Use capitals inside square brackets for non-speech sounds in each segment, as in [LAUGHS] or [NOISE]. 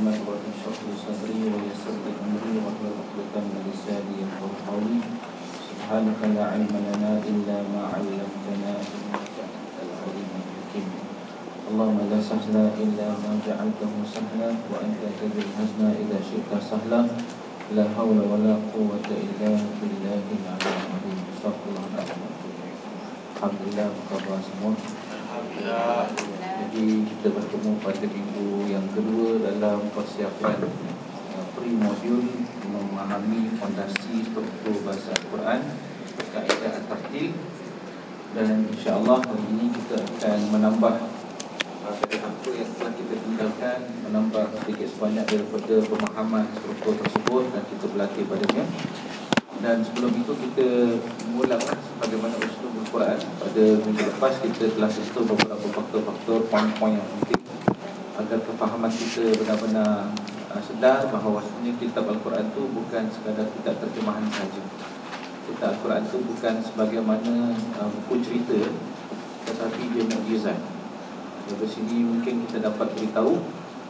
محمد رب اشرح لي صدري ويسر لي أمري واحلل عقدة من لساني يفقهوا قولي. سبحانك لا علم لنا إلا ما علمتنا إنك أنت العليم الحكيم. اللهم لا سهل إلا ما جعلته سهلا وأنت تجعل الحزن إذا شئت سهلا. لا حول ولا قوة إلا بالله العلي العظيم. استغفر الله العظيم. Alhamdulillah, apa khabar semua? Alhamdulillah. Jadi kita bertemu pada minggu kedua dalam persiapan uh, pre-modul memahami fondasi struktur bahasa Al-Quran kaedah at-tartil dan insya-Allah hari ini kita akan menambah uh, apa yang telah kita tinggalkan menambah sedikit sebanyak daripada pemahaman struktur tersebut dan kita berlatih padanya. Dan sebelum itu kita mengulanglah sebagaimana usul Al-Quran. Pada minggu lepas kita telah sentuh beberapa faktor-faktor poin-poin yang penting agar kefahaman kita benar-benar uh, sedar bahawa sebenarnya kitab Al-Quran itu bukan sekadar kitab terjemahan saja. Kitab Al-Quran itu bukan sebagaimana uh, buku cerita tetapi dia mukjizat. Dari sini mungkin kita dapat beritahu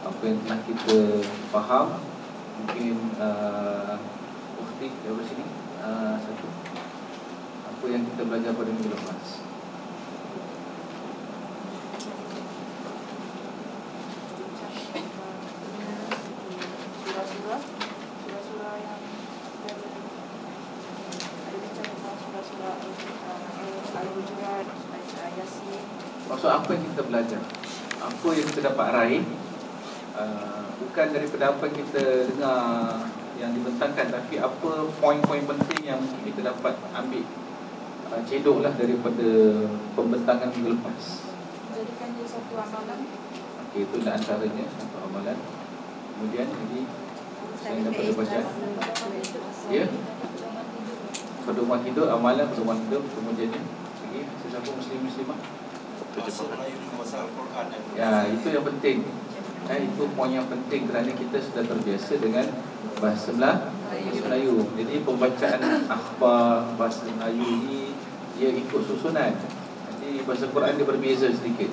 apa yang telah kita faham mungkin uh, Ukti dari sini uh, satu apa yang kita belajar pada minggu lepas surah-surah surah-surah yang ada ada bincang tentang surah-surah uh, Al-Hujurat, Yasin. maksud belajar. Apa yang kita dapat raih uh, bukan daripada apa yang kita dengar yang dibentangkan tapi apa poin-poin penting yang mungkin kita dapat ambil uh, cedok lah daripada pembentangan minggu lepas. Jadikan dia satu amalan. Okey, itu adalah antaranya satu amalan. Kemudian jadi Saya dapat baca. Ya. pedoman hidup. Amalan pedoman hidup kemudiannya lagi sesiapa muslim muslimah Yang Ya, itu yang penting. Eh, itu poin yang penting kerana kita sudah terbiasa dengan bahasa Melayu. Jadi pembacaan akhbar bahasa Melayu ini dia ikut susunan. Jadi bahasa Quran dia berbeza sedikit.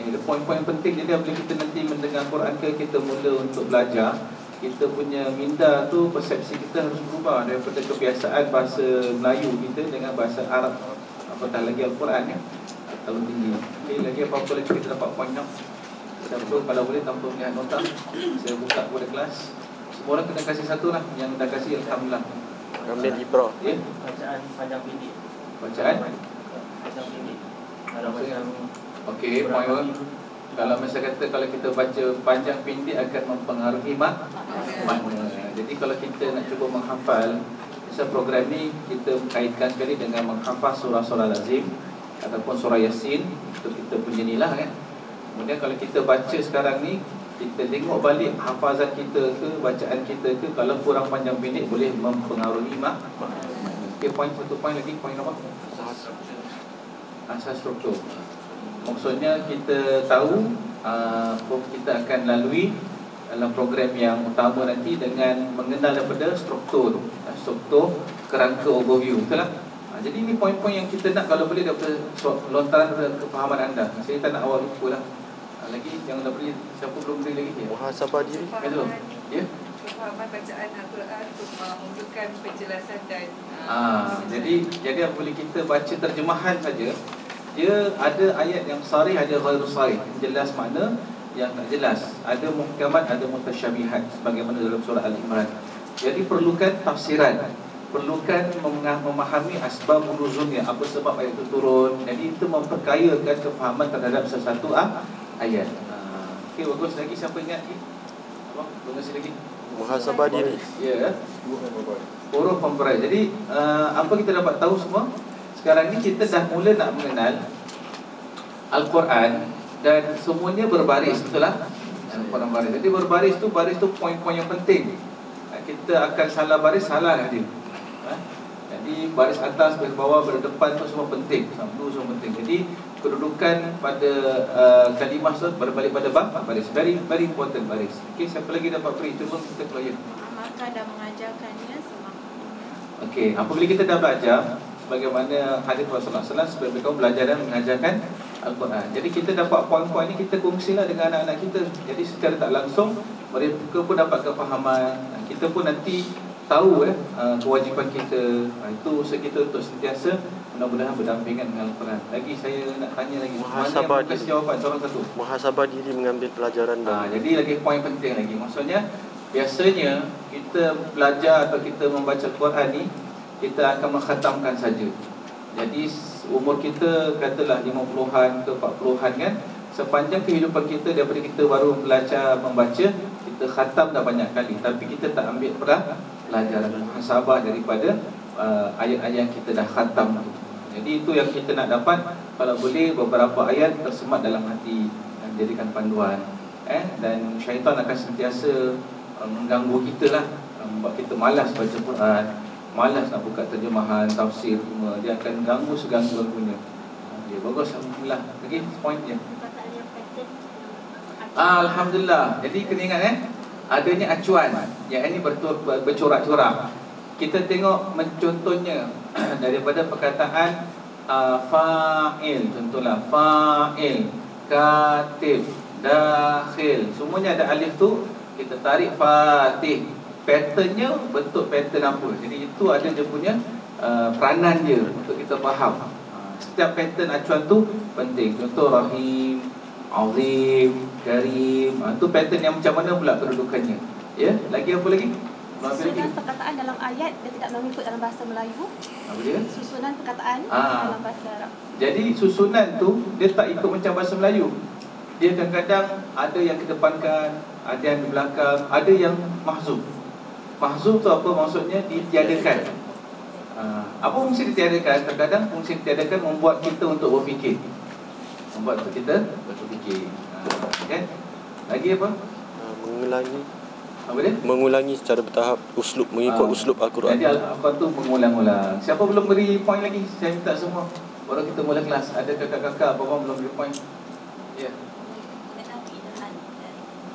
Eh, poin-poin penting jadi apabila kita nanti mendengar Quran ke kita mula untuk belajar kita punya minda tu persepsi kita harus berubah daripada kebiasaan bahasa Melayu kita dengan bahasa Arab apatah lagi Al-Quran ya terlalu tinggi. Okey, lagi apa-apa lagi kita dapat poin nak. Siapa kalau boleh tanpa melihat nota, saya buka kepada kelas. Semua orang kena kasih satu lah yang dah kasih alhamdulillah. Ambil Ibra. Ya, bacaan panjang pendek bacaan. panjang pendek macam Okey, poin orang. Kalau masa kata kalau kita baca panjang pendek akan mempengaruhi mak makna. Jadi kalau kita nak cuba menghafal Misal program ni kita kaitkan sekali dengan menghafal surah-surah lazim Ataupun surah Yasin Itu kita punya ni lah kan Kemudian kalau kita baca sekarang ni Kita tengok balik hafazan kita ke Bacaan kita ke Kalau kurang panjang pendek boleh mempengaruhi mak Okey, poin satu poin lagi Poin apa? Asas struktur Maksudnya kita tahu uh, Kita akan lalui dalam program yang utama nanti dengan mengenal daripada struktur struktur kerangka overview betul tak? Jadi ini poin-poin yang kita nak kalau boleh daripada so- lontaran daripada kefahaman anda. Saya tak nak awal lupa lah. Ha, lagi yang dah beli siapa belum beli lagi? Ya? Muhasabah diri. Ya? kefahaman bacaan Al-Quran untuk menunjukkan penjelasan dan Ah, jadi jadi apabila kita baca terjemahan saja dia ada ayat yang sarih ada ghairu sarih jelas makna yang tak jelas. Ada muhkamat ada mutasyabihat sebagaimana dalam surah al-imran. Jadi perlukan tafsiran perlukan memahami asbab nuzulnya apa sebab ayat itu turun jadi itu memperkayakan kefahaman terhadap sesuatu ah, ayat ah, okey bagus lagi siapa ingat lagi apa tunggu lagi Muhasabah diri. ya huruf pemberai. Jadi uh, apa kita dapat tahu semua? Sekarang ni kita dah mula nak mengenal Al-Quran dan semuanya berbaris, betul lah? Al-Quran. Jadi berbaris tu baris tu poin-poin yang penting. Kita akan salah baris salah lah dia. Jadi baris atas, baris bawah, baris depan tu semua penting. Satu semua penting. Jadi kedudukan pada uh, kalimah tu berbalik pada bab baris. Very very important baris. Okey, siapa lagi dapat beri? Cuba kita keluar maka dan mengajarkannya semampunya. Okey, apabila kita dah belajar bagaimana hadis Rasulullah SAW sebagai kaum belajar dan mengajarkan Al-Quran. Jadi kita dapat poin-poin ni kita kongsilah dengan anak-anak kita. Jadi secara tak langsung mereka pun dapat kefahaman Ah, kita pun nanti tahu eh ah, kewajipan kita Ah, itu usaha kita untuk sentiasa mudah-mudahan berdampingan dengan Al-Quran. Lagi saya nak tanya lagi mana Muhasabah diri. jawapan? Seorang satu. Muhasabah diri mengambil pelajaran Ha, dan jadi lagi poin penting lagi. Maksudnya Biasanya Kita belajar atau kita membaca Quran ni Kita akan mengkhatamkan saja. Jadi umur kita Katalah 50-an ke 40-an kan Sepanjang kehidupan kita Daripada kita baru belajar membaca Kita khatam dah banyak kali. Tapi kita tak ambil pernah Pelajaran muhasabah daripada uh, Ayat-ayat yang kita dah khatam tu. Jadi itu yang kita nak dapat Kalau boleh beberapa ayat tersemat dalam hati Dan jadikan panduan eh? Dan syaitan akan sentiasa uh, mengganggu kita lah. Membuat kita malas baca Quran malas nak buka terjemahan tafsir semua. Dia akan ganggu seganggu-ganggunya uh, dia bagus alhamdulillah. Lagi point dia perkataan yang pattern? Ah, alhamdulillah. Jadi kena ingat eh adanya acuan. Yang ini bercorak-corak. Kita tengok mencontohnya [CLEARS THROAT] daripada perkataan uh, fa'il. Contohlah fa'il katib dakhil. Semuanya ada alif tu kita tarik fatih. Patternnya bentuk pattern apa? Jadi itu ada dia punya uh, peranan dia untuk kita faham. Uh, setiap pattern acuan tu penting. Contoh rahim azim karim uh, tu pattern yang macam mana pula kedudukannya ya lagi apa lagi Apa lagi? Susunan perkataan dalam ayat dia tidak mengikut dalam bahasa Melayu. apa dia Susunan perkataan Ah. dalam bahasa Arab. Jadi susunan tu dia tak ikut macam bahasa Melayu. Dia kadang-kadang ada yang kedepankan, ada yang di belakang, ada yang mahzuf. Mahzuf tu apa maksudnya ditiadakan. Ha, apa fungsi ditiadakan? Kadang-kadang fungsi ditiadakan membuat kita untuk berfikir. Membuat kita berfikir. Ha, kan? Lagi apa? uh, mengulangi Apa dia? mengulangi secara bertahap uslub mengikut Ah. uslub Al-Quran. Jadi Al-Quran tu mengulang-ulang. Siapa belum beri point lagi? Saya minta semua. Baru kita mula kelas. Ada kakak-kakak apa belum beri point? Ya. Dan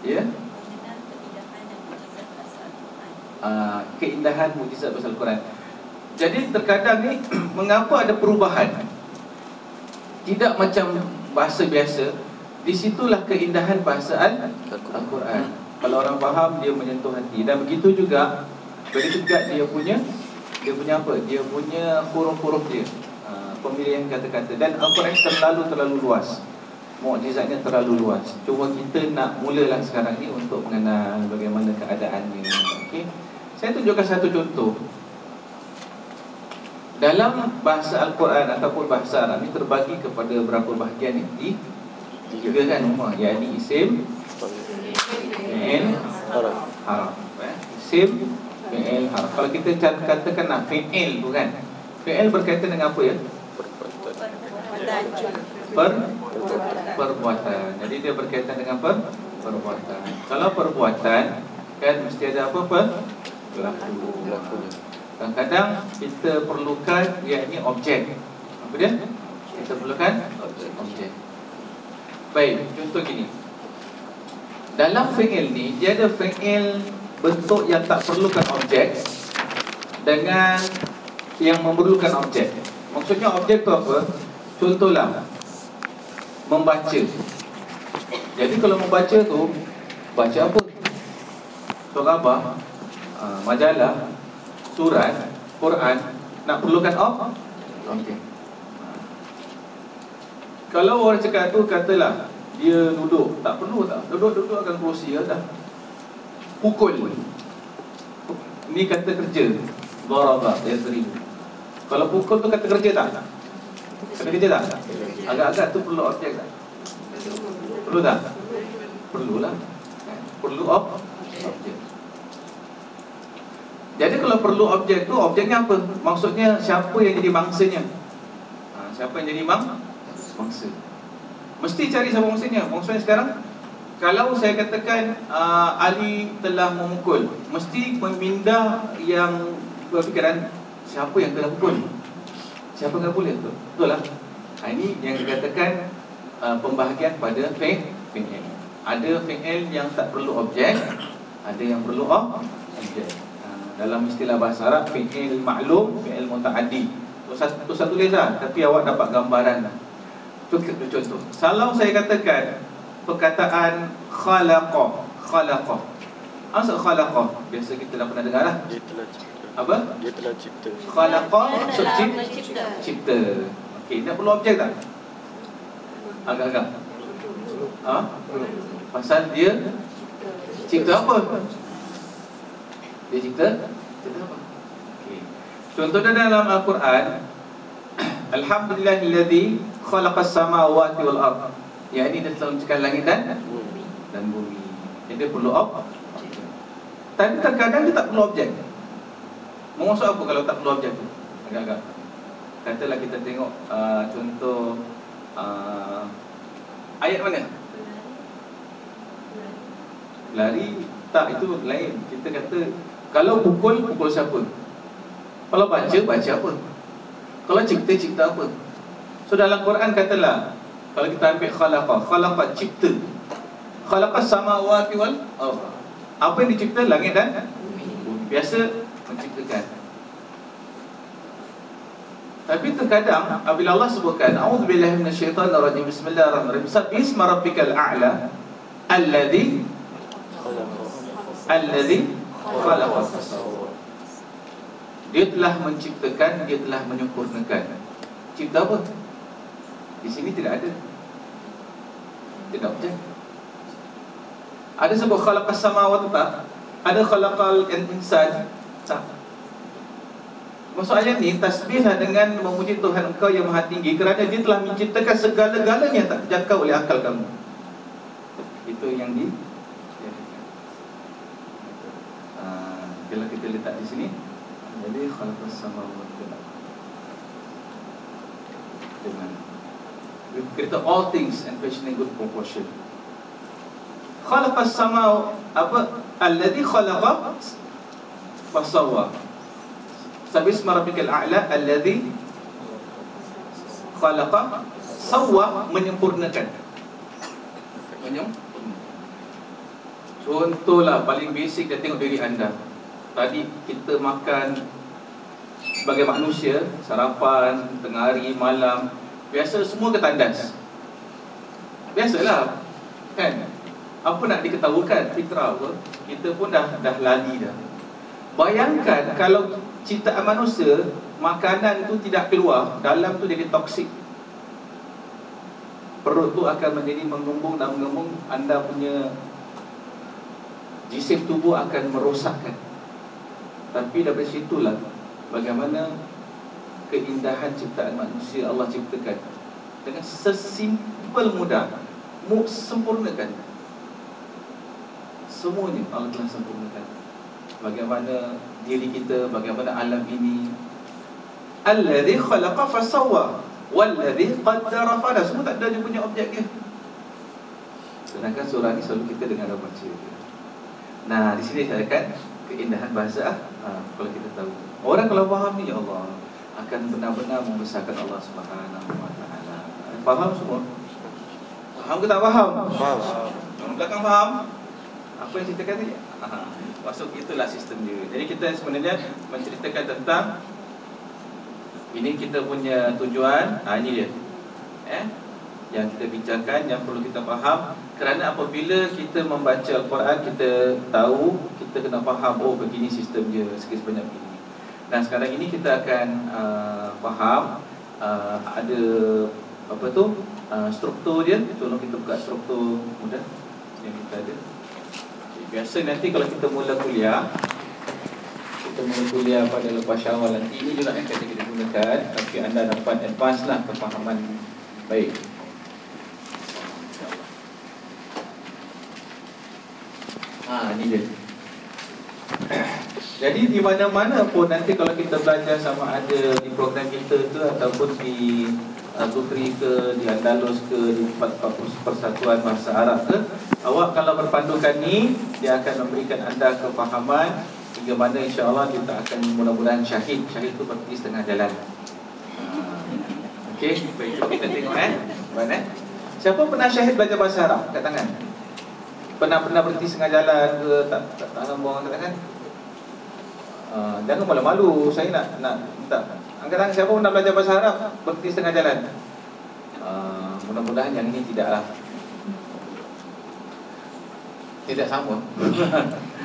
Ya. Al-Quran. uh, keindahan mujizat bahasa Al-Quran. Jadi terkadang ni [CLEARS THROAT] mengapa ada perubahan? Tidak macam bahasa biasa. Di situlah keindahan bahasa Al- Al-Quran. Kalau orang faham dia menyentuh hati dan begitu juga begitu juga dia punya dia punya apa? Dia punya huruf-huruf dia. Uh, pemilihan kata-kata dan Al-Quran terlalu terlalu luas. Mukjizatnya terlalu luas. Cuma kita nak mulalah sekarang ni untuk mengenal bagaimana keadaannya. Okey. Saya tunjukkan satu contoh. Dalam bahasa Al-Quran ataupun bahasa Arab ni terbagi kepada berapa bahagian ni? Tiga kan umumnya, yakni isim, fi'il. Eh? Isim, fi'il, harf. Kalau kita katakan nak fi'il tu kan. Fi'il berkaitan dengan apa ya? Per perbuatan. Jadi dia berkaitan dengan per perbuatan. Kalau perbuatan kan mesti ada apa per. Berlakunya. Kadang-kadang kita perlukan yakni objek. Apa dia? Kita perlukan objek. Baik, contoh gini. Dalam fi'il ni dia ada fi'il bentuk yang tak perlukan objek dengan yang memerlukan objek. Maksudnya objek tu apa? Contohlah membaca. Jadi kalau membaca tu baca apa? Surah apa? Uh, majalah, surat, Quran nak perlukan ob objek. Kalau orang cakap tu katalah dia duduk, tak perlu tak. Duduk-duduk akan kerusi ya dah. Pukul. Ni kata kerja. Daraba ya seribu. Kalau pukul tu kata kerja tak? Kata kerja tak? Agak-agak tu perlu objek tak? Perlu tak? Perlulah. Perlu ob objek. Jadi kalau perlu objek tu, objeknya apa? Maksudnya siapa yang jadi mangsanya? Ha, siapa yang jadi mang? Mangsa. Mesti cari siapa mangsanya. Maksudnya sekarang, kalau saya katakan uh, Ali telah memukul, mesti memindah yang berfikiran siapa yang telah pukul? Siapa yang boleh tu? Betul lah. Ha, ini yang dikatakan uh, pembahagian pada fi'il. Ada fi'il yang tak perlu objek, ada yang perlu ob- objek. Ha, dalam istilah bahasa Arab fi'il maklum, fi'il muta'addi. Tu satu, tu satu lah, tapi awak dapat gambaran lah. Tu contoh. Kalau saya katakan perkataan khalaqa, khalaqa. Maksud khalaqah Biasa kita dah pernah dengar lah Dia telah cipta. Apa? Dia telah cipta. Khalaqah Dia maksud telah cip- mencipta. Cipta Okey, nak perlu objek tak? Agak-agak ha? Pasal dia Cipta apa? Dia cipta Cipta apa? Okey. Contohnya dalam Al-Quran Alhamdulillahilladzi khalaqas samawati wal ard. Ya ini dia telah menciptakan langit dan dan bumi. Jadi perlu ob. Tapi terkadang dia tak perlu objek. Masuk apa kalau tak perlu objek tu? Agak-agak. Katalah kita tengok uh, contoh uh, ayat mana? Lari tak itu lain. Kita kata kalau pukul pukul siapa? Kalau baca baca apa? Kalau cipta cipta apa? So dalam Quran katalah kalau kita ambil khalaqa, khalaqa cipta. Khalaqa samawati wal ardh. Apa yang dicipta langit dan bumi. Biasa menciptakan. Tapi terkadang apabila Allah sebutkan a'udzubillahi minasyaitonir rajim bismillahirrahmanirrahim isma rabbikal a'la alladhi alladhi khalaqa dia telah menciptakan dia telah menyempurnakan. Cipta apa? Di sini tidak ada. Tidak objek ada sebut khalaqas samawati tak? Ada khalaqal insan tak. Maksud ayat ni tasbihlah dengan memuji Tuhan engkau yang maha tinggi. Kerana dia telah menciptakan segala-galanya tak? Terjangkau oleh akal kamu. Itu yang di Ah, Kalau kita letak di sini Wal ardh. Dengan We created all things and fashion in good proportion. Khalaqas samaw apa? Alladhi khalaqa fasawwa. Sabisma rabbikal a'la alladhi khalaqa sawwa menyempurnakan. Menyempurnakan. Contohlah paling basic kita tengok diri anda. Tadi kita makan sebagai manusia, sarapan, tengah hari, malam, biasa semua ketandas. Biasalah. Kan? Apa nak diketahukan fitrah apa? Kita pun dah dah lali dah. Bayangkan kalau ciptaan manusia makanan tu tidak keluar, dalam tu jadi toksik. Perut tu akan menjadi mengembung dan mengembung anda punya jisim tubuh akan merosakkan. Tapi daripada situlah bagaimana keindahan ciptaan manusia Allah ciptakan? Dengan sesimpel mudah mu sempurnakan. Semuanya Allah telah sempurnakan. Bagaimana diri kita bagaimana alam ini. Allazi khalaqa fasawwa wallazi qaddara fada semua tak ada dia punya objek dia. Sedangkan surah ni selalu kita dengar baca. Nah di sini saya akan keindahan bahasa ha, kalau kita tahu orang kalau faham ni ya Allah akan benar-benar membesarkan Allah Subhanahu wa taala faham semua faham ke tak faham Faham. Orang belakang faham apa yang ceritakan tadi? Ha, masuk itulah sistem dia. Jadi kita sebenarnya menceritakan tentang ini kita punya tujuan. Ha ini dia. Eh? Yang kita bincangkan yang perlu kita faham kerana apabila kita membaca al-Quran kita tahu kita kena faham oh begini sistem dia sikit sebanyak ini. Dan sekarang ini kita akan uh, faham uh, ada apa tu uh, struktur dia. Tolong kita buka struktur mudah yang kita ada. Biasa nanti kalau kita mula kuliah Kita mula kuliah pada lepas syawal nanti Ini juga yang kita gunakan Tapi anda dapat advance lah kefahaman Baik Ha, ini dia Jadi di mana-mana pun nanti kalau kita belajar sama ada di program kita tu Ataupun di uh, Tutri ke, di Andalus ke, di Persatuan Bahasa Arab ke Awak kalau berpandukan ni Dia akan memberikan anda kefahaman Hingga mana insyaAllah kita akan mudah-mudahan syahid. Syahid tu berarti setengah jalan. Okey, baik kita tengok eh. Mana? Siapa pernah syahid belajar bahasa Arab? Kat tangan Pernah-pernah berhenti setengah jalan ke Tak, tak tahan buang kat tangan? Uh, jangan malu-malu Saya nak nak minta Angkat tangan siapa pernah belajar bahasa Arab Berhenti setengah jalan uh, Mudah-mudahan yang ini tidaklah tidak sama [LAUGHS]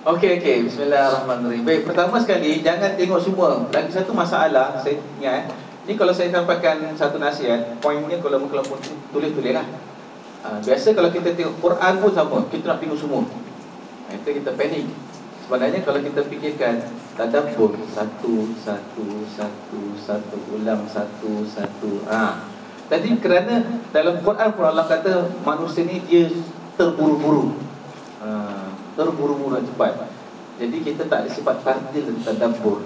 Okey okey bismillahirrahmanirrahim. Baik, pertama sekali jangan tengok semua. Lagi satu masalah saya ingat ni kalau saya sampaikan satu nasihat, poinnya kalau kalau pun tulis tulislah. Ha, biasa kalau kita tengok Quran pun sama, kita nak tengok semua. Ha, itu kita panik. Sebenarnya kalau kita fikirkan tadabbur satu satu satu satu ulang satu satu. Ha. Tadi kerana dalam Quran pun Allah kata manusia ni dia terburu-buru. Ha, terburu-buru cepat. Jadi kita tak ada sifat tartil dan tadabbur.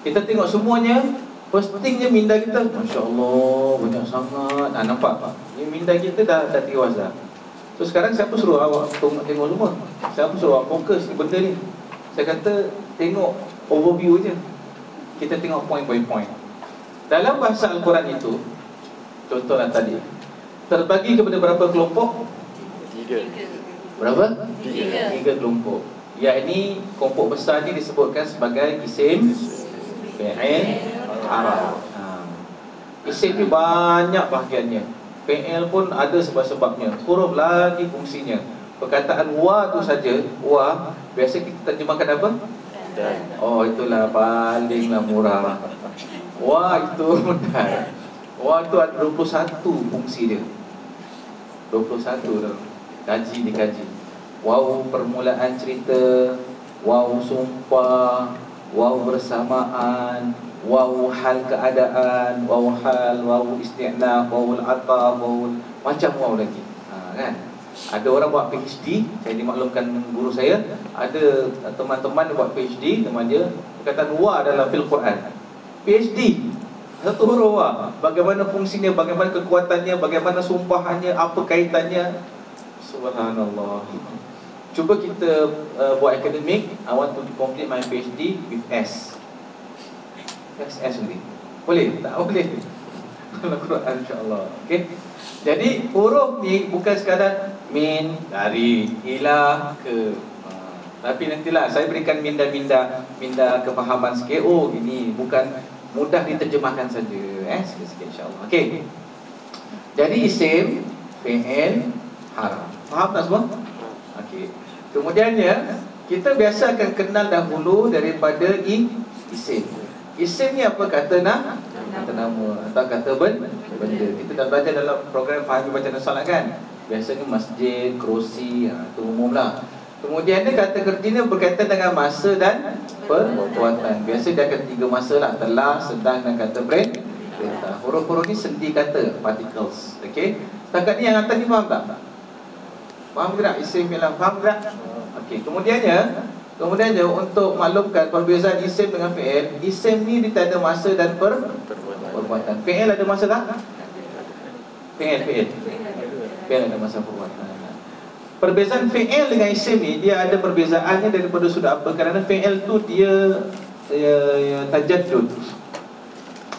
Kita tengok semuanya, first thing je minda kita, Masya Allah, banyak sangat. Ha, nampak tak? Ni minda kita dah, dah tiwas dah. So sekarang siapa suruh awak tengok, tengok semua? Siapa suruh awak fokus ni benda ni? Saya kata tengok overview je. Kita tengok point-point-point. Dalam bahasa Al-Quran itu, contohlah tadi, terbagi kepada berapa kelompok? Tiga. Berapa? Tiga. Tiga kelompok. Yang ini kelompok besar ni disebutkan sebagai isim fi'il arab. Ha. Isim ni banyak bahagiannya. Fi'il pun ada sebab-sebabnya. Huruf lagi fungsinya. Perkataan wa tu saja, wa biasa kita terjemahkan apa? Dan. Oh itulah palinglah murah. Wa itu dan. Wa itu ada 21 fungsi dia. 21 dah. Kaji dikaji. Waw permulaan cerita, waw sumpah, waw bersamaan, waw hal keadaan, waw hal, waw isti'naf, waw al-ataf, waw macam waw lagi. Ha, kan? Ada orang buat PhD, saya dimaklumkan guru saya, ada teman-teman buat PhD, teman dia, perkataan wa dalam fil Quran. PhD satu huruf wa. Bagaimana fungsinya, bagaimana kekuatannya, bagaimana sumpahannya, apa kaitannya. Subhanallah. Cuba kita uh, buat akademik, I want to complete my PhD with S. S S. Boleh? Tak boleh. [LAUGHS] Dalam Quran insya-Allah. Okey. Jadi huruf ni bukan sekadar min dari ila ke ha, tapi nantilah saya berikan minda-minda minda kefahaman sikit. Oh, ini bukan mudah diterjemahkan saja eh sikit-sikit insya-Allah. Okey. Jadi isim fi'il haram. Faham tak semua? Okey. Kemudiannya kita biasa akan kenal dahulu daripada isim. Isim ni apa kata nak? Kata nama atau kata ben, benda. Kita dah belajar dalam program fahami bacaan dan solat kan? Biasanya masjid, kerusi, ha, itu umum lah. Kemudian dia kata kerja ni berkaitan dengan masa dan perbuatan. Biasa dia akan tiga masa lah. Telah, sedang dan kata brain. Huruf-huruf ni sendi kata, particles. Okay? Setakat ni yang atas ni faham tak? Faham ke tak? Isim yang faham tak? Okey, kemudiannya Kemudiannya untuk maklumkan perbezaan isim dengan fi'il Isim ni dia tak ada masa dan per Perbuatan. Fi'il ada masa tak? Fi'il, fi'il Fi'il ada masa perbuatan Perbezaan fi'il dengan isim ni Dia ada perbezaannya daripada sudah apa Kerana fi'il tu dia ya, ya, Tajadud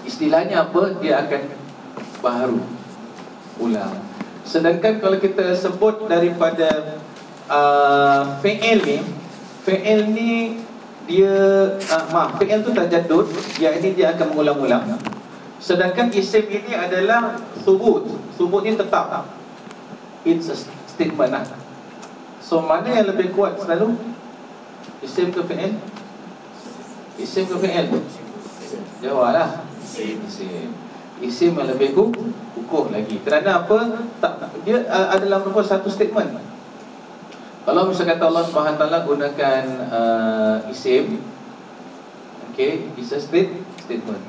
Istilahnya apa? Dia akan baru Ulang Sedangkan kalau kita sebut daripada uh, fi'il ni Fi'il ni dia uh, maaf fi'il tu tajadud yang ini dia akan mengulang-ulang. Sedangkan isim ini adalah subut. Subut ni tetap. It's a statement lah. So mana yang lebih kuat selalu? Isim ke fi'il isim ke fi'il jawablah isim isim. Yang lebih kukuh, kukuh lagi. Kerana apa? Tak dia uh, adalah merupakan satu statement kalau misalnya kata Allah Subhanahu taala gunakan uh, isim okey it's a state statement.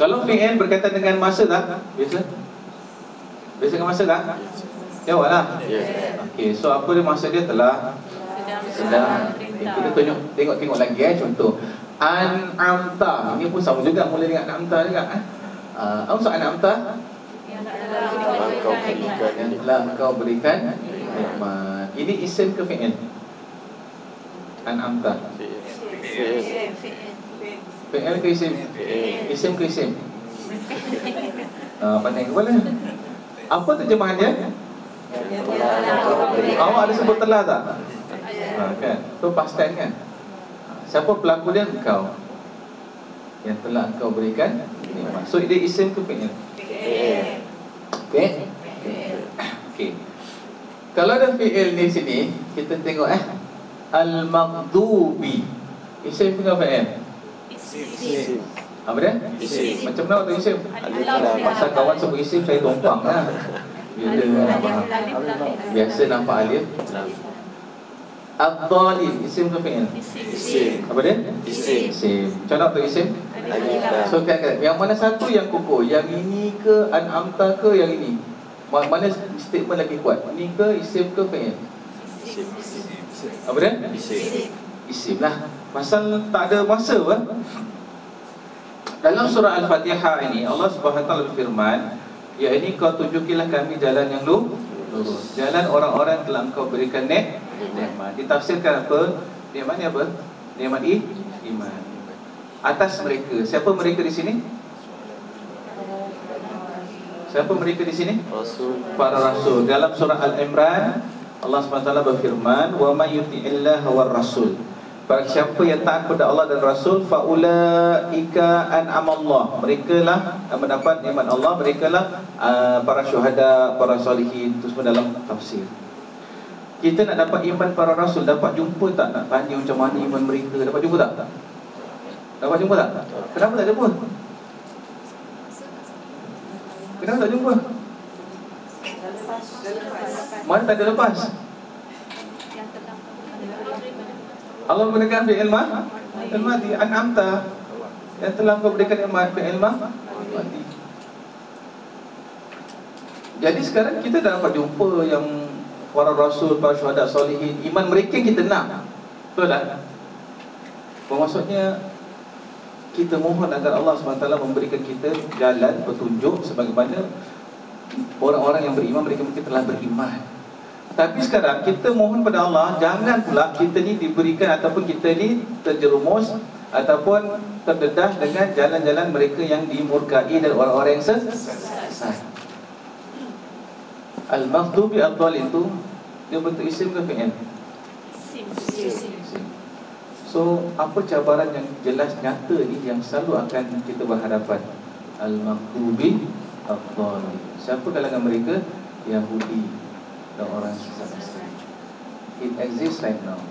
Kalau fi'il berkaitan dengan masa tak? Biasa? Biasa dengan masa tak? Jawablah Yes. okey so apa dia masa dia telah sedang okay, kita tunjuk tengok tengok lagi eh contoh. An'amta ini pun sama juga mula dengan an'amta juga eh. Uh, apa maksud an'amta Engkau berikan yang telah engkau berikan nikmat. Ini isim ke fi'il? An'amta. Fi'il. Fi'il ke isim? Fi'il. Isim ke isim? Ah, pandai kepala. Apa terjemahannya? Awak ada sebut telah tak? Ha, kan? Tu past tense kan? Siapa pelaku dia? Engkau. Yang telah engkau berikan nikmat. So dia isim ke fi'il? Fi'il. Okey. Okey. Kalau ada fi'il di sini, kita tengok eh. Al-Maghdubi Isim ke fa'il? Isim. Apa dia? Isim. Macam mana waktu isim? Pasal kawan sebut isim saya tumpang lah Bila faham Biasa nampak alif Lam. Ad-Dalil Isim ke fa'il? Isim. Apa dia? Isim. Isim Macam mana waktu isim? So kan, kan yang mana satu yang kukuh? Yang ini ke an'amta ke yang ini? Ma- Mana statement lagi kuat? Ini ke isim ke fa'il? Isim. Apa dia? Isim. Isim lah Pasal tak ada masa kan? Dalam surah Al-Fatihah ini Allah Subhanahu Taala berfirman Ya ini kau tunjukilah kami jalan yang lu lurus Jalan orang-orang yang telah engkau berikan nek Nikmat Ditafsirkan apa? Nikmat ni apa? Nikmat i? Iman Atas mereka Siapa mereka di sini? Siapa mereka di sini? Rasul. para rasul. Dalam surah Al-Imran Allah SWT berfirman wa may yuti'illah war rasul. Barang siapa yang taat kepada Allah dan Rasul faulaika an'amallah. Mereka lah yang mendapat nikmat Allah mereka lah uh, para syuhada para solihin itu semua dalam tafsir. Kita nak dapat iman para rasul dapat jumpa tak? Nak tanya macam mana iman mereka dapat jumpa tak? Dapat jumpa tak? Kenapa tak jumpa kenapa tak jumpa? Mana tak ada lepas? Allah menggunakan fi'il ma fi'il madi an'amta. Yang telah kau berikan nikmat fi'il ma madi jadi sekarang kita dah dapat jumpa yang para rasul, para syuhada solihin iman mereka kita nak. Betul tak? Bermaksudnya kita mohon agar Allah SWT memberikan kita jalan petunjuk sebagaimana orang-orang yang beriman mereka mungkin telah beriman tapi sekarang kita mohon pada Allah Jangan pula kita ni diberikan Ataupun kita ni terjerumus Ataupun terdedah dengan jalan-jalan mereka yang dimurkai Dan orang-orang yang sesat Al-Maghdubi Abdul itu Dia bentuk isim ke fi'il? Isim. So apa cabaran yang jelas nyata ni Yang selalu akan kita berhadapan? Al-Maghdubi Abdul. Siapa kalangan mereka? Yahudi. Dan orang sesat It exists right now.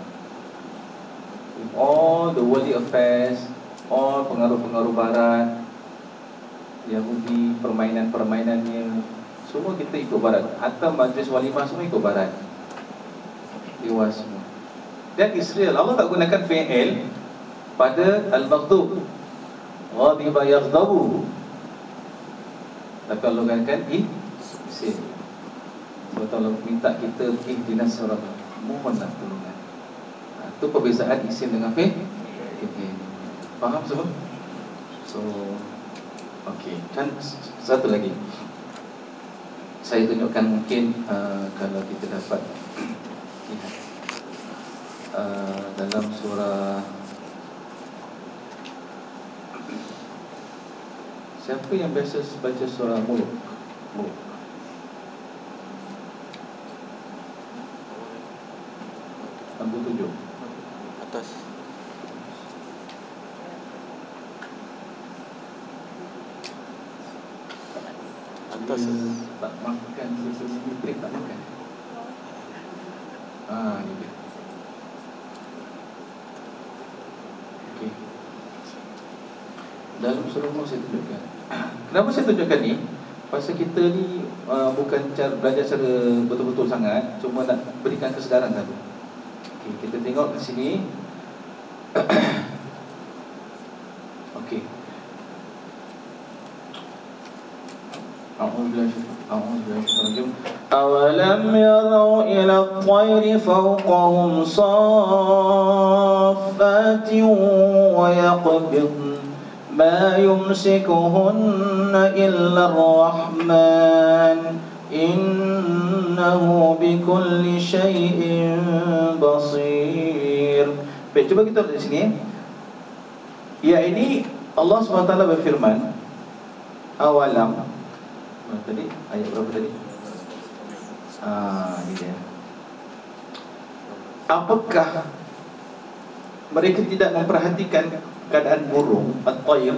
With all the worldly affairs All pengaruh-pengaruh barat Yahudi, permainan-permainannya Semua kita ikut barat. Atau majlis walimah semua ikut barat. Dewa semua Dan Israel, Allah tak gunakan fi'il Pada Al-Maghdub Ghadiba yaghdabu Tapi Allah gunakan Isim sebab Allah minta kita ihdinas siratal mohonlah tolongan. Ha, itu perbezaan isim dengan fi'il. Okay. Faham semua? So okey, kan satu lagi. Saya tunjukkan mungkin uh, kalau kita dapat [CLEARS THROAT] lihat uh, dalam surah Siapa yang biasa baca surah Mulk? Mulk. Lampu tujuh. Atas. Dia tak makan Betul break tak makan Ah, ni dia Okey Dalam surah Nur saya tunjukkan [CLEARS THROAT] Kenapa saya tunjukkan ni Pasal kita ni uh, bukan cara belajar secara betul-betul sangat Cuma nak berikan kesedaran satu Okey, kita tengok ke sini Okey أعوذ بالله أعوذ بالله الرجيم أولم يروا إلى الطير فوقهم صافات ويقبضن ما يمسكهن إلا الرحمن إنه بكل شيء بصير Baik, cuba kita lihat di sini Ya ini Allah SWT berfirman Awalam Mana tadi? Ayat berapa tadi? Ah, ini dia. Apakah mereka tidak memperhatikan keadaan burung at-tayr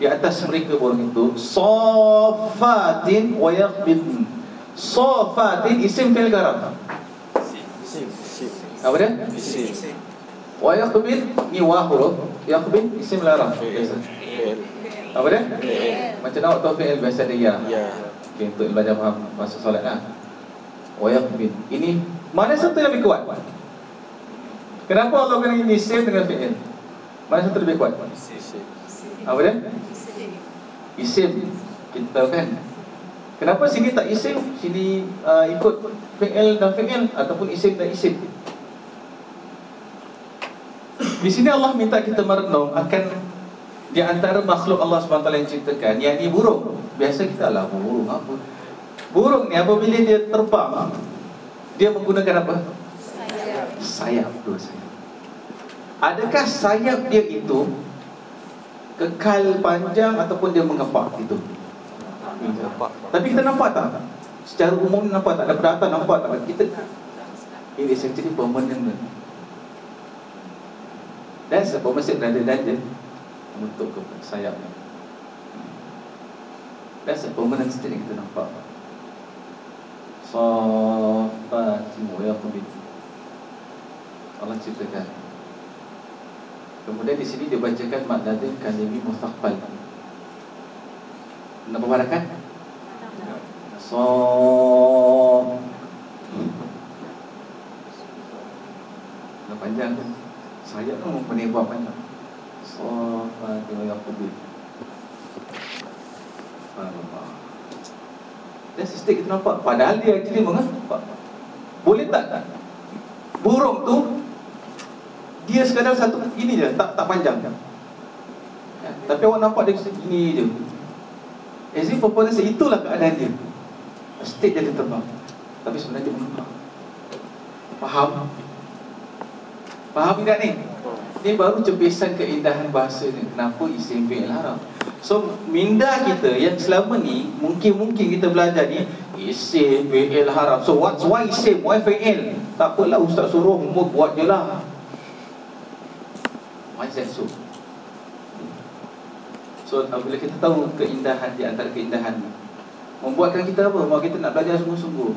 di atas mereka burung itu safatin wa yaqbidn safatin isim fi'il garam. Apa dia? Isim. Wa yaqbil ni wa huruf. Yaqbil isim larang. Biasa. Apa dia? Macam nak tahu fi'il biasa ada ya. Ya. Okay, untuk belajar faham masa solat lah. Wa yaqbil. Ini mana satu yang lebih kuat? Kenapa Allah kena ini isim dengan fi'il? Mana satu lebih kuat? Isim. Apa dia? Isim Kita tahu kan Kenapa sini tak isim Sini uh, ikut fi'il dan fi'il Ataupun isim dan isim Di sini Allah minta kita merenung Akan Di antara makhluk Allah SWT yang ciptakan Yang ni burung Biasa kita lah burung apa Burung ni apabila dia terbang Dia menggunakan apa? Sayap. Sayap Dua sayap Adakah sayap dia itu Kekal panjang Ataupun dia mengepak Itu Nampak. Tapi kita nampak tak? Secara umum nampak tak? Daripada atas nampak tak? Kita It is actually permanent That's a permanent rather than Untuk ke sayap That's a permanent state yang kita nampak Safatimu ya Allah ciptakan Kemudian di sini dia bacakan Maknadin kalimi mustaqbal Nampak barakan? So Dah panjang tu. Saya tu menebak panjang So Fatiha yang kubik Allah Dan sistem kita nampak Padahal dia actually mengapa Boleh tak? Burung tu Dia sekadar satu Ini je Tak tak panjang kan? Tapi awak nampak dia segini je As if apa itulah keadaan dia State dia terbang Tapi sebenarnya dia mengapa Faham? Faham tidak ni? Ini baru cepisan keindahan bahasa ni Kenapa fi'il haram So minda kita yang selama ni Mungkin-mungkin kita belajar ni Isim fi'il haram So what's why isim? Why fi'il? Tak apalah ustaz suruh buat je lah That so? Apabila kita tahu keindahan di antara keindahan Membuatkan kita apa? Membuat kita nak belajar sungguh-sungguh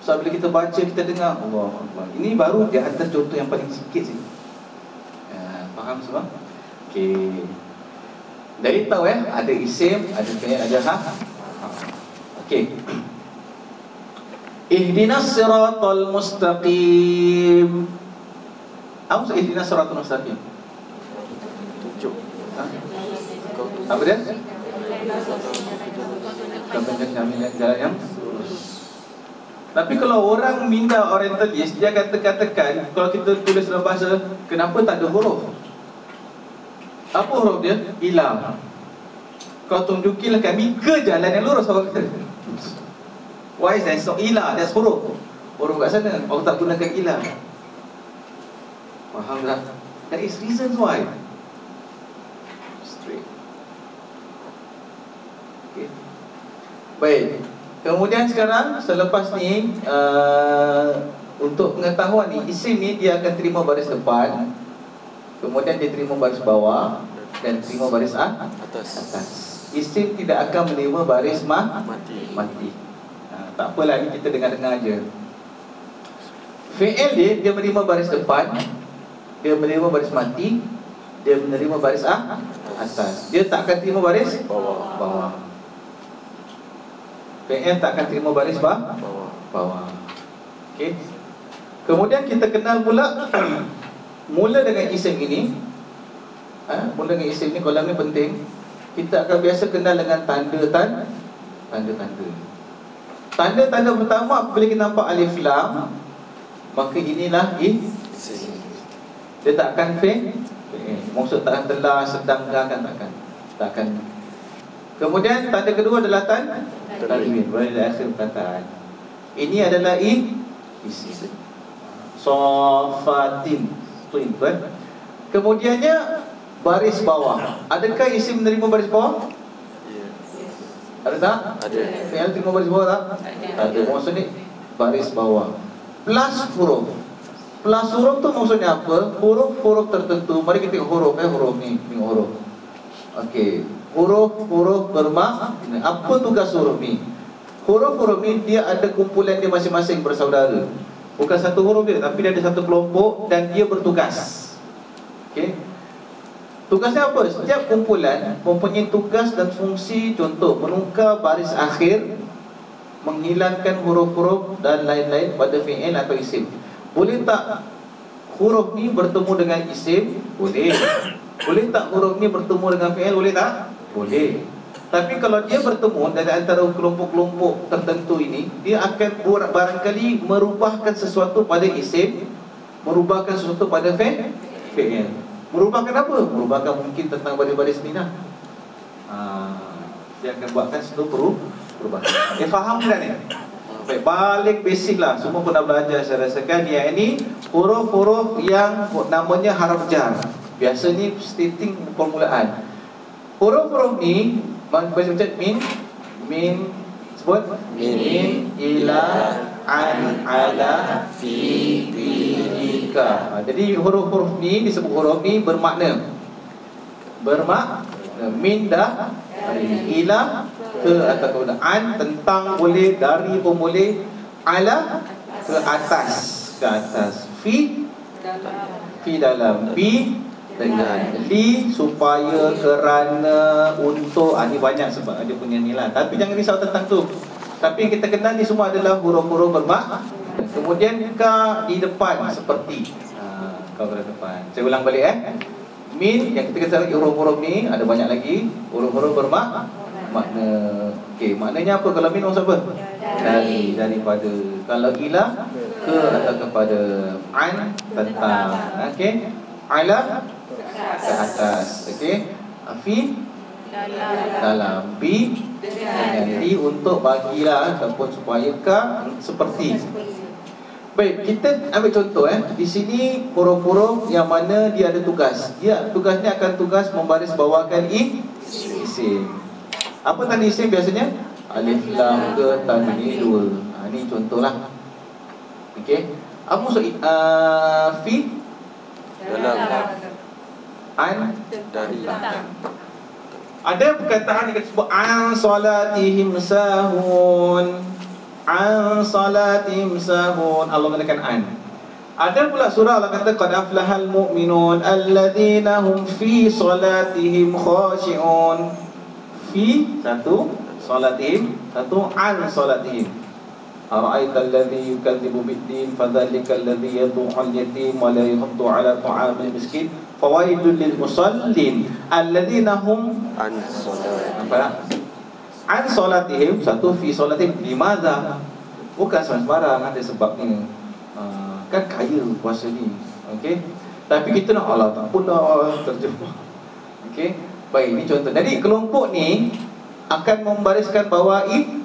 So bila kita baca, kita dengar Allah Allah Ini baru di atas contoh yang paling sikit sini ya, Faham semua? Okey Dari tahu ya, ada isim, ada fi'il, ada ha Okey Ihdinas siratal mustaqim Apa maksud ihdinas siratal mustaqim? Apa dia? Kepenjang kami jalan yang Tapi kalau orang minda orientalis Dia akan tekan-tekan Kalau kita tulis dalam bahasa Kenapa tak ada huruf? Apa huruf dia? Ilam Kau tunjukilah kami ke jalan yang lurus Apa kata? Why is that? So ilah, that's huruf Huruf kat sana Allah tak gunakan ilah Faham tak? There is reasons why Straight Okay. Baik. Kemudian sekarang selepas ni uh, untuk pengetahuan ni isim ni dia akan terima baris depan. Kemudian dia terima baris bawah dan terima baris ah, atas. atas. Isim tidak akan menerima baris mah Mati. mati. Ha, tak apalah ni kita dengar-dengar aja. Fi'il dia dia menerima baris depan, dia menerima baris mati, dia menerima baris ah, atas. Dia tak akan terima baris Bawah. bawah. PM tak akan terima baris bawah. Bawah. Okey. Kemudian kita kenal pula [CLEARS THROAT] mula dengan isim ini. Ha, mula dengan isim ni kolam ni penting. Kita akan biasa kenal dengan tanda tan tanda-tanda. Tanda-tanda pertama apabila kita nampak alif lam maka inilah Isim. dia tak akan fe Maksud tak akan telah sedang akan takkan? Takkan. Kemudian tanda kedua adalah tan? Tanwin Berada di akhir perkataan Ini adalah i? Isim Sofatin Twin kan? Kemudiannya Baris bawah. Adakah isim menerima baris bawah? Ada tak? Ada. Fi'al terima baris bawah? Tak? Ada. Maksudnya Baris bawah. Plus huruf Plus huruf tu maksudnya apa? Huruf-huruf tertentu. Mari kita tengok huruf eh Huruf ni. Tengok huruf. Okey. Huruf-huruf bermak. Apa tugas huruf ni? Huruf-huruf ni Dia ada kumpulan dia masing-masing bersaudara. Bukan satu huruf dia Tapi dia ada satu kelompok Dan dia bertugas. Okey. Tugasnya apa? Setiap kumpulan mempunyai tugas dan fungsi Contoh, menukar baris akhir Menghilangkan huruf-huruf dan lain-lain pada fi'il atau isim Boleh tak huruf ni bertemu dengan isim? Boleh Boleh tak huruf ni bertemu dengan fi'il? Boleh tak? Boleh tapi kalau dia bertemu dari antara kelompok-kelompok tertentu ini Dia akan barangkali merubahkan sesuatu pada isim Merubahkan sesuatu pada fi'il. Merubahkan apa? Merubahkan mungkin tentang baris-baris ni lah ha, Dia akan buatkan peru- perubahan Eh faham tak ni? Baik, balik basic lah. Semua pun dah belajar saya rasakan Yang ini huruf-huruf yang namanya haraf jar. Biasa ni stating permulaan. Huruf-huruf ni Baca macam min Min Sebut? Min Ila An Ala Fi Fi Ika ha, Jadi huruf-huruf ni Disebut huruf ni bermakna. Bermakna. Min dah Ila Ke atau ke An Tentang boleh Dari pun boleh Ala Ke atas. Ke atas. Fi? Fi dalam. Bi dengan li supaya kerana untuk ah ni banyak sebab ada punya ni lah. Tapi jangan risau tentang tu. Tapi yang kita kenal ni semua adalah huruf-huruf bermak. Kemudian ka di depan seperti. Ha, ka pada depan. Saya ulang balik eh min yang kita kata lagi huruf-huruf ni ada banyak lagi. Huruf-huruf bermak. Makna okey maknanya apa? Kalau min maksud apa? Dari. Daripada. Kalau ila ke atau kepada an tentang. Okey. Ala ke atas. Okey. Fi dalam. Bi dengan. Di untuk bagilah ataupun supaya ka seperti Baik, kita ambil contoh eh. Di sini huruf-huruf yang mana dia ada tugas. Dia tugasnya akan tugas membaris bawakan i isim. Apa tanda isim biasanya? Alif lam ke tanwin dua. Ha, ini contohlah. Okey. Apa maksud uh, fi Dalam an Dari Ada perkataan yang disebut an salatihim sahun an salatim sahun. Allah mengatakan an. Ada pula surah Allah kata qad aflahal mu'minun alladhina hum fi salatihim khashiun. Fi satu. Salatihim satu. An salatihim. Ara'ait alladhi yukathibu bid-din fadhalika alladhi yatuhu al-yatim wa la yuhtu 'ala ta'am miskin. fawaidul lil musallin alladhina hum an salatihim An solatihim Satu fi solatihim. Limadha? Bukan sembarang ada sebabnya. Uh, Kan kaya puasa ni Okey? Tapi kita nak Allah tak pula terjemah. Okey? Baik ini contoh. Jadi kelompok ni Akan membariskan bawah i?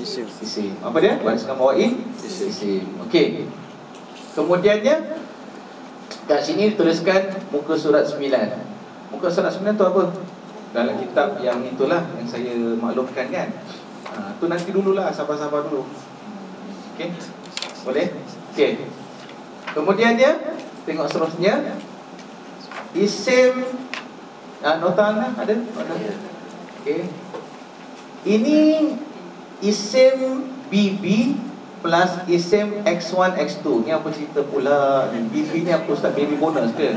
Isim. Isim. Apa dia? Bariskan bawah i? Isim. Isim. Okey. Kemudiannya Kat sini dituliskan Muka surat 9 Muka surat 9 tu apa? Dalam kitab yang itulah Yang saya maklumkan kan ha, Tu nanti dululah Sabar-sabar dulu Okey Boleh? Okey Kemudiannya Tengok seterusnya Isim ah, Nota anda ada? Ada? Okey Ini Isim BB Plus isim X1, X2 Ni apa cerita pula BB ni apa Ustaz? Baby bonus ke?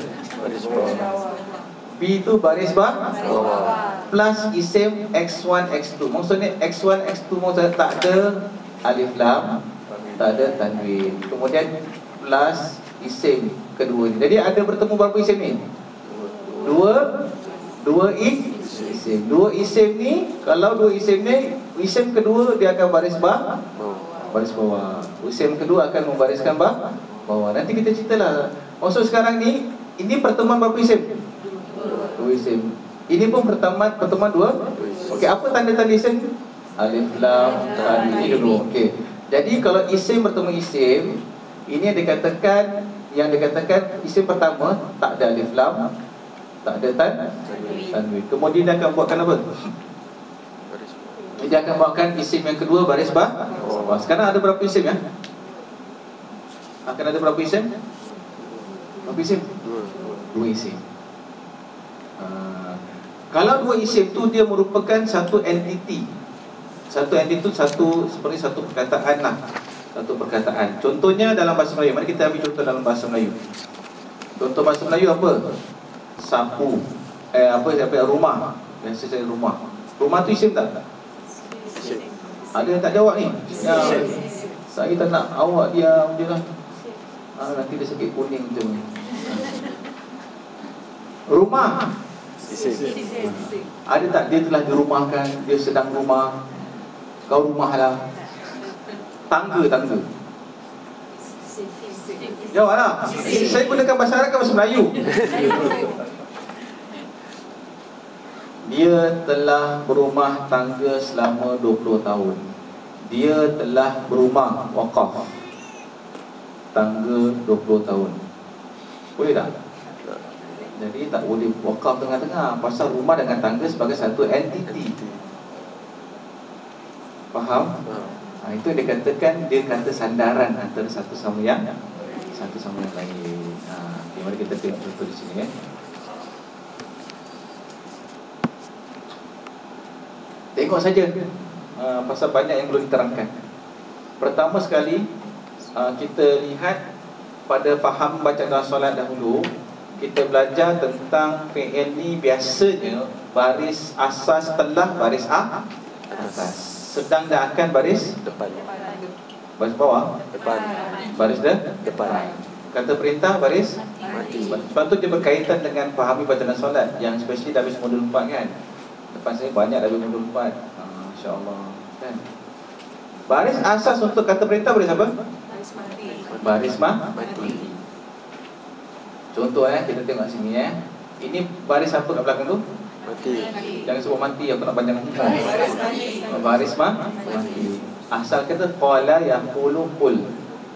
Bawah B tu baris bar Bawah. Plus isim X1, X2 Maksudnya X1, X2 maksudnya tak ada Alif lam Tak ada tanwin. Kemudian Plus isim kedua ni. Jadi ada bertemu berapa isim ni? Dua. Dua isim. Dua isim ni Kalau dua isim ni Isim kedua dia akan baris bar Bawah? Baris bawah. Isim kedua akan membariskan bar bawah. Nanti kita ceritalah. Maksud sekarang ni Ini pertemuan berapa isim? Isim Ini pun pertemuan pertemuan dua Okey, apa tanda-tanda isim? Alif lam tanwin dulu. Okey. Jadi kalau isim bertemu isim, ini yang dikatakan yang dikatakan isim pertama tak ada alif lam, tak ada tan tanwin. Kemudian dia akan buatkan apa? Dia akan buatkan isim yang kedua baris ba. Sekarang ada berapa isim ya? Akan ada berapa isim? Berapa isim? Dua Dua isim. Uh, kalau dua isim tu dia merupakan satu entiti. Satu entiti tu satu seperti satu perkataan lah. Satu perkataan. Contohnya dalam bahasa Melayu. Mari kita ambil contoh dalam bahasa Melayu. Contoh bahasa Melayu apa? Sapu. Eh apa, apa rumah. Biasa saya rumah. Rumah tu isim tak? Isim. Ada yang tak jawab ni? Ya, Saya tak nak awak diam je lah. Ah, Nanti dia sakit kuning ni. Rumah. Ada tak dia telah dirumahkan Dia sedang rumah Kau rumah lah Tangga, tangga Jawablah Saya gunakan bahasa Arab ke bahasa Melayu? Dia telah berumah tangga selama 20 tahun. Dia telah berumah wakaf Tangga 20 tahun. Boleh tak? Jadi tak boleh wakaf tengah-tengah Pasal rumah dengan tangga sebagai satu entiti Faham? Ha, itu dia katakan dia kata sandaran antara satu sama yang satu sama yang lain. Ha, okay, mari kita tengok contoh di sini eh. Tengok saja uh, pasal banyak yang perlu diterangkan. Pertama sekali uh, kita lihat pada faham bacaan solat dahulu kita belajar tentang fi'il ni biasanya baris asas telah baris A atas. Sedang dah akan baris Depan. baris bawah, Depan. baris dah Depan. Kata perintah baris Mati. Sebab tu dia berkaitan dengan fahami bacaan solat Yang especially dah habis modul 4 kan Depan saya banyak dah habis modul 4 ha, InsyaAllah kan? Baris asas untuk kata perintah baris apa? Baris mah Mati. Contoh eh, kita tengok sini eh. Ini baris apa kat belakang tu? Mati. Jangan sebut mati, aku nak panjang. Baris mah mati. Asal kata Qala yaqulu qul.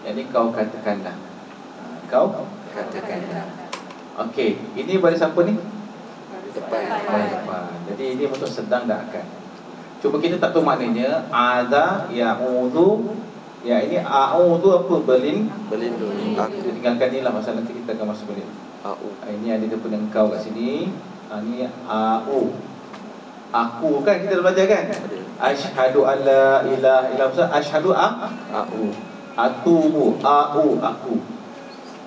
Yang ni kau katakanlah Kau katakanlah Okey, ini baris apa ni? Depan. Baris depan. Jadi ini untuk sedang dan akan. Cuma kita tak tahu maknanya. Ada, ya'udhu Ya ini a'udhu apa? Berlin Berlindung. Kita Aku. tinggalkan ni lah Pasal nanti kita akan masuk balik Aku. Ah, Ini ada dia punya engkau kat sini ha, Ini a'u Aku kan kita dah belajar kan? Ashhadu an la ilaha illallah Ashhadu a Aku. Atubu A'u Aku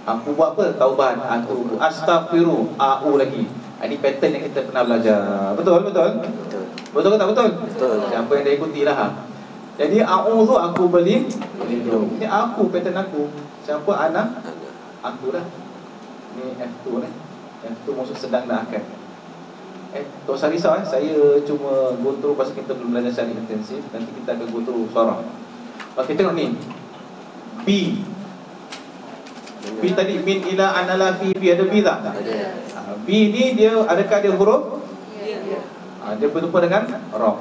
Aku buat apa? Taubat Atubu Astaghfiru A'u lagi Ah, Ini pattern yang kita pernah belajar Betul? Betul? Betul. Betul ke tak betul? Betul. Siapa yang dah ikuti lah ha? Jadi A'u tu aku beli. Ini aku pattern aku. Siapa? Anak? Aku lah Ni F2 ni. F2 maksud sedang dan akan. Eh, tak usah risau eh Saya cuma go through Pasal kita belum belajar secara intensif. Nanti kita akan go through suara Okey tengok ni. B. B tadi Min ila anala fi B Ada B tak? Ada. Ah, B ni dia Adakah dia huruf? Ah, Dia berjumpa dengan Rob.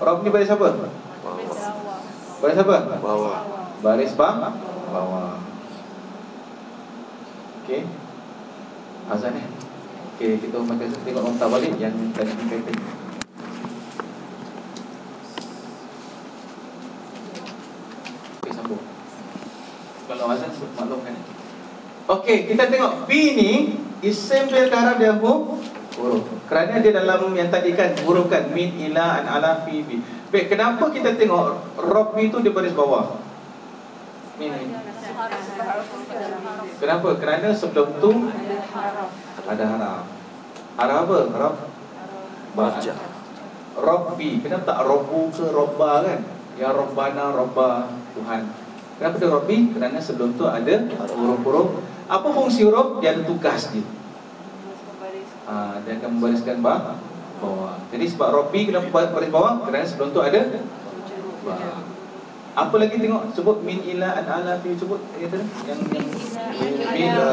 Rob. Ni baris apa? Baris apa? Bawah. Baris bang Bawah. Okey. Azan eh Okey kita makan tengok nota balik Yang tadi kita Okey sambung. Kalau azan sebut maklumkan. Okey kita tengok B ni Isim bil karam dia huruf? Huruf. Kerana dia dalam yang tadi kan Huruf kan Min ila an ala fi bi Baik kenapa kita tengok Rob itu di baris bawah min Kenapa? Kerana sebelum tu ada harap. Harap apa? Harap Baca. Rabbi. Kenapa tak Rabbu ke Rabba kan? Ya Rabbana Rabba Tuhan. Kenapa dia Rabbi? Kerana sebelum tu ada huruf-huruf. Apa fungsi huruf? Dia ada tugas dia. Ha, dia akan membariskan bawah. Bawah. Jadi sebab Rabbi kenapa baris bawah? Kerana sebelum tu ada bawah. Apa lagi tengok sebut min ila an ala fi sebut kata yang yang min ila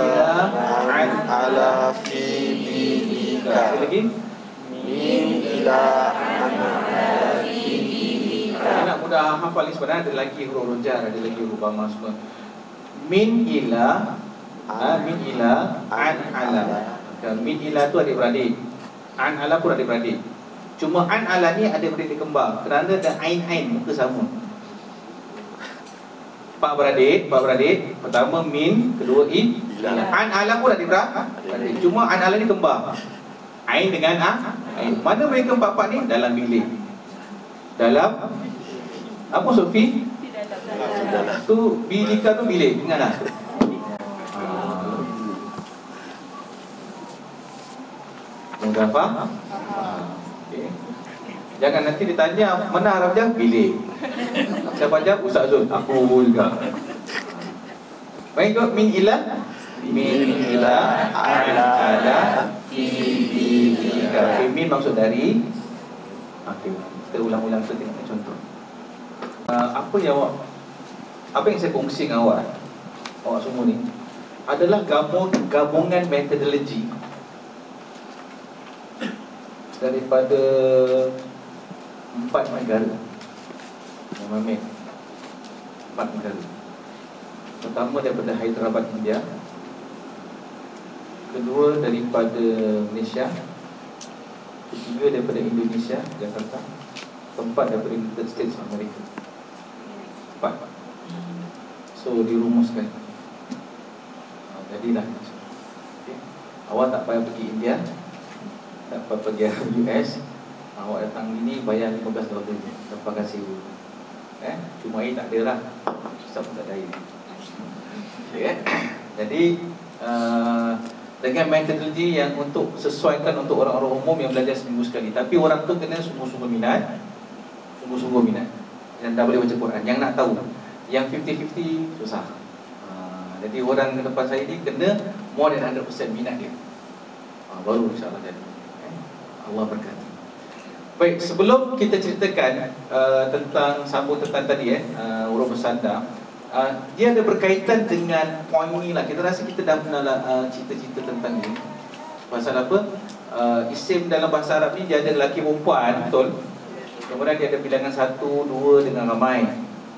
an Ala fi bi Sekali lagi Min ila ana. Saya nak mudah hafal ni sebenarnya ada lagi huruf rojar, ada lagi huruf bama semua. Min ila ah, min ila an ala. Min ila tu adik-beradik. An ala pun adik-beradik. Cuma an ala ni ada beradik kembar kerana ada ain-ain muka sama. Pak beradik, pak beradik, pertama min, kedua in. An ala pun adik-beradik. Cuma an ala ni kembar. Ain dengan a, ain. Mana mereka empat-empat ni dalam bilik. Dalam apa Sofi? Tu bilika tu bilik, ingat tak? Mudah faham? Ah, Okey. Jangan nanti ditanya mana Arab jam bilik. Siapa jam Ustaz Zul? Aku juga. Baik tu min ila min ila ala ala fi. Okay, min maksud dari Okey, kita ulang-ulang kita tengok contoh. Uh, apa yang awak apa yang saya kongsi dengan awak awak semua ni adalah gabung, gabungan metodologi daripada empat negara. Yang main empat negara. Pertama daripada Hyderabad India. Kedua daripada Malaysia. Ketiga daripada Indonesia Jakarta. Keempat daripada United States Amerika empat. So dirumuskan. Ah, jadilah. Okay. awak tak payah pergi India tak payah pergi US awak datang ini bayar 15 dolar je. Tanpa kasih. Eh cuma air tak ada lah kita pun tak ada air. Okay, eh? [COUGHS] jadi uh, dengan metodologi yang untuk sesuaikan untuk orang-orang umum yang belajar seminggu sekali. Tapi orang tu kena sungguh-sungguh minat. Sungguh-sungguh minat. Dan dah boleh baca Quran. Yang nak tahu. Yang 50-50 susah. Uh, jadi orang depan saya ni kena more than 100% minat dia. Uh, baru insyaAllah jadi? Allah berkati Baik, sebelum kita ceritakan uh, tentang sambung tentang tadi eh uh, urut bersandar, uh, dia ada berkaitan dengan poin ni lah. Kita rasa kita dah pernah uh, cerita-cerita tentang ni. Pasal apa? Uh, isim dalam bahasa Arab ni dia ada lelaki perempuan, betul? Kemudian dia ada bilangan satu, dua dengan ramai.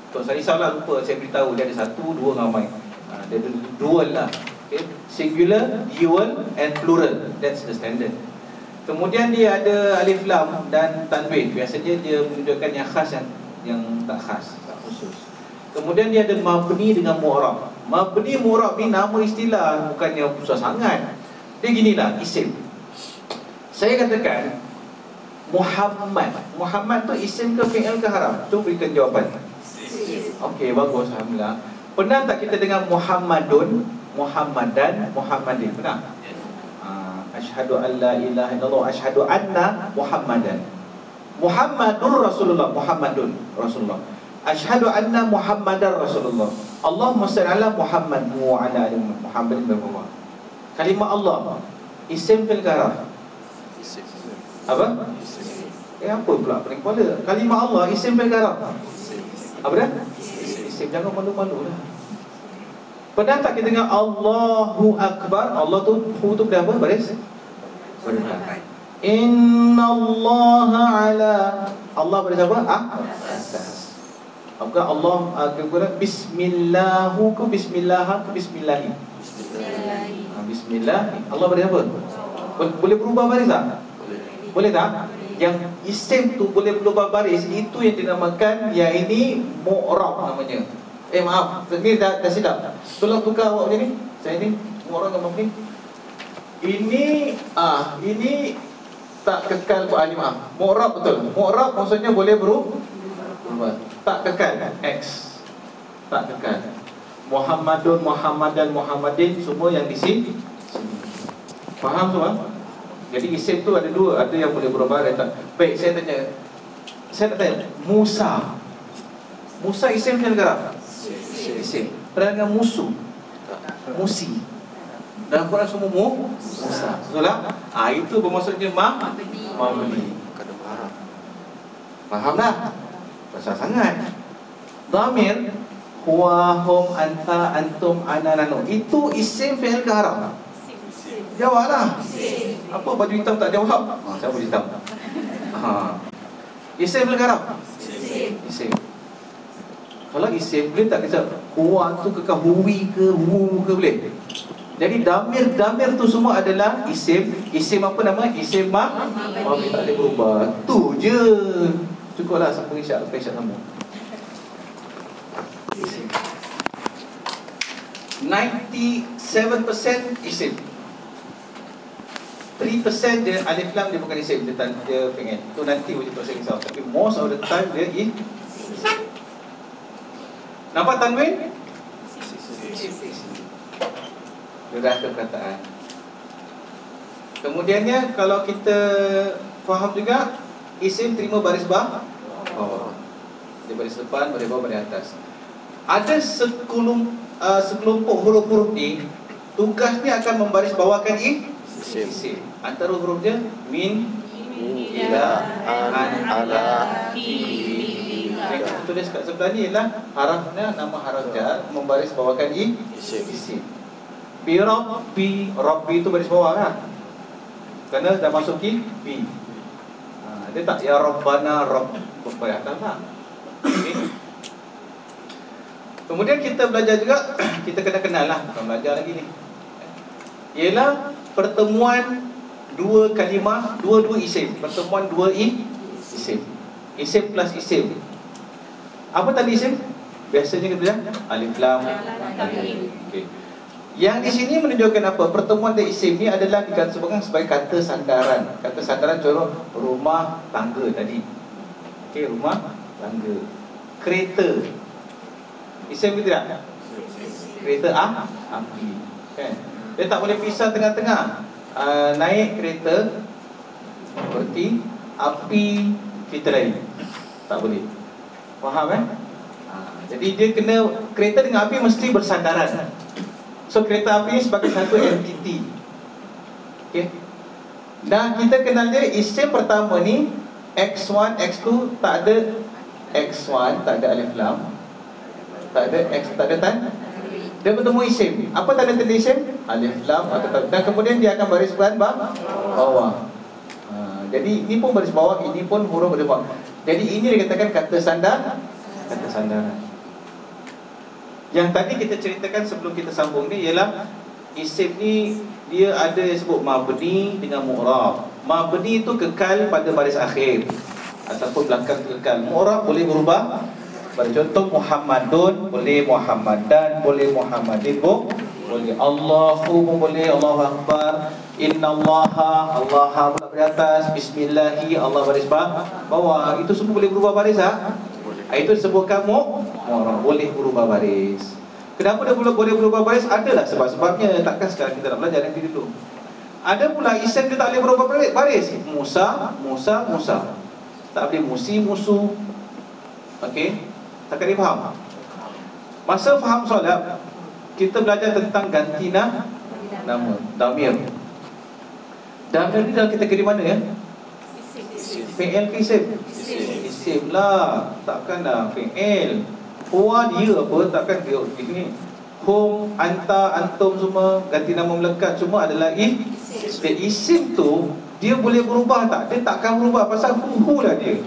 So, saya risaulah lupa saya beritahu dia ada satu, dua ramai. Uh, dia ada dual lah. Okay? Singular, dual and plural. That's the standard. Kemudian dia ada alif lam dan tanwin. Biasanya dia menunjukkan yang khas yang yang tak khas, tak khusus. Kemudian dia ada mabni dengan mu'rab. Mabni mu'rab ni nama istilah bukannya susah sangat. Dia ginilah isim. Saya katakan Muhammad. Muhammad tu isim ke fi'il ke haram? Cuba berikan jawapan. Okey, bagus alhamdulillah. Pernah tak kita dengar Muhammadun, Muhammadan, Muhammadin? Pernah? Ashhadu an la ilaha illallah Ashhadu anna Muhammadan. Muhammadur Rasulullah Muhammadun Rasulullah. Ashhadu anna Muhammadan Rasulullah. Allahumma salli ala Muhammad wa ala ali Muhammad bin Muhammad Kalimah Allah. Isim fil karaf Apa? Eh apa pula? Pening kepala. Kalimah Allah Isim fil karaf Apa dah? Isim. Jangan malu-malu lah Pernah tak kita dengar Allahu Akbar Allah tu Hu tu berapa baris? Inna Allah ala Allah baris apa? Ah? Atas Apakah Allah uh, kemudian Bismillahu ke Bismillah ke Bismillahi Bismillah Bismillah Allah baris apa? Boleh berubah baris tak? Boleh tak? Yang isim tu boleh berubah baris Itu yang dinamakan Yang ini Mu'rab namanya Eh maaf, ni dah, dah silap Tolong tukar awak macam ni. Saya ni, semua orang gambar ni Ini, ah, ini Tak kekal buat ni maaf Mu'rab betul. Mu'rab maksudnya boleh berubah. Tak kekal, X. Tak kekal. Muhammadun, Muhammadan, Muhammadin Semua yang di sini Faham semua? Jadi isim tu ada dua. Ada yang boleh berubah, ada tak. Baik, saya tanya. Saya nak tanya. Musa. Musa isim kan negara? Isim Pernah dengan musuh. Musi. Dalam Quran semua mu? Musa. Betul tak? Ah itu bermaksudnya ma Mabni Faham tak? Besar sangat. Damir Huwa, hum, anta, antum, ana, nanu Itu isim fi'il ke haram? Jawablah. Apa baju hitam tak jawab? Ha, saya baju hitam? Ha. Isim fi'il ke haram? Isim kalau isim boleh tak kita Huwa tu kekal huwi ke hu ke boleh? Jadi damir-damir tu semua adalah isim Isim apa nama? Isim ma? Mami tak boleh berubah. Tu je. Cukuplah sampai isyak Lepas isyak sama Isim. 97% isim. 3% dia alif lam dia bukan isim. Dia, dia pengen. Tu nanti tak saya risau. Tapi most of the time dia is Nampak tanwin? Sudah ada perkataan. Kemudiannya Kalau kita faham juga Isim terima baris bawah. Bawah Di baris depan, baris bawah, baris atas. Ada sekulum, uh, sekelompok huruf-huruf ni Tugasnya akan membaris bawahkan i Isim. Isim. Antara huruf dia Min Min Ila an ala fi tulis kat sebelah ni ialah Harafnya nama haraf jar Membaris bawahkan i Isim. Isim. Pi Rabbi Rabbi itu baris bawah kan Kerana dah masuk ki Pi. Ha, Dia tak Ya Rabbana Rabb. Baris atas tak okay. Kemudian kita belajar juga [CLEARS THROAT] Kita kena kenal lah. Bukan belajar lagi ni. Ialah Pertemuan Dua kalimah Dua-dua isim. Pertemuan dua i Isim. Isim plus isim Apa tadi isim? Biasanya kita bilang Alif Lam okay. Yang di sini menunjukkan apa? Pertemuan dari isim ni adalah dikatakan sebagai kata sandaran. Kata sandaran contoh rumah tangga tadi. Okey, rumah tangga. Kereta. Isim ke tidak? Kereta ah, api. Kan? Dia tak boleh pisah tengah-tengah. Uh, naik kereta berarti api kita lain. Tak boleh. Faham kan? Ha, jadi dia kena kereta dengan api mesti bersandaran. So kereta api ni sebagai satu entiti. Okay? Dan kita kenal dia isim pertama ni X1, X2 tak ada X1 tak ada alif lam. Tak ada X, tak ada tan. Dia bertemu isim. Apa tanda tanda isim? Alif lam atau tan Dan kemudian dia akan baris bawah. Bawah. Ha, Jadi ini pun baris bawah Ini pun huruf baris bawah Jadi ini dikatakan kata sandar Kata sandaran yang tadi kita ceritakan sebelum kita sambung ni ialah isim ni dia ada yang sebut mabni dengan mu'rab. Mabni itu kekal pada baris akhir ataupun belakang kekal. Mu'rab boleh berubah. Bercontoh Muhammadun boleh Muhammadan, boleh Muhammadin boleh Allahu pun boleh Allahu akbar. Innallaha Allah pula di atas Bismillahi Allah baris bawah itu semua boleh berubah baris ah. Ha? Itu disebutkan mu boleh berubah baris. Kenapa dia boleh boleh berubah baris? Adalah sebab-sebabnya. Takkan sekarang kita nak belajar nanti dulu. Ada pula isim dia tak boleh berubah baris. Musa, Musa, Musa. Tak boleh musi, musu. Okey. Takkan dia faham? Masa faham solat, kita belajar tentang ganti na, nama, damir. Damir ni dalam kategori mana ya? Fi'il ke isim? Isim lah Takkan dah fi'il Huwa dia apa Takkan dia ini Hum, anta, antum semua Ganti nama melekat Semua adalah i Dan isim tu Dia boleh berubah tak? Dia takkan berubah Pasal hu lah dia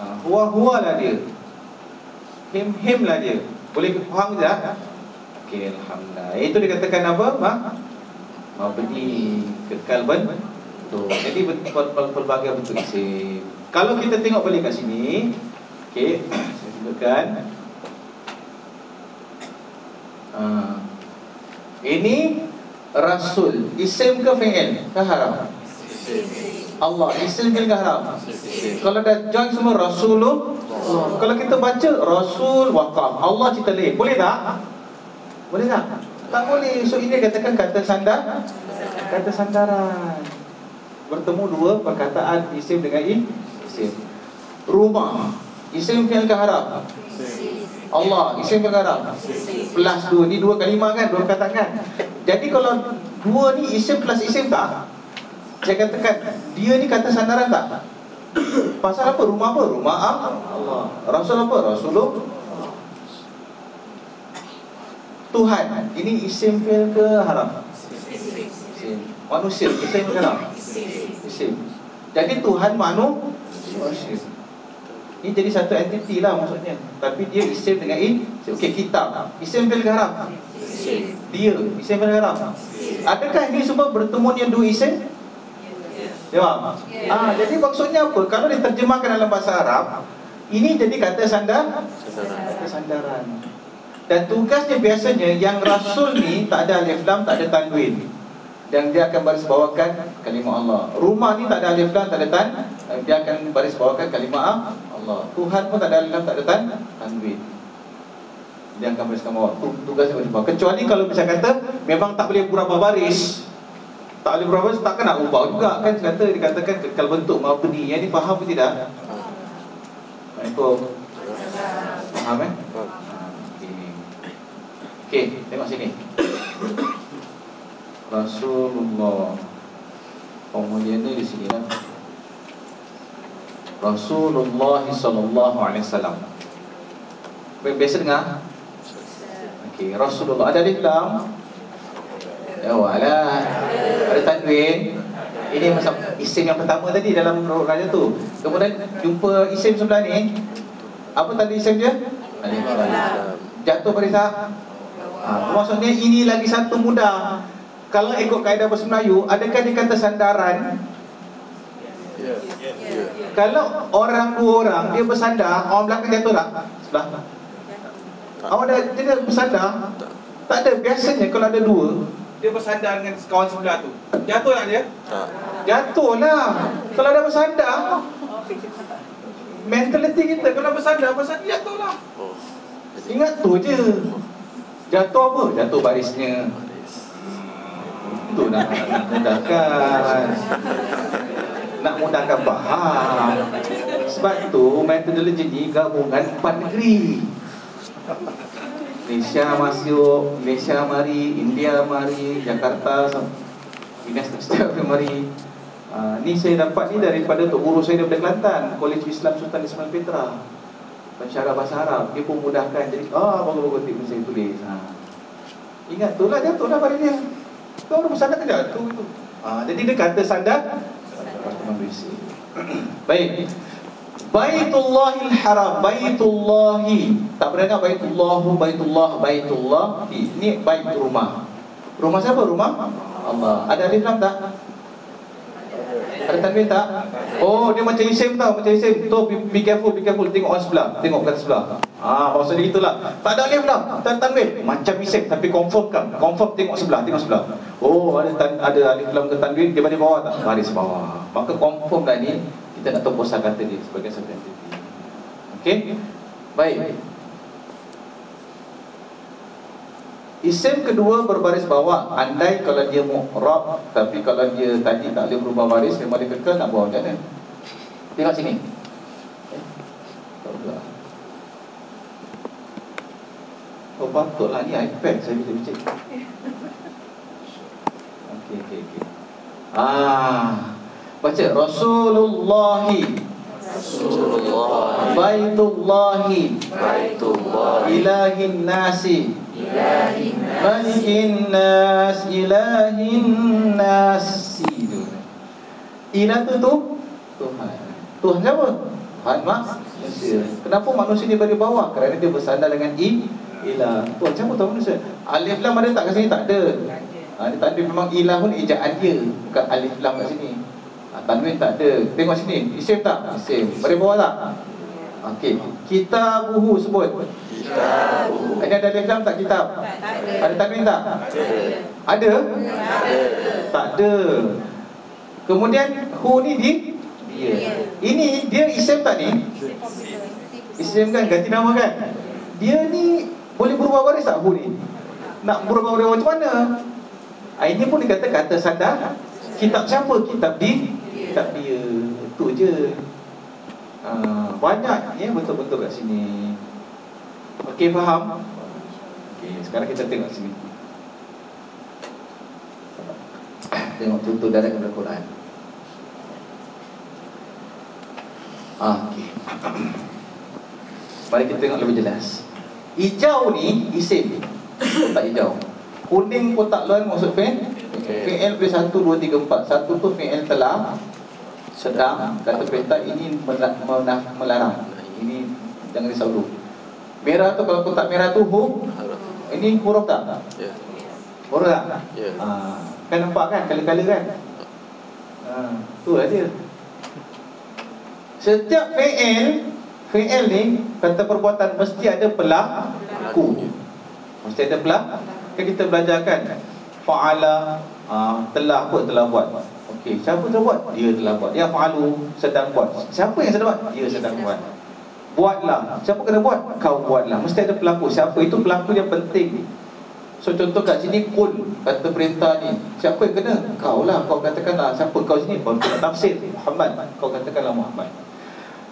ha, Huwa huwa lah dia Him him lah dia Boleh faham tak? Okey Alhamdulillah Itu dikatakan apa? Ma? Mabni Kekal ben Betul. Jadi pelbagai bentuk isim. Kalau kita tengok balik kat sini, okey, saya sebutkan. Uh, ini rasul, isim ke fi'il? Ke haram? Allah, isim ke haram? Kalau dah join semua rasulun, kalau kita baca rasul waqaf, Allah cerita lain. Boleh tak? Boleh tak? Tak boleh. So ini katakan kata sandar, kata sandaran bertemu dua perkataan isim dengan i isim. Rumah isim fi'il harap? Allah isim ke harap? Plus dua ni dua kalimah kan, dua perkataan kan. Jadi kalau dua ni isim plus isim tak? Saya katakan dia ni kata sandaran tak? Pasal apa? Rumah apa? Rumah Allah. Rasul apa? Rasulullah. Tuhan. Ini isim fi'il ke harap? Isim. Manusia isim ke harap? Isim. Jadi Tuhan manu manusia. Ini jadi satu entiti lah maksudnya. Tapi dia isim dengan i. Okey kitab. Isim bil garam. Dia isim bil garam. Adakah ini semua bertemu yang dua isim? Jawab. Ah, jadi maksudnya apa? Kalau diterjemahkan dalam bahasa Arab, ini jadi kata sandar, kata sandaran. Dan tugasnya biasanya yang rasul ni tak ada alif lam, tak ada tanwin dan dia akan baris bawakan kalimah Allah. Rumah ni tak ada alif lam, tak ada tan, dia akan baris bawakan kalimah Allah. Tuhan pun tak ada alif lam, tak ada tan, tanwin. dia akan bariskan bawah. Tu tugas dia baris bawah. Kecuali kalau bisa kata memang tak boleh berapa baris. Tak boleh berapa baris takkan nak ubah juga kan kata dikatakan kekal bentuk mabni. Yang ni faham ke tidak? Assalamualaikum. Faham eh? Okey. Tengok sini. Rasulullah. Pemuliaan di sini lah. Rasulullah sallallahu alaihi wasallam. Biasa dengar? Okey, Rasulullah ada alif lam. Ya wala. Ada tanwin. Ini masa isim yang pertama tadi dalam raja tu. Kemudian jumpa isim sebelah ni. Apa tadi isim dia? Alif. Jatuh baris tak? Ha, maksudnya ini lagi satu mudah. Kalau ikut kaedah bahasa Melayu, adakah dia kata sandaran? Ya. Ya. Kalau orang dua orang dia bersandar, orang belakang jatuh tak? Sebelah. Awak dah dia bersandar? Tak ada. Biasanya kalau ada dua, dia bersandar dengan kawan sebelah tu. Jatuh tak dia? Tak. Jatuh lah. Kalau dah bersandar, mentaliti kita kalau bersandar, bersandar jatuh lah. Oh. Ingat tu je. Jatuh apa? Jatuh barisnya. Itu nak, nak mudahkan. Nak mudahkan faham. Sebab tu metodologi ni gabungan empat negeri. Malaysia masuk Malaysia mari India mari Jakarta Dinas Setiap [LAUGHS] mari. Uh, Ni saya dapat ni daripada Tok Guru saya daripada Kelantan College Islam Sultan Ismail Petra Pensyarah bahasa Arab Dia pun mudahkan Jadi ah bagus-bagus tip saya tulis ha. Ingat tu lah jatuh lah pada dia kau orang bersandar ke jatuh itu. Ha, jadi dia kata sandar Baik. Baitullahil Haram, Baitullahi. Tak pernah dengar Baitullahu, Baitullah, Baitullah. Ini bait rumah. Rumah siapa rumah? Allah. Ada alif lam tak? Ada tanwin tak? Oh, dia macam isim tau, macam isim. Tu be, be careful, be careful. Tengok orang sebelah, tengok kat sebelah. Ah, maksud dia gitulah. Tak ada alif lam, tak ada tanwin. Macam isim tapi confirm kan? Confirm tengok sebelah, tengok sebelah. Oh, ada tan, ada alif lam ke tanwin di bawah tak? Baris bawah. Maka confirm dah ni kita nak tahu kosa kata dia sebagai substantif. Okey? Baik. Isim kedua berbaris bawah. Andai kalau dia mu'rab Tapi kalau dia tadi tak boleh berubah baris Memang dia kekal nak buat macam mana? Tengok sini. Eh, Oh patutlah ni iPad Saya bisa bicik Okey okey okey. Ah, Baca Rasulullahi Rasulullah. Baitullahi. Baitullah Ilahin nasi. Malikin nas. Ilahin nasi. Ilah tu tu? Tuhan. Tuhan siapa? Tuhan manusia. Kenapa manusia ni bagi bawah? Kerana dia bersandar dengan i Ilah. Tuhan siapa tahu manusia? Alif lam ada tak kat sini? Tak ada. Ha, Dia tak ada. Memang ilah pun ejaan dia. Bukan alif lam kat sini ha, Tanwin tak ada Tengok sini Isim tak? Isim Bagi bawah tak? Okey Kita buhu sebut Kitabu Ini ada alif lam tak kitab? Ada tanwin tak? Ada? Tak ada. Kemudian hu ni di dia. Ini dia isim tak ni? Isim kan ganti nama kan? Dia ni boleh berubah baris tak hu ni? Nak berubah baris macam mana? Ah, ini pun dikata kata sandar. Kitab siapa? Kitab di kitab dia. Itu je. Ah, banyak ya betul-betul kat sini. Okey faham? Okey, sekarang kita tengok sini. Tengok contoh dalam Al-Quran. Ah, okey. Mari kita tengok lebih jelas. Hijau ni isim. Kotak hijau. Kuning kotak luar maksud fi'il. Fi'il boleh 1 2 3 4. Satu tu fi'il telah sedang kata peta ini mela- mela- melarang. Ini jangan risau dulu. Merah tu kalau kotak merah tu hu, ini huruf tak? Ya Huruf tak? Ya Ha, kan nampak kan kala-kala kan? Ha, tu lah dia. Setiap fi'il Fi'il ni Kata perbuatan mesti ada pelaku Mesti ada pelaku Kan kita belajar kan Fa'ala uh, Telah apa telah buat Okey, siapa telah buat? Dia telah buat. Dia fa'alu sedang buat. Siapa yang sedang buat? Dia sedang buat. Buatlah. Siapa kena buat? Kau buatlah. Mesti ada pelaku. Siapa itu pelaku yang penting. So contoh kat sini Kun Kata perintah ni. Siapa yang kena? Kau lah Kau katakanlah Siapa kau sini? Baru kena tafsir. Muhammad. Kau katakanlah Muhammad.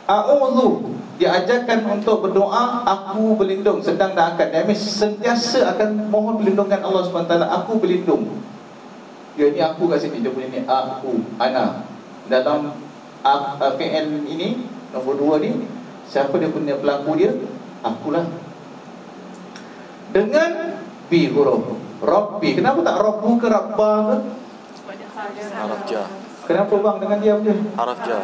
A'udhu Diajarkan untuk berdoa Aku berlindung. Sedang dan akan means sentiasa akan mohon perlindungan Allah SWT Aku berlindung Dia ni aku kat sini. Dia punya ni Aku Ana. Dalam uh, uh, PN ini Nombor dua ni Siapa dia punya pelaku dia? Akulah. Dengan B huruf. Rabbi Kenapa tak Rabbu ke? Rabba ke Haraf jar. Kenapa bang dengan dia punya Haraf jar.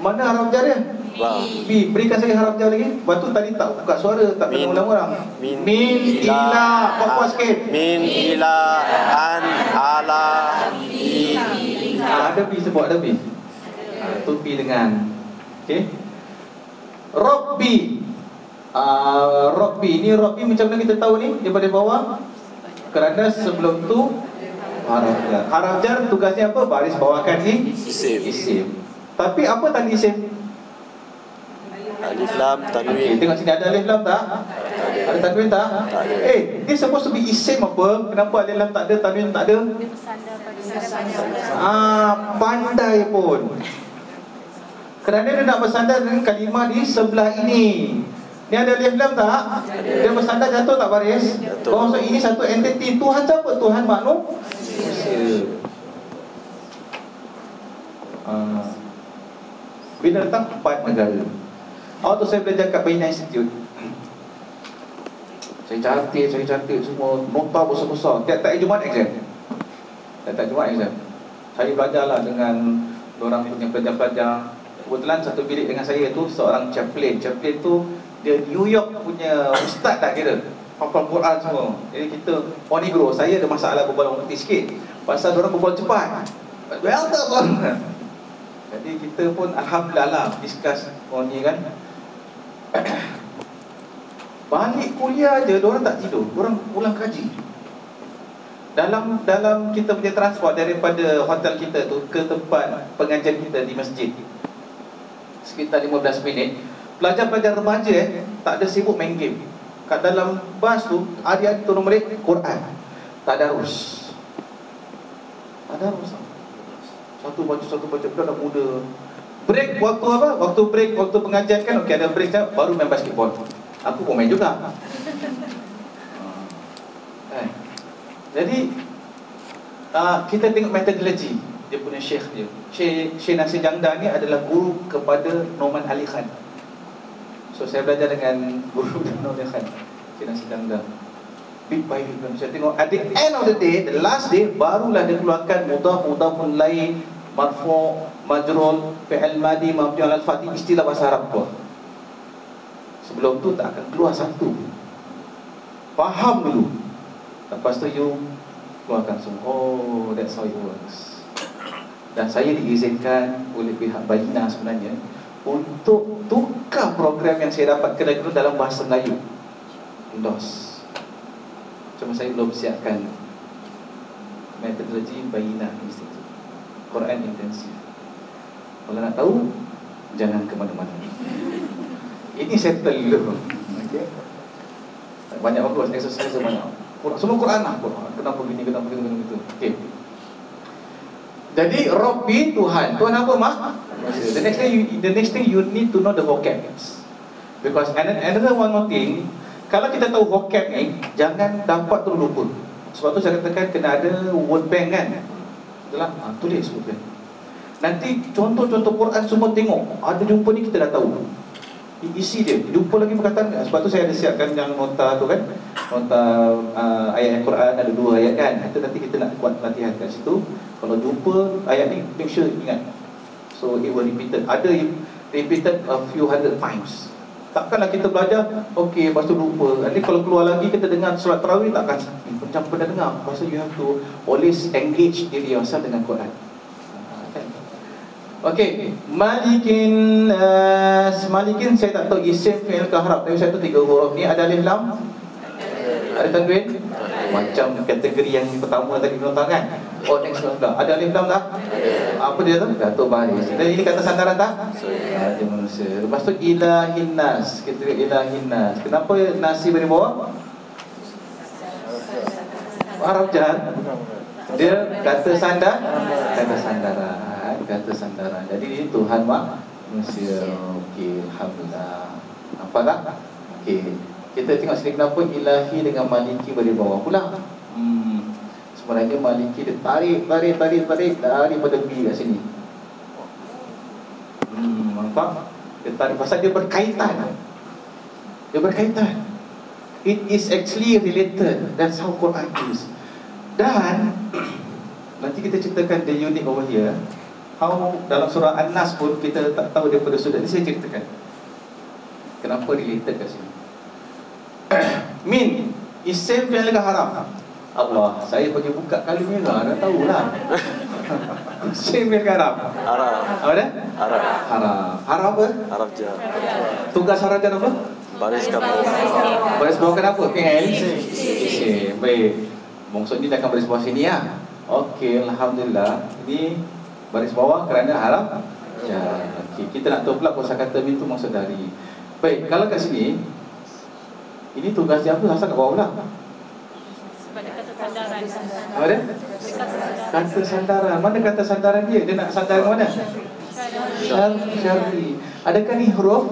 Mana harap jar dia Ba. B Berikan saya harap jar lagi Lepas tu tadi tak buka suara Tak kena ulang orang Min. Min ila Kuat-kuat sikit Min ila an ala i. Ah, ada B sebut ada B. Ah, tu B dengan okey. Rabbi. Ah, Rabbi ni Rabbi macam mana kita tahu ni daripada bawah? Kerana sebelum tu haraf jar. Haraf jar tugasnya apa? Baris bawahkan ni Isim. isim. Tapi apa tadi isim? Alif lam tanwin. tengok sini ada alif lam tak? Ada tanwin tak? Tak ada. Eh, dia supposed to be isim apa? Kenapa alif lam tak ada, tanwin tak ada? Dia bersandar pada Ah, pandai pun. Kerana dia nak bersandar dengan kalimah di sebelah ini. Ni ada alif lam tak? Dia bersandar jatuh tak baris? Jatuh. Oh, so ini satu entiti. Tuhan siapa? Tuhan manusia. Ah. Bila datang empat negara. Waktu saya belajar kat Baina Institute Saya cantik, saya cantik semua Nota besar-besar Tiap-tiap Jumaat exam Tiap-tiap Jumaat exam Saya belajarlah dengan Orang punya pelajar-pelajar Kebetulan satu bilik dengan saya tu Seorang chaplain Chaplain tu Dia New York punya Ustaz tak kira? Hafal Quran semua. Jadi kita Orang negro Saya ada masalah berbual orang putih sikit. Pasal orang berbual cepat. Well done. [LAUGHS] Jadi kita pun Alhamdulillah lah Discuss. Orang ni kan. [COUGHS] Balik kuliah je Diorang tak tidur. Diorang pulang kaji. Dalam dalam kita punya transport daripada hotel kita tu ke tempat pengajian kita di masjid. Sekitar 15 minit pelajar-pelajar remaja eh tak ada sibuk main game. Kat dalam bas tu adik-adik turun balik Quran. Tak ada harus tak ada harus satu baca satu baca. Budak muda. Break waktu apa? Waktu break waktu pengajian kan? Okey ada break kan baru main basketball. Aku pun main juga. Eh. Jadi uh, kita tengok metodologi. Dia punya syekh dia. Syekh, syekh Nasir Jangda ni adalah guru kepada Norman Ali Khan. So saya belajar dengan guru [LAUGHS] Khan, Syekh Nasir Jangda. Bit by bit saya tengok at the end of the day, the last day barulah dia keluarkan mudhaf mudhafun lain marfu majrul fi'il madi mabni al fatih istilah bahasa Arab tu. Sebelum tu tak akan keluar satu. Faham dulu. Lepas tu you keluarkan semua Oh that's how it works Dan saya diizinkan oleh pihak Bayina sebenarnya Untuk tukar program yang saya dapat kena guru dalam bahasa Melayu. DOS Cuma saya belum siapkan Metodologi Bayina Institute Quran Intensif Kalau nak tahu Jangan ke mana-mana. Ini settle dulu. Okay? Banyak bagus Exercise banyak. Semua Quran lah Quran. Kenapa begini, kenapa begini, kenapa begitu Okey Jadi Rabbi Tuhan. Tuhan apa mak? The next thing you, the next thing you need to know the vocab Because and another one more thing Kalau kita tahu vocab ni Jangan dapat tu lupa Sebab tu saya katakan kena ada word bank kan? Itulah, ha, tulis word bank. Nanti contoh-contoh Quran semua tengok Ada jumpa ni kita dah tahu isi dia. Jumpa lagi perkataan sebab tu saya ada siapkan yang nota tu kan? Nota uh, ayat Al-Quran ada dua ayat kan? Itu nanti kita nak buat latihan kat situ. Kalau jumpa ayat ni make sure ingat. So it will repeated. Ada repeated a few hundred times. Takkanlah kita belajar okey lepas tu lupa. Nanti kalau keluar lagi kita dengar surat tarawih takkan macam pernah dengar? Pasal you have to always engage diri yourself dengan Quran Okey, Malikin nas Malikin saya tak tahu isim fi'il ke harap tapi saya tahu tiga huruf ni ada alif lam. Ada tanwin? Macam kategori yang pertama tadi kita kan. Oh next pula. Ada alif lam tak? Apa dia tu? Datuk baris. Dan ini kata sandaran tak? Raja manusia. Lepas tu ilahin nas. Kita lihat ilahin nas. Kenapa nasi beri bawah? Arab jahat. Dia kata sandar, kata sandaran, kata sandaran. Jadi Tuhan mak manusia. Okey, alhamdulillah. Nampak tak? Okey. Kita tengok sini kenapa ilahi dengan maliki beri bawah pula. Hmm. Sebenarnya maliki dia tarik, tarik, tarik, tarik daripada B kat sini. Hmm, nampak? Dia tarik pasal dia berkaitan. Dia berkaitan. It is actually related. That's how Quran is. Dan [CLEARS THROAT] nanti kita ceritakan the unique over here. How dalam surah An-Nas pun kita tak tahu daripada sudut ni saya ceritakan. Kenapa related kat sini? [CLEARS THROAT] Min isim fi'il ke haram? Allah, saya pergi buka kali merah dah tahulah. [LAUGHS] isim fi'il ke haram? Arab. Apa dia? Arab. Haram. Haram apa? Arab jah. Tugas harajan apa? Bariskan. Baris bawah kenapa? PL Isim Baik Maksud ni dah akan baris bawah sini ya Okey Alhamdulillah Ini baris bawah kerana harap Ya Okey Kita nak tahu pula kuasa kata min tu maksud dari Baik Kalau kat sini Ini tugas dia apa? Asal kat bawah pula kata sandaran. Apa dia? Kata sandaran. Mana kata sandaran dia? Dia nak sandaran mana? Syar Syari Adakah ni huruf?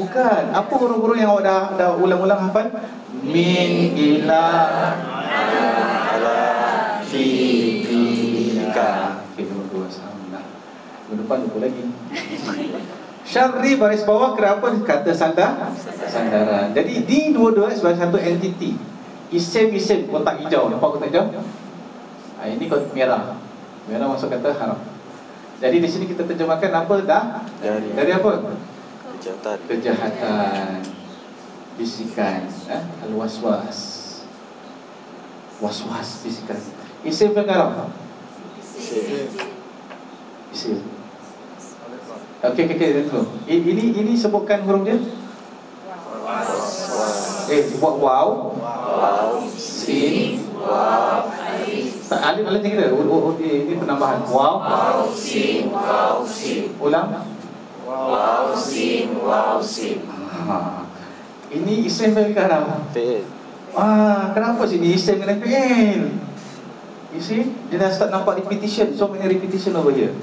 Bukan. Apa huruf-huruf yang awak dah dah ulang-ulang hafal? Min ila Minggu depan lupa lagi. Syarri baris bawah kenapa kata sandar? Sandaran. Jadi di dua-dua sebagai satu entiti. Isim-isim kotak hijau. Nampak kotak hijau? Ha, ini kotak merah. Merah masuk kata haram. Jadi di sini kita terjemahkan apa dah? Dari. Dari apa? Kejahatan. kejahatan bisikan eh? al-waswas waswas bisikan isim ke karam isim okey okey okey dulu I- ini ini sebutkan huruf dia eh buat waw Wow. sin tak alif alif tinggi dia oh, oh, oh, ini ini penambahan waw sin waw sin ulang Ha. Ini isim fi'il ke haram? Fi'il. Ah, kenapa sini isim fi'il? You see, dia dah start nampak repetition, so many repetition over here.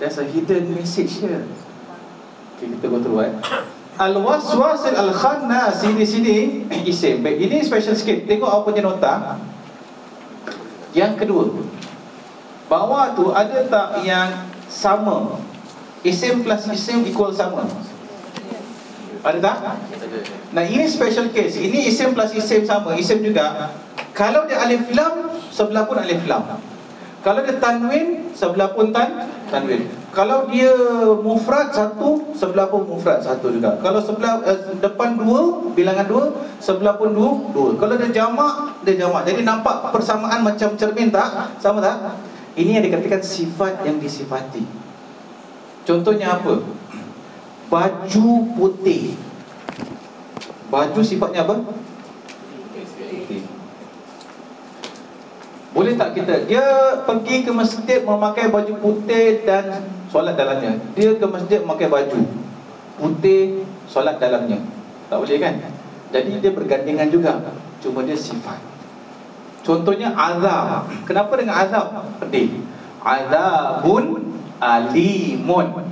There's a hidden message here. Okay, kita go through eh. [COUGHS] Al-waswas al-khannas sini sini isim. Baik, ini special sikit. Tengok apa punya nota. Yang kedua. Bawah tu ada tak yang sama? Isim plus isim equal sama. Ada tak? Nah ini special case Ini isim plus isim sama Isim juga Kalau dia alif lam Sebelah pun alif lam Kalau dia tanwin Sebelah pun tan tanwin Kalau dia mufrad satu Sebelah pun mufrad satu juga Kalau sebelah eh, depan dua Bilangan dua Sebelah pun dua Dua Kalau dia jamak Dia jamak Jadi nampak persamaan macam cermin tak? Sama tak? Ini yang dikatakan sifat yang disifati Contohnya apa? Baju putih Baju sifatnya apa? Putih. Boleh tak kita Dia pergi ke masjid memakai baju putih dan solat dalamnya? Dia ke masjid memakai baju Putih, solat dalamnya? Tak boleh kan? Jadi dia bergandengan juga. Cuma dia sifat. Contohnya azab. Kenapa dengan azab? Pedih. Azabun alimun.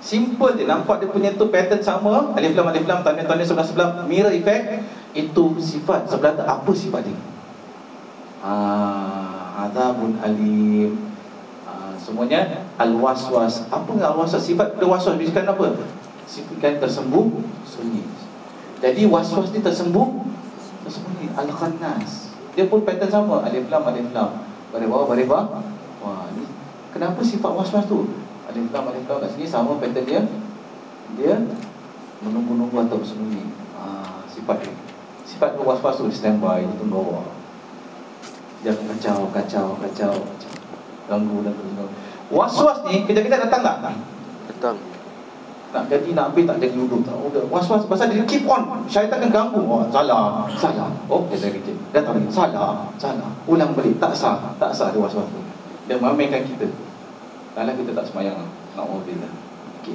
Simple je. Nampak dia punya tu pattern sama? Alif lam alif lam tanda tanda sebelah sebelah mirror effect. Itu sifat sebelah tu apa sifat dia ah azabun alim. Ah, semuanya al waswas apa yang al waswas sifat dia waswas bisikan apa? Sifat tersembung sunyi. Jadi waswas ni tersembung tersembunyi. Al khannas dia pun pattern sama. Alif lam alif lam. Baris bawah baris bawah. Wah ni kenapa sifat waswas tu? Alif lam alif lam kat sini sama pattern dia. Dia menunggu-nunggu atau bersembunyi. Ah, sifat dia. Sifat was-was tu standby tunggu bawah dia kacau kacau kacau kacau. Ganggu dan ganggu was-was ni kejap-kejap datang tak? Datang. nak jadi nak ambil tak jadi duduk. Tak udah. Was was pasal dia keep on. Syaitan akan ganggu. Oh salah. Salah. Oh dia dah kecil. Dah tahu salah. Salah. Ulang balik. Tak sah. Tak sah dia was was tu. Dia memainkan kita. Kalau kita tak semayang nak Allah okey. [CLEARS THROAT]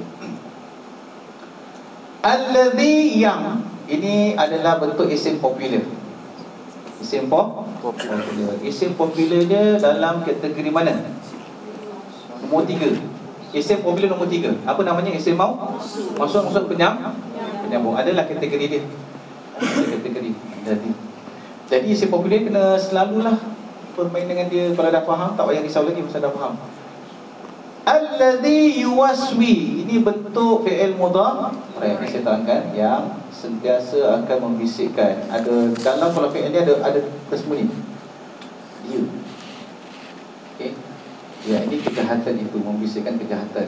Alladhi yang Ini adalah bentuk isim popular Isim po? Popular. Isim popular dia dalam kategori mana? Nombor tiga Isim popular nombor tiga Apa namanya isim mau? Maksud maksud penyam? Penyambung Adalah kategori dia Ada kategori Jadi Jadi isim popular kena selalulah Bermain dengan dia Kalau dah faham Tak payah risau lagi Pasal dah faham Alladhi yuwaswi. Ini bentuk fi'il mudhaf Yang saya terangkan Yang sentiasa akan membisikkan. Ada Dalam kalau fi'il ni ada Ada tersembunyi. Dia Okay Ya ini kejahatan itu Membisikkan kejahatan.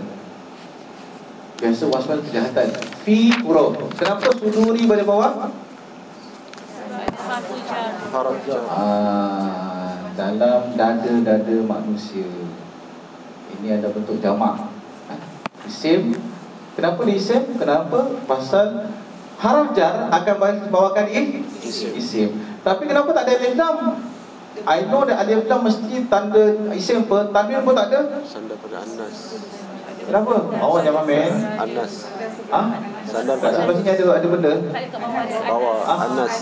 Biasa waswas kejahatan. Fi huruf Kenapa suduri pada bawah? Ah, dalam dada-dada manusia Ini ada bentuk jamak Ha? Isim Kenapa dia isim? Kenapa? Pasal Haraf jar akan bawakan i- Isim. isim Tapi kenapa tak ada alif lam? I know that alif lam mesti tanda isim apa Tanwin pun tak ada Sandar pada Anas. Kenapa? Awak jangan main Anas. Ha? Sandar Kat pada sini ada, ada benda bawah Ah. Anas.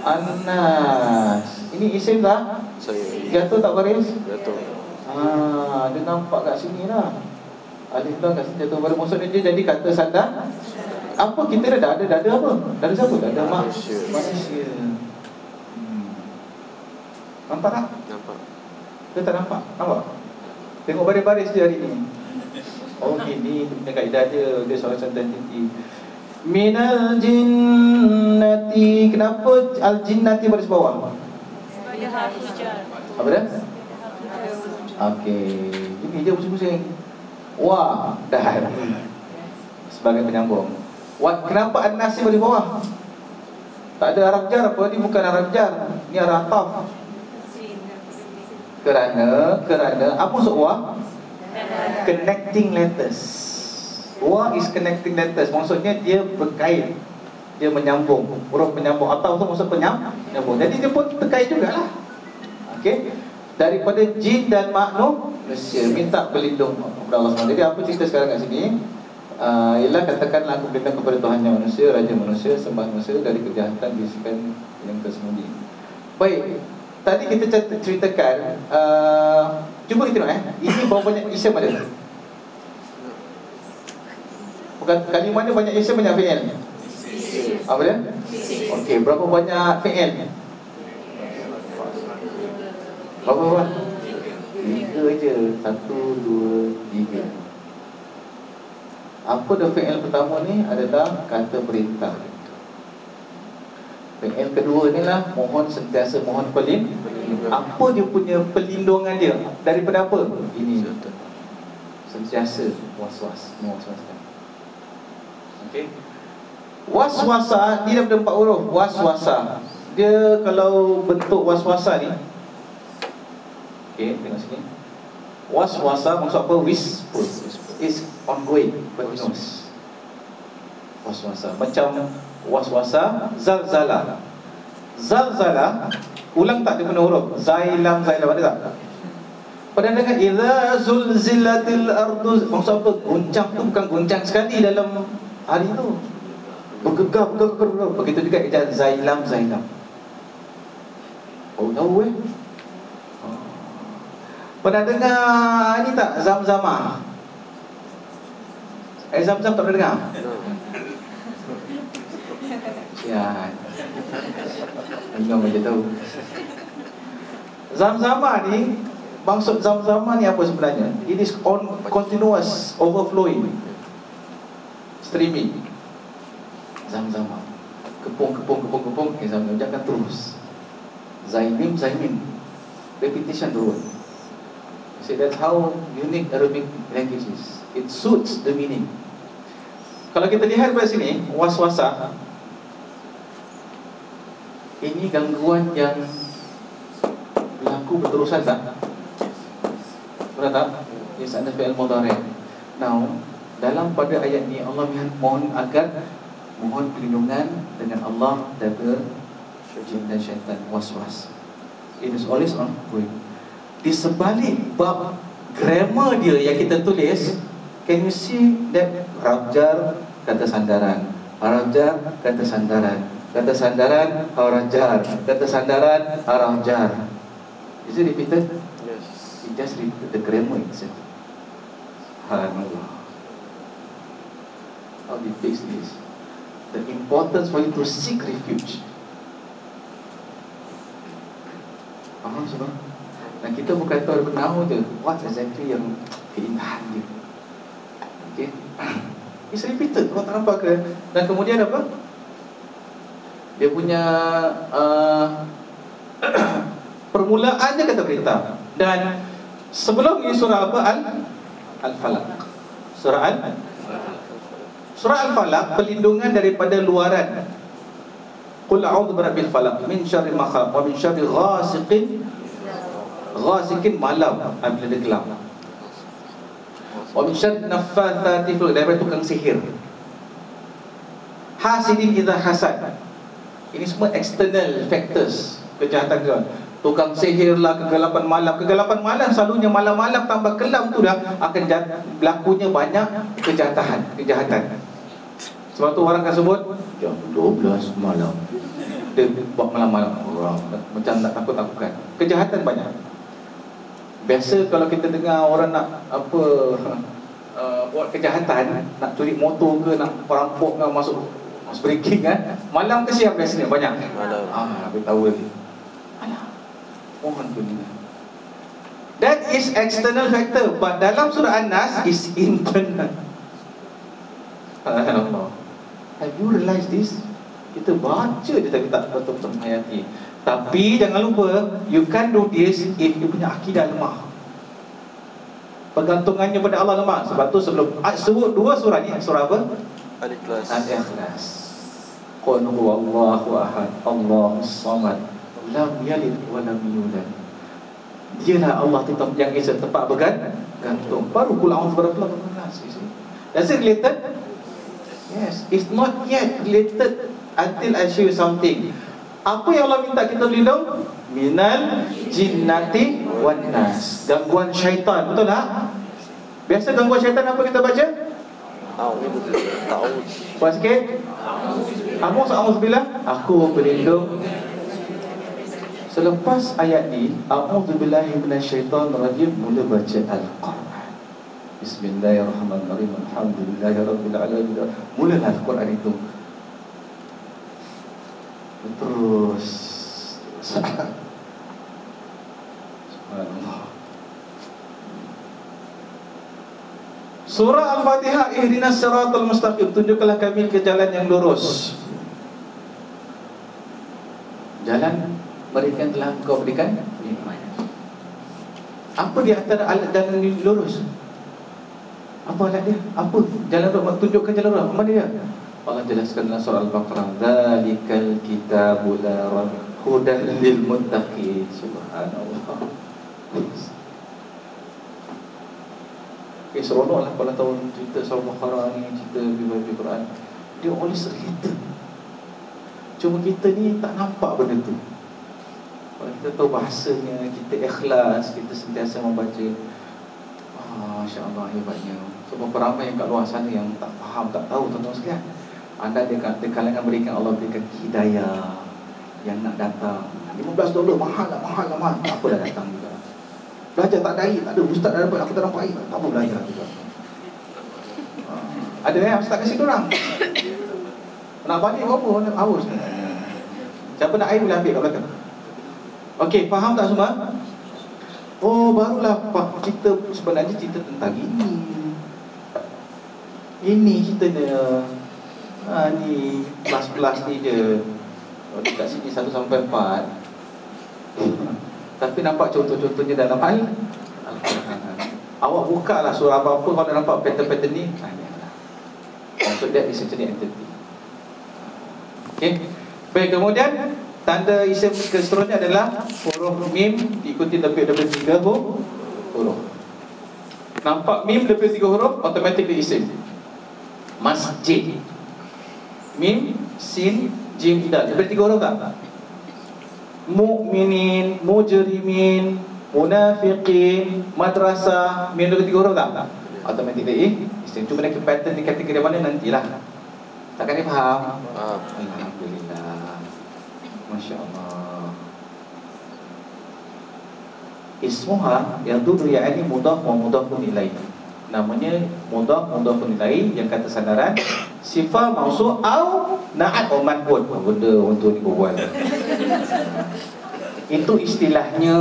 Anas Ini isim tak? Saya Jatuh tak baris? jatuh. Ah, dia nampak kat sini lah. Alif lam kat sini jatuh baru maksudnya dia jadi kata sandar. Apa kita dah ada dada apa? Dada siapa? Dada mak Manusia. manusia. Hmm. Nampak tak? Nampak. Dia tak nampak. Nampak? Tengok baris-baris dia hari ni. Oh gini dia punya kaedah dia Dia soal identity Minal jinnati Kenapa al-jinnati baris bawah? Sebab dia harfu jar. Apa dia? Okey, ini je pusing-pusing. Wah, dah. Sebagai penyambung. What, kenapa An-Nasib di bawah? Tak ada Arab jar apa? Ini bukan Arab jar. Ini Arab taf. Kerana, kerana, apa maksud wa? Connecting letters. Wa is connecting letters. Maksudnya dia berkait. Dia menyambung. Huruf penyambung. Atau tu maksud penyam- penyambung. Jadi dia pun terkait jugalah. Okey. Daripada jin dan manusia minta berlindung kepada Allah SWT. Jadi apa cerita sekarang kat sini? Uh, ialah katakanlah aku berlindung kepada Tuhan yang manusia, Raja manusia, sembah manusia dari kejahatan bisikan yang tersembunyi. Baik, tadi kita cer- ceritakan uh, Cuba kita tengok eh Ini berapa banyak isim ada? Bukan kali mana banyak isim banyak fi'il? Apa dia? Okey, berapa banyak fi'il? Berapa berapa? Tiga je. Satu, dua, tiga. Apa dah fi'il pertama ni? Adalah kata perintah. Fi'il kedua ni lah Mohon sentiasa mohon pelin. Apa dia punya pelindungan dia? Daripada apa? Ini. Sentiasa was-was Was-waskan Okey. Waswasa Dia daripada empat huruf. Waswasa. Dia kalau bentuk waswasa ni Okey, tengok sini. Waswasa maksud apa? Whisper. Is ongoing, continuous. Waswasa. Macam waswasa, zalzala. Zalzala, ulang tak dia guna huruf? Zailam, zailam, ada tak? Pada dengan Iza zulzilatil ardu Maksud apa? Guncang tu bukan guncang sekali dalam hari tu Bergegar, bergegar, bergegar Begitu juga ejaan Zailam, Zailam Oh tahu eh Pernah dengar ni tak Zam-Zamah? Eh Zam-Zam tak pernah dengar? [LAUGHS] Ya. Enggak macam tahu. Zam-Zamah ni maksud Zam-Zamah ni apa sebenarnya? It is on continuous overflowing streaming. Zam-Zamah. Kepung kepung kepung kepung eh Zam-Zam jangan terus. Zaimim Zaimim. Repetition the See, that's how unique Arabic language is. It suits the meaning. Kalau kita lihat pada sini, waswasa ini gangguan yang berlaku berterusan tak? Pernah tak? Yes, under fi'il mudhari. Now, dalam pada ayat ni Allah mohon agar mohon perlindungan dengan Allah daripada jin dan syaitan was-was. It is always on going. Di sebalik bab grammar dia yang kita tulis, can you see that rajar kata sandaran, rajar kata sandaran, kata sandaran rajar, kata sandaran rajar. Is it repeated? Yes. It just repeat the grammar itself. Subhanallah. How do you fix this? The importance for you to seek refuge. Faham semua? Dan kita bukan tahu tahu je what exactly yang keindahan dia. Okay? [CLEARS THROAT] It's repeated, kau tak nampak ke? Dan kemudian apa? Dia punya uh, [CLEARS THROAT] permulaannya kata perintah. Dan sebelum ini surah apa? Al Al-Falaq. Surah Al Surah Al-Falaq perlindungan daripada luaran. Qul a'udzu birabbil falaq min syarri ma khalaq wa min syarri ghasiqin ghasiqin malam apabila dia gelap. Syarri naffathati fil daripada tukang sihir. Hasidin idza hasad. Ini semua external factors kejahatan ke tukang sihir lah kegelapan malam. Kegelapan malam selalunya malam-malam tambah kelam tu dah akan berlakunya banyak kejahatan kejahatan. Sebab tu orang akan sebut jam 12 malam. Dia buat malam-malam. Orang macam nak takut-takutkan kejahatan banyak biasa kalau kita dengar orang nak apa [LAUGHS] uh, buat kejahatan nak curi motor ke nak perampok ke masuk house breaking kan malam ke siang biasanya? Banyak. Malam. ah habis tahu lagi. Alah mohon perlindungan that is external factor but dalam surah An-Nas is internal. Have you realised this? Kita baca je tapi tak betul-betul menghayati tapi jangan lupa you can do this if you punya akidah lemah. Pergantungannya pada Allah lemah. Sebab tu sebelum ah, Sebut dua surah ni. Surah apa? Al-Ikhlas. Al-Ikhlas Qul huwallahu ahad. Allahu samad. Lam yalid wa lam yulad. Dialah Allah tetap yang isa tempat bergantung Baru kul a'udzu birabbil nas Does it related? Yes. It's not yet related Until I show you something Apa yang Allah minta kita berlindung? Minal jinnati wan nas. Gangguan syaitan Betul tak? Biasa gangguan syaitan apa kita baca? Ta'awudz. Buat sikit. Amus A'udzubillah. Aku berlindung. Selepas ayat ni A'udzubillahi minasyaitanirrajim Mula baca Al-Quran. Bismillahirrahmanirrahim. Alhamdulillahirrahmanirrahim Mula Al-Quran itu Terus Subhanallah Surah Al-Fatihah Ihdinas siratal mustaqim Tunjuklah kami ke jalan yang lurus Jalan mereka yang telah kau berikan nikmat. Apa di antara alat jalan yang lurus? Apa alat dia? Apa jalan lurus? Tunjukkan jalan lurus Apa dia? Allah jelaskan dalam surah Al-Baqarah Zalikal kitabu la rab Hudan lil muttaqin Subhanallah. Okay, seronok lah kalau tahu cerita surah Al-Baqarah ni Cerita Bible Quran. Dia always related Cuma kita ni tak nampak benda tu. Kalau kita tahu bahasanya Kita ikhlas Kita sentiasa membaca ah, Masya Allah hebatnya. Sebab ramai yang kat luar sana Yang tak faham, tak tahu tuan-tuan sekalian Anda di, di kalangan berikan Allah berikan hidayah Yang nak datang. 15 dolar mahal lah, mahal lah, mahal. Tak apa dah datang juga? Belajar tak ada air, tak ada. Ustaz dah dapat, aku tak nampak air. Tak apa belajar juga. Ah, Ada yang Ustaz kasih orang Nak balik berapa? Haus. Siapa nak air boleh ambil kat belakang? Okey, faham tak semua? Oh, barulah Pak cerita sebenarnya cerita tentang ini. Ini ceritanya. Ha ni kelas-kelas ni je. Oh, dekat sini 1 sampai 4. Tapi nampak contoh-contohnya dalam al Al-Quran. Awak buka lah surah apa-apa kalau nampak pattern-pattern ni. So that is actually entity. Okay. Baik, kemudian tanda isim keseterusnya adalah huruf mim diikuti lebih daripada tiga huruf. Nampak mim lebih tiga huruf, automatically isim. Masjid Mim, Sin, Jim, Dal Ada tiga huruf tak? Mu'minin, Mujrimin Munafiqin Madrasah. Ada tiga huruf tak? Automatically eh, Cuma nak pattern di kategori mana nantilah. Takkan dia faham? Ah, Alhamdulillah. Masya Allah Ismuha yang tu yani mudah wa mudah pun nilai Namanya mudah mudah pun nilai Yang kata sandaran Sifat mausuk au na'at man'ud oh, Benda ni berbual? Itu istilahnya.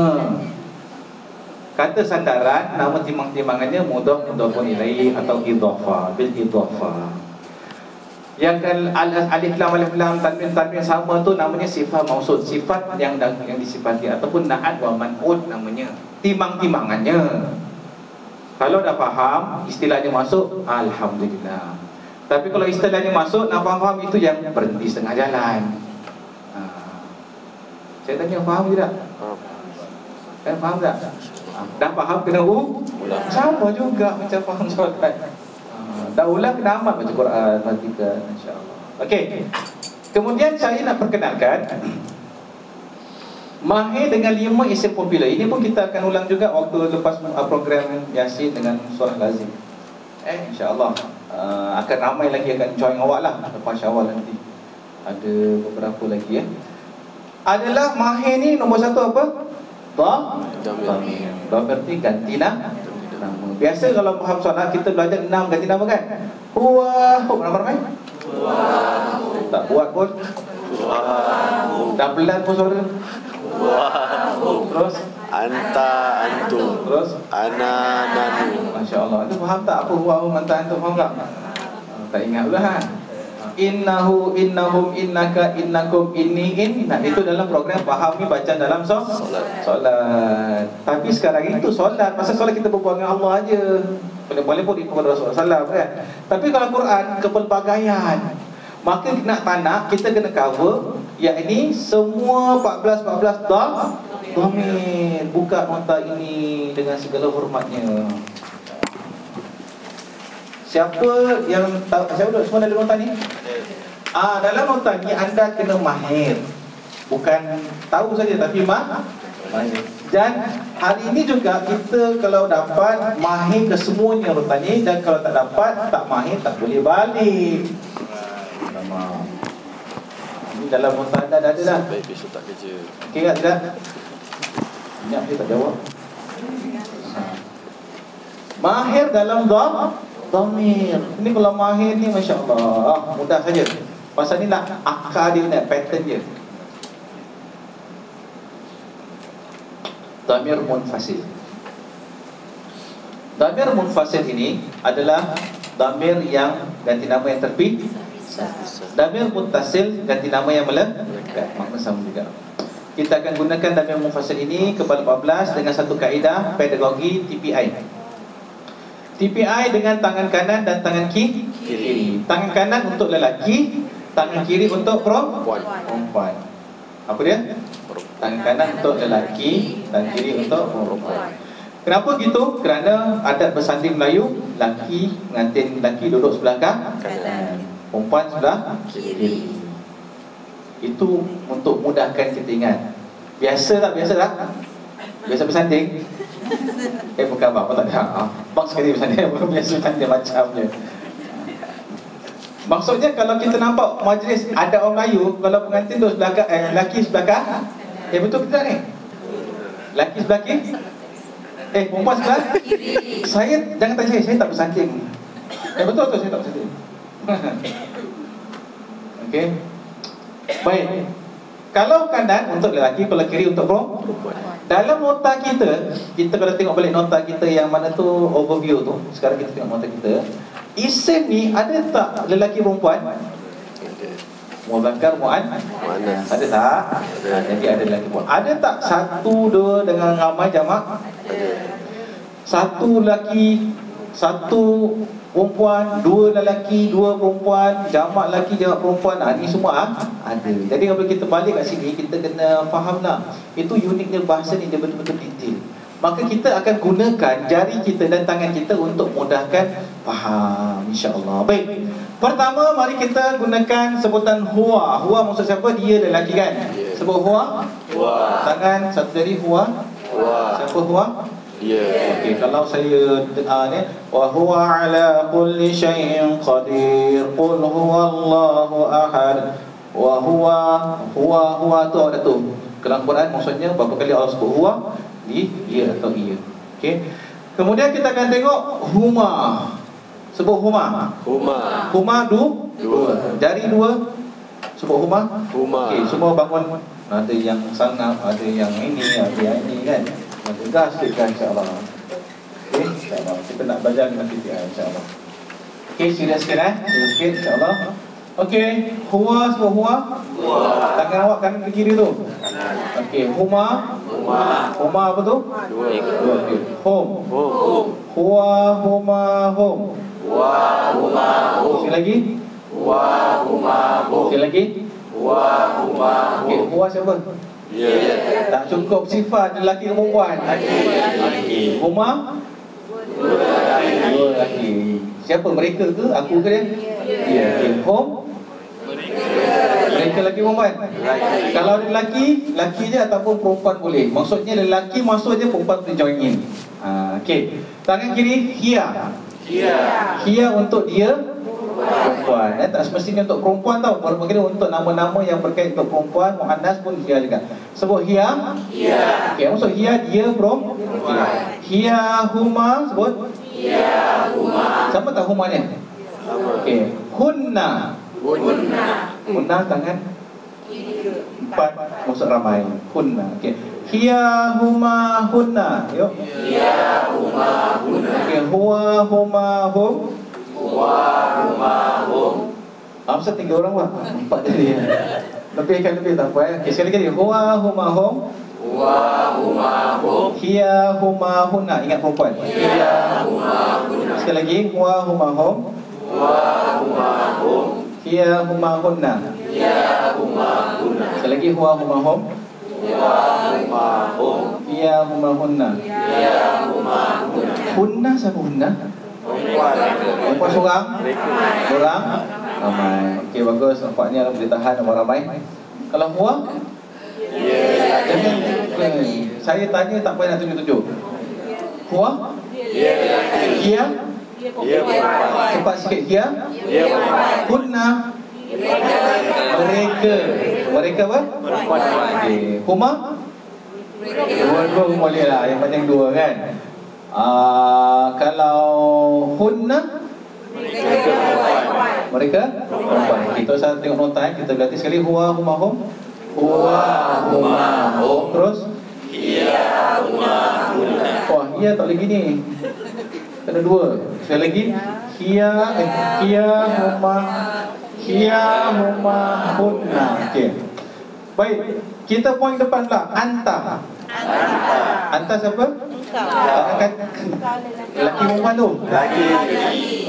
Kata sandaran Nama timang-timangannya mudah mudah pun nilai Atau idhafa Bil idhafa. Yang kan al- alif lam alif lam tanwin tanwin sama tu namanya sifat mausud sifat yang yang disifati ataupun naat wa man'ud namanya. Timang-timangannya kalau dah faham istilahnya masuk alhamdulillah tapi kalau istilahnya masuk nak faham itu yang berhenti setengah jalan ha. saya tanya faham tidak ah. kan faham tak ha. dah faham kena u sama juga macam faham soalan Ah, Dah ulang kena amal baca Quran Fatihah insya-Allah. Okey. Kemudian saya nak perkenalkan Mahir dengan lima isim popular Ini pun kita akan ulang juga Waktu lepas program Yasin dengan surah lazim Eh insyaAllah uh, Akan ramai lagi akan join awak lah Lepas syawal nanti Ada beberapa lagi ya Adalah mahir ni nombor satu apa? Dha Damir. Dha berarti ganti nama. Biasa kalau faham solat kita belajar enam ganti nama kan? Huwa, apa nama ramai? Tak buat pun. Dah pelan pun suara. Terus, Anta antum terus. Ana nanu. Masya Allah. Itu faham tak apa huwa hum anta antum faham tak? Ah, Tak ingat pula kan? Innahu innahum innaka innakum inni inna Itu dalam program faham ni bacaan dalam so Solat. Solat. Tapi sekarang itu solat. Masa solat kita berbual dengan Allah aja. Boleh-boleh pun ikut Rasulullah SAW kan? Tapi kalau Quran kepelbagaian Maka nak tak nak kita kena cover Yang semua 14-14 dah Domir Buka nota ini dengan segala hormatnya. Siapa yang tahu Siapa duduk semua dalam nota ni? Ah, dalam nota ni anda kena mahir. Bukan tahu saja tapi mah Dan hari ini juga kita kalau dapat mahir ke semuanya nota ni Dan kalau tak dapat tak mahir tak boleh balik. Ini dalam nota anda dah ada dah. Baik besok tak kerja. Okey tak tidak? Ingat dia tak jawab. Mahir dalam dha Dhamir Ini kalau mahir ni Masya Allah Mudah saja. Pasal ni nak akar dia nak pattern dia. Dhamir munfasil. Dhamir munfasil ini adalah Dhamir yang ganti nama yang terpilih Damir muttasil ganti nama yang melekat. Makna sama juga. Kita akan gunakan damir mufasil ini Kepada 14 dengan satu kaedah Pedagogi TPI TPI dengan tangan kanan dan tangan ki- kiri. Tangan kanan untuk lelaki Tangan kiri untuk perempuan. Puan Perempuan. Apa dia? Tangan kanan untuk lelaki Tangan kiri untuk perempuan. Kenapa gitu? Kerana adat bersanding Melayu Laki pengantin lelaki duduk sebelah kan? Kanan Perempuan sebelah kiri. Itu untuk mudahkan kita ingat. Biasa tak? Biasa tak? Biasa bersanding? Eh bukan apa tak ada. Ah, Bang sekali bersanding, [LAUGHS] biasa bersanding macam je. Maksudnya kalau kita nampak majlis ada orang Melayu, kalau pengantin duduk sebelah eh, lelaki sebelah kan? Eh betul ke tak ni? Lelaki sebelah kiri? Eh perempuan sebelah? Saya, jangan tanya saya, saya tak bersanding. Eh betul tu saya tak bersanding. [LAUGHS] Okey. Baik. Kalau kanan untuk lelaki, kalau kiri untuk perempuan. Dalam nota kita, kita kalau tengok balik nota kita yang mana tu overview tu. Sekarang kita tengok nota kita. Isim ni ada tak lelaki perempuan? Muzakkar mu'an? Mu'annas. Ada tak? Ha, jadi ada lelaki perempuan. Ada tak satu dua dengan ramai jamak? Satu lelaki, satu perempuan, dua lelaki, dua perempuan, jamak lelaki, jamak perempuan. Ah ni semua ah, ada. Jadi kalau kita balik kat sini kita kena fahamlah. Itu uniknya bahasa ni dia betul-betul detail. Maka kita akan gunakan jari kita dan tangan kita untuk mudahkan faham insya-Allah. Baik. Pertama, mari kita gunakan sebutan huwa. Huwa maksud siapa? Dia lelaki kan? Sebut huwa. Huwa. Tangan satu jari huwa. Huwa. Siapa huwa? Dia. Okey, kalau saya uh, ni wa huwa ala kulli syai'in qadir. Qul huwallahu ahad. Wa huwa huwa huwa tu ada tu. Dalam Quran maksudnya berapa kali Allah sebut huwa? Di dia atau ia. Okey. Kemudian kita akan tengok huma. Sebut huma. Huma. Huma du Dua. Jari dua Sebut huma Huma. Okey, semua bangun Ada yang sangat, ada yang ini, ada yang ini kan Maka gas sikit insyaAllah Okey, insyaAllah. Kita nak belajar dengan kita insyaAllah. Okey, serius sikit eh? Serius sikit insyaAllah. Okey, huwa sebut huwa Huwa Tangan awak kanan ke kiri tu? Okey, huma? Huma. Huma apa tu? Dua. Dua, okey. Home Hum. Huwa, huma, home Wa huma Sekali lagi? Wa huma Sekali lagi? Wa huma Okey, huwa siapa? Dia. Tak cukup sifat lelaki ke perempuan. Huma Dua lelaki. Siapa? Mereka ke? Aku ke dia? Ya. Okay. Home Mereka lelaki perempuan? Kalau dia lelaki Lelaki je ataupun perempuan boleh. Maksudnya lelaki masuk je perempuan boleh join in. Ha, Okay Tangan kiri Hia. Dia. Hia untuk dia perempuan eh, Tak semestinya untuk perempuan tau Mungkin untuk nama-nama yang berkait untuk perempuan Muhannas pun Hia juga Sebut Hia Dia. Okey, maksud Hia dia perempuan Hia Huma sebut Dia. Huma. Siapa tahu Huma ni? Okey Hunna Hunna. Hunna tangan Empat Maksud ramai Hunna Okey Hia Huma Hunna Yuk Dia. Huma. Hunna. Okey Huwa Huma Hum Wa huma hum. Ah, Masa tiga orang pak Empat tadi Lebihkan lebih tak apa eh Okey sekali lagi Huwa Huma Hum Wa huma hum. Hia Huma Hunna Ingat perempuan Dia. Huma hunna. Sekali lagi Huwa Huma Hum Wa huma hum. Hia Huma Hunna Dia. Huma hunna. Sekali lagi Huwa Huma Hum Wa huma hum. Hia Huma Hunna Dia. Huma hunna. Hunna siapa Hunna? Perempuan seorang? Mereka. Orang? Ramai Okey bagus Nampaknya boleh tahan nama ramai Kalau? Dia. Jangan eh, Saya tanya tak payah nak tunjuk-tunjuk? Dia. Hia? Dia perempuan. Cepat sikit? Dia perempuan. Hunna? Mereka Mereka apa? Perempuan. Okey Huma? Dua-dua pun boleh lah Yang penting dua kan Ah, Kalau Hunna? Mereka perempuan. Mereka? Perempuan Kita usah tengok nota eh. Kita berlatih sekali Huwa huma hum Huwa huma hum. Terus Dia. Huma hunna. Wah, iya tak boleh gini Kena dua Sekali lagi Hia eh, Hia huma Hia huma hunna Okey Baik Kita poin depan pula Anta Anta siapa? Tangan Lelaki perempuan tu Lagi.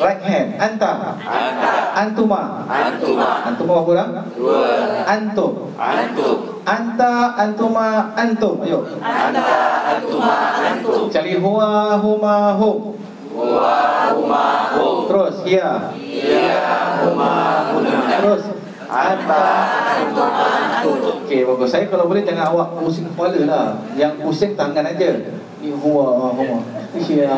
Right hand Anta Anta. Antuma Antuma. Antuma berapa orang? Dua. Antum Antum. Anta Antuma Antum Ayo Anta. Antuma. Antum. Cari huwa huma hum Huwa huma hum. Terus Hia Dia. Huma hunna. Terus Antuma. Antum. Okey bagus Saya kalau boleh jangan awak pusing kepala lah Yang pusing tangan aja Ni huwa huma Hia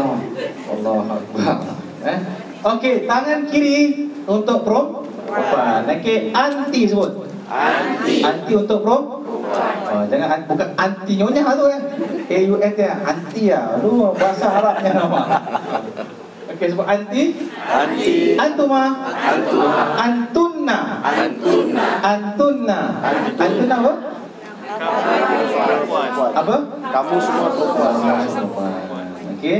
Allah Akbar eh? Okey tangan kiri Untuk perempuan Okey anti sebut Anti. Anti untuk perempuan Oh, jangan an- bukan anti nyonya tu eh. A U N T anti ah. Aduh bahasa Arabnya nama. Okey sebut anti Anti. antuma Antuma. Antunna Antuna. antunna antunna apa? Apa? Kamu semua perempuan. Okey.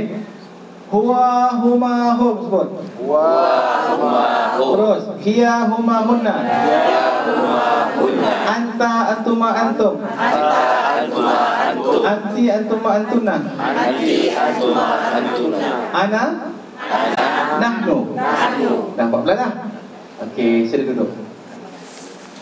Huwa huma hum sebut. Wa huma hum. Terus hiya huma hunna. Huma hunna. Anta antuma antum. Anta. Antuma. Antum. Anti antuma antunna. Anti. Antuma. Antuna. Ana Ana. nahnu. Nahnu. Dah 14 dah. Okey, sila duduk.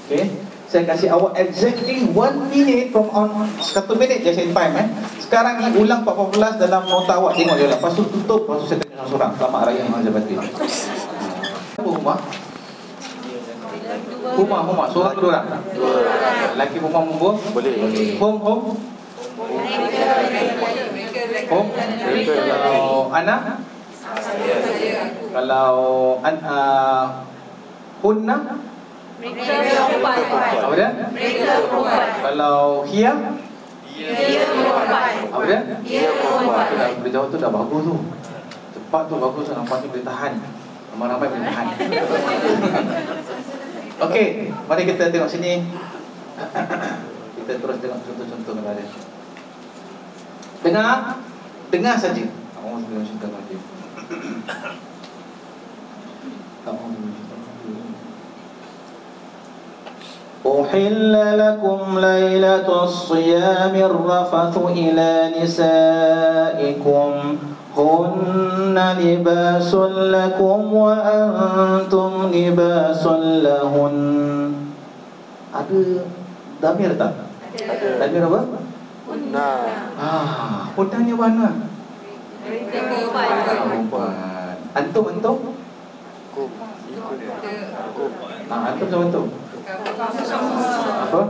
Okey. Saya kasih awak exactly 1 minute from on 1 minit je saya time eh. Sekarang ni ulang 14 dalam nota awak tengok je lah. Lepas tu tutup, lepas tu saya tengok surah. Selamat Raya Mahal Jabati. Apa rumah? Huma, huma. Seorang ke dua orang? Dua orang. Lelaki perempuan perempuan? Boleh. Hum, hum. Hum. Mereka Kalau anak? Kalau an, uh, hunna? Mereka perempuan. Apa dia? Mereka perempuan. Kalau hiya? Dia perempuan. Apa dia? Dia perempuan. Tu dah boleh jawab tu dah bagus tu. Cepat tu bagus tu nampaknya boleh tahan. Ramai-ramai boleh tahan. [LAUGHS] Okey, mari kita tengok sini. [COUGHS] kita terus tengok contoh-contoh yang ada. Dengar, dengar saja. Allah sebelum cerita lagi. أحل لكم ليلة الصيام الرفث إلى نسائكم هن لباس لكم وأنتم لباس لهن Ada damir tak? Ada. Damir apa? Nah. Ah, hudanya mana? Mereka perempuan. Perempuan. Antum antum? Kum. Ah, antum sama antum. Apa?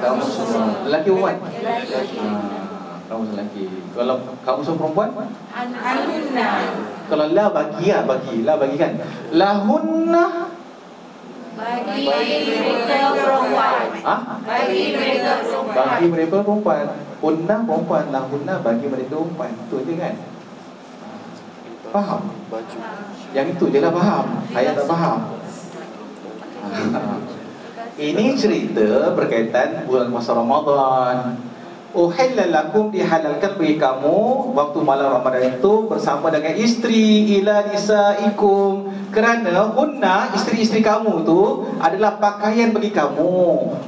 Kamu semua. Lelaki perempuan? Ah, kamu semua lelaki. Kalau kamu semua perempuan? Anunna. Kalau la bagi lah bagi, la bagi kan. Lahunna Bagi mereka perempuan. ah Bagi mereka perempuan. bagi mereka perempuan. Hunna perempuan, lahunna bagi mereka perempuan. Itu je kan. Faham? Baju. Yang itu je lah faham. Ayat tak faham. [LAUGHS] Ini cerita berkaitan bulan puasa Ramadan. Uhilla lakum dihalalkan bagi kamu waktu malam Ramadan itu bersama dengan isteri ila nisaikum kerana hunna isteri-isteri kamu tu adalah pakaian bagi kamu.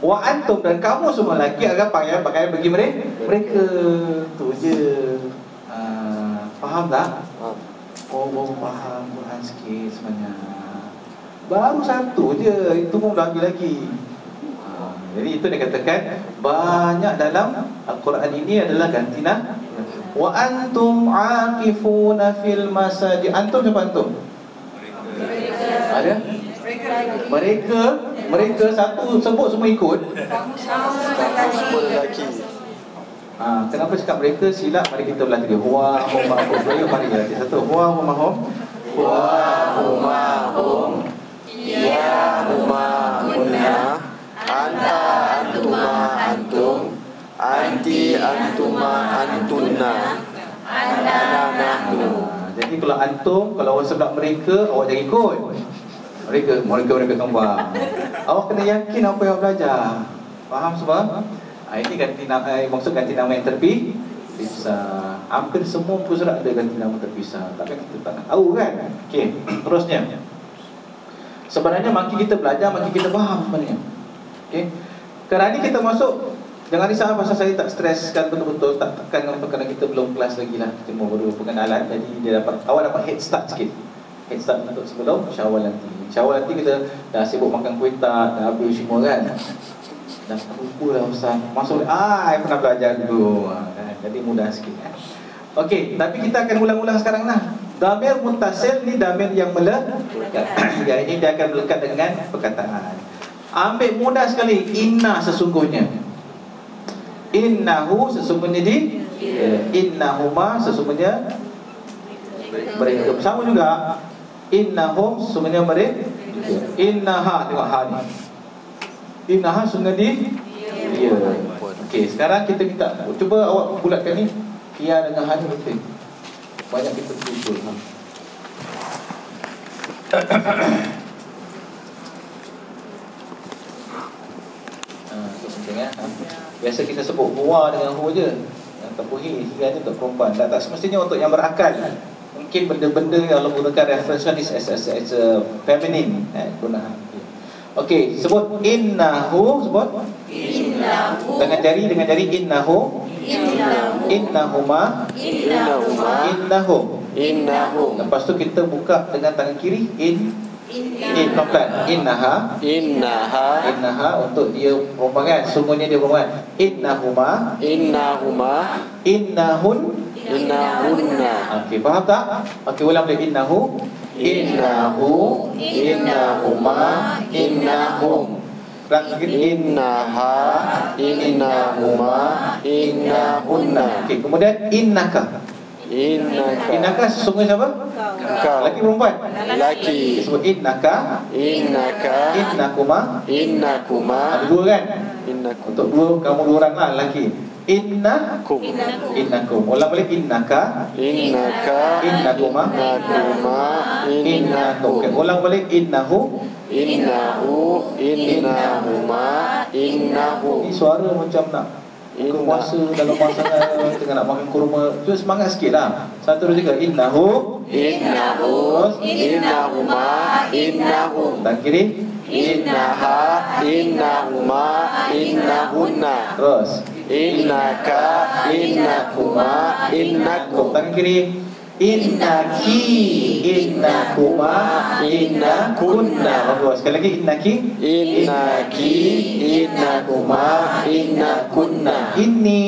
Wa antum dan kamu semua lelaki adalah pakaian-pakaian bagi mereka. Mereka tu je. Ah, faham tak? Faham. Oh, baru faham Quran sikit sebenarnya. Baru satu je, itu pun dah ambil lagi. Ha, Jadi itu dia katakan Banyak dalam Al-Quran ini adalah ganti nah Wa antum aqifuna fil masajid. Antum siapa antum? Ada? Mereka. Mereka. Satu sebut semua ikut. Kamu semua lelaki. Ha, Kenapa cakap mereka silap Mari kita belah tiga Huwa hum mahum Ayo mari lagi satu Huwa hum mahum Wa huma hum. Ya huma hunna. Anta antuma antum. Anti antuma antunna. Ana nahnu. Ha, Jadi kalau antum Kalau orang sebelah mereka Awak jangan ikut Mereka Mereka mereka kembar Awak kena yakin apa yang awak belajar Faham semua? Ha, ini ganti nama eh, Maksud ganti nama yang terpisah Pisah. Hampir semua muka surat ada ganti nama terpisah. Tapi kita tak tahu kan? Okey Terusnya Sebenarnya makin kita belajar Makin kita faham sebenarnya. Okey. Kerana kita masuk Jangan risau pasal saya tak streskan betul-betul Tak tekan apa kerana kita belum kelas lagi lah. Kita mau baru pengenalan Jadi dia dapat Awak dapat head start sikit. Head start untuk sebelum syawal nanti Syawal nanti kita dah sibuk makan kuih tak Dah habis semua kan Dah lupa lah Ustaz. Masuk Ah, saya pernah belajar dulu. Ha, kan? Jadi mudah sikit kan Okey, tapi kita akan ulang-ulang sekarang lah. Damir mutasil ni damir yang melekat [COUGHS] Ya, ini dia akan melekat dengan perkataan. Ambil mudah sekali. Inna sesungguhnya. Innahu sesungguhnya di Innahuma sesungguhnya Mereka Sama juga. Innahum sesungguhnya mereka Innaha Tengok ha ni Innaha sesungguhnya di Ya Okey sekarang kita minta Cuba awak bulatkan ni Kia dengan ha ni betul Banyak kita ha. [COUGHS] Itu penting ya. Ha. Biasa kita sebut huwa dengan hu je. Yang terpuhi tiga ni untuk perempuan. Tak, tak semestinya untuk yang berakal. Mungkin benda-benda yang Allah gunakan reference ni as, as, as a feminine eh, gunakan. Okey, sebut innahu sebut Innahu. dengan jari dengan jari innahu Innahu. innahuma Innahuma. innahum. Innahum. Lepas tu kita buka dengan tangan kiri in in Innahu. pelan innaha Innaha. innaha untuk dia perempuan kan sungguhnya dia perempuan innahuma Innahuma. innahun Innahunna. okey faham tak okey ulang balik innahu innahu innahuma innahum Innaha Innahuma Innahunna Okey, kemudian innaka. Innaka Innaka sesungguhnya siapa? Kau Laki perempuan? Laki Disebut innaka, Innaka innakuma. Innakuma Ada dua kan? Innakum Untuk dua, kamu dua orang lah lelaki. Inna, Kum innakum. Ulang balik innaka, Innaka. Innakuma. Innakuma. Innakum. Okey, Innakum ulang balik innahu. Innahu. Innahuma. Innahu. Ini suara macam nak Buka puasa dalam pasangan Tengah nak makan kurma. Tu semangat sikit lah. Satu dua tiga. Innahu. Innahu. Innahuma. Innahum Dan kiri. Innaha. Innahuma. Innahunna. Terus Innaka Innakuma Innakum. Tangan kiri. Innaki Innakuma Innakunna. Bagus Sekali lagi Innaki. Innaki Innakuma Innakunna. Inni.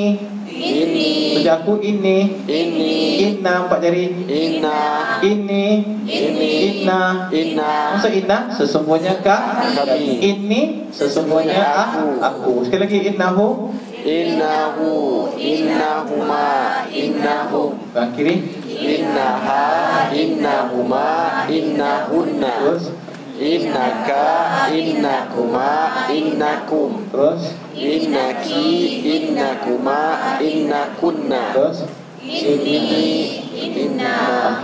Ini Kerja aku ini Ini Inna empat jari. Inna. Ini Ini Inna. Inna. Maksud inna Sesungguhnya kah Kami. Ini Sesungguhnya aku. Aku. Sekali lagi Innahu Innahu Innahuma Innahum. Tangan kiri. Innaha Innahuma Innahunna. Terus. Innaka Innakuma Innakum. Terus. Innaki Innakuma Innakunna. Terus. Ini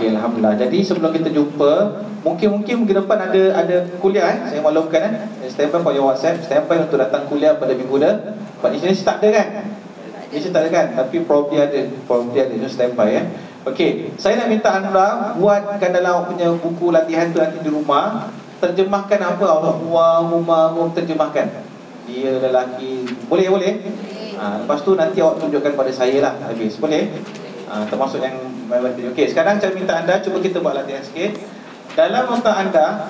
Okey, Alhamdulillah. Jadi sebelum kita jumpa, mungkin-mungkin minggu depan ada ada kuliah eh. Saya maklumkan eh. Stand by for your WhatsApp, stand by untuk datang kuliah pada minggu depan. But ini tak ada kan? Ini tak ada kan? Tapi probably ada. Probably ada. So stand by eh. Okey, saya nak minta anda buatkan dalam punya buku latihan tu nanti di rumah, terjemahkan apa Allahumma terjemahkan. Dia lelaki. Boleh boleh? Ha, lepas tu nanti awak tunjukkan pada saya lah habis. Boleh? Ha, termasuk yang Okey, sekarang saya minta anda cuba kita buat latihan sikit. Dalam otak anda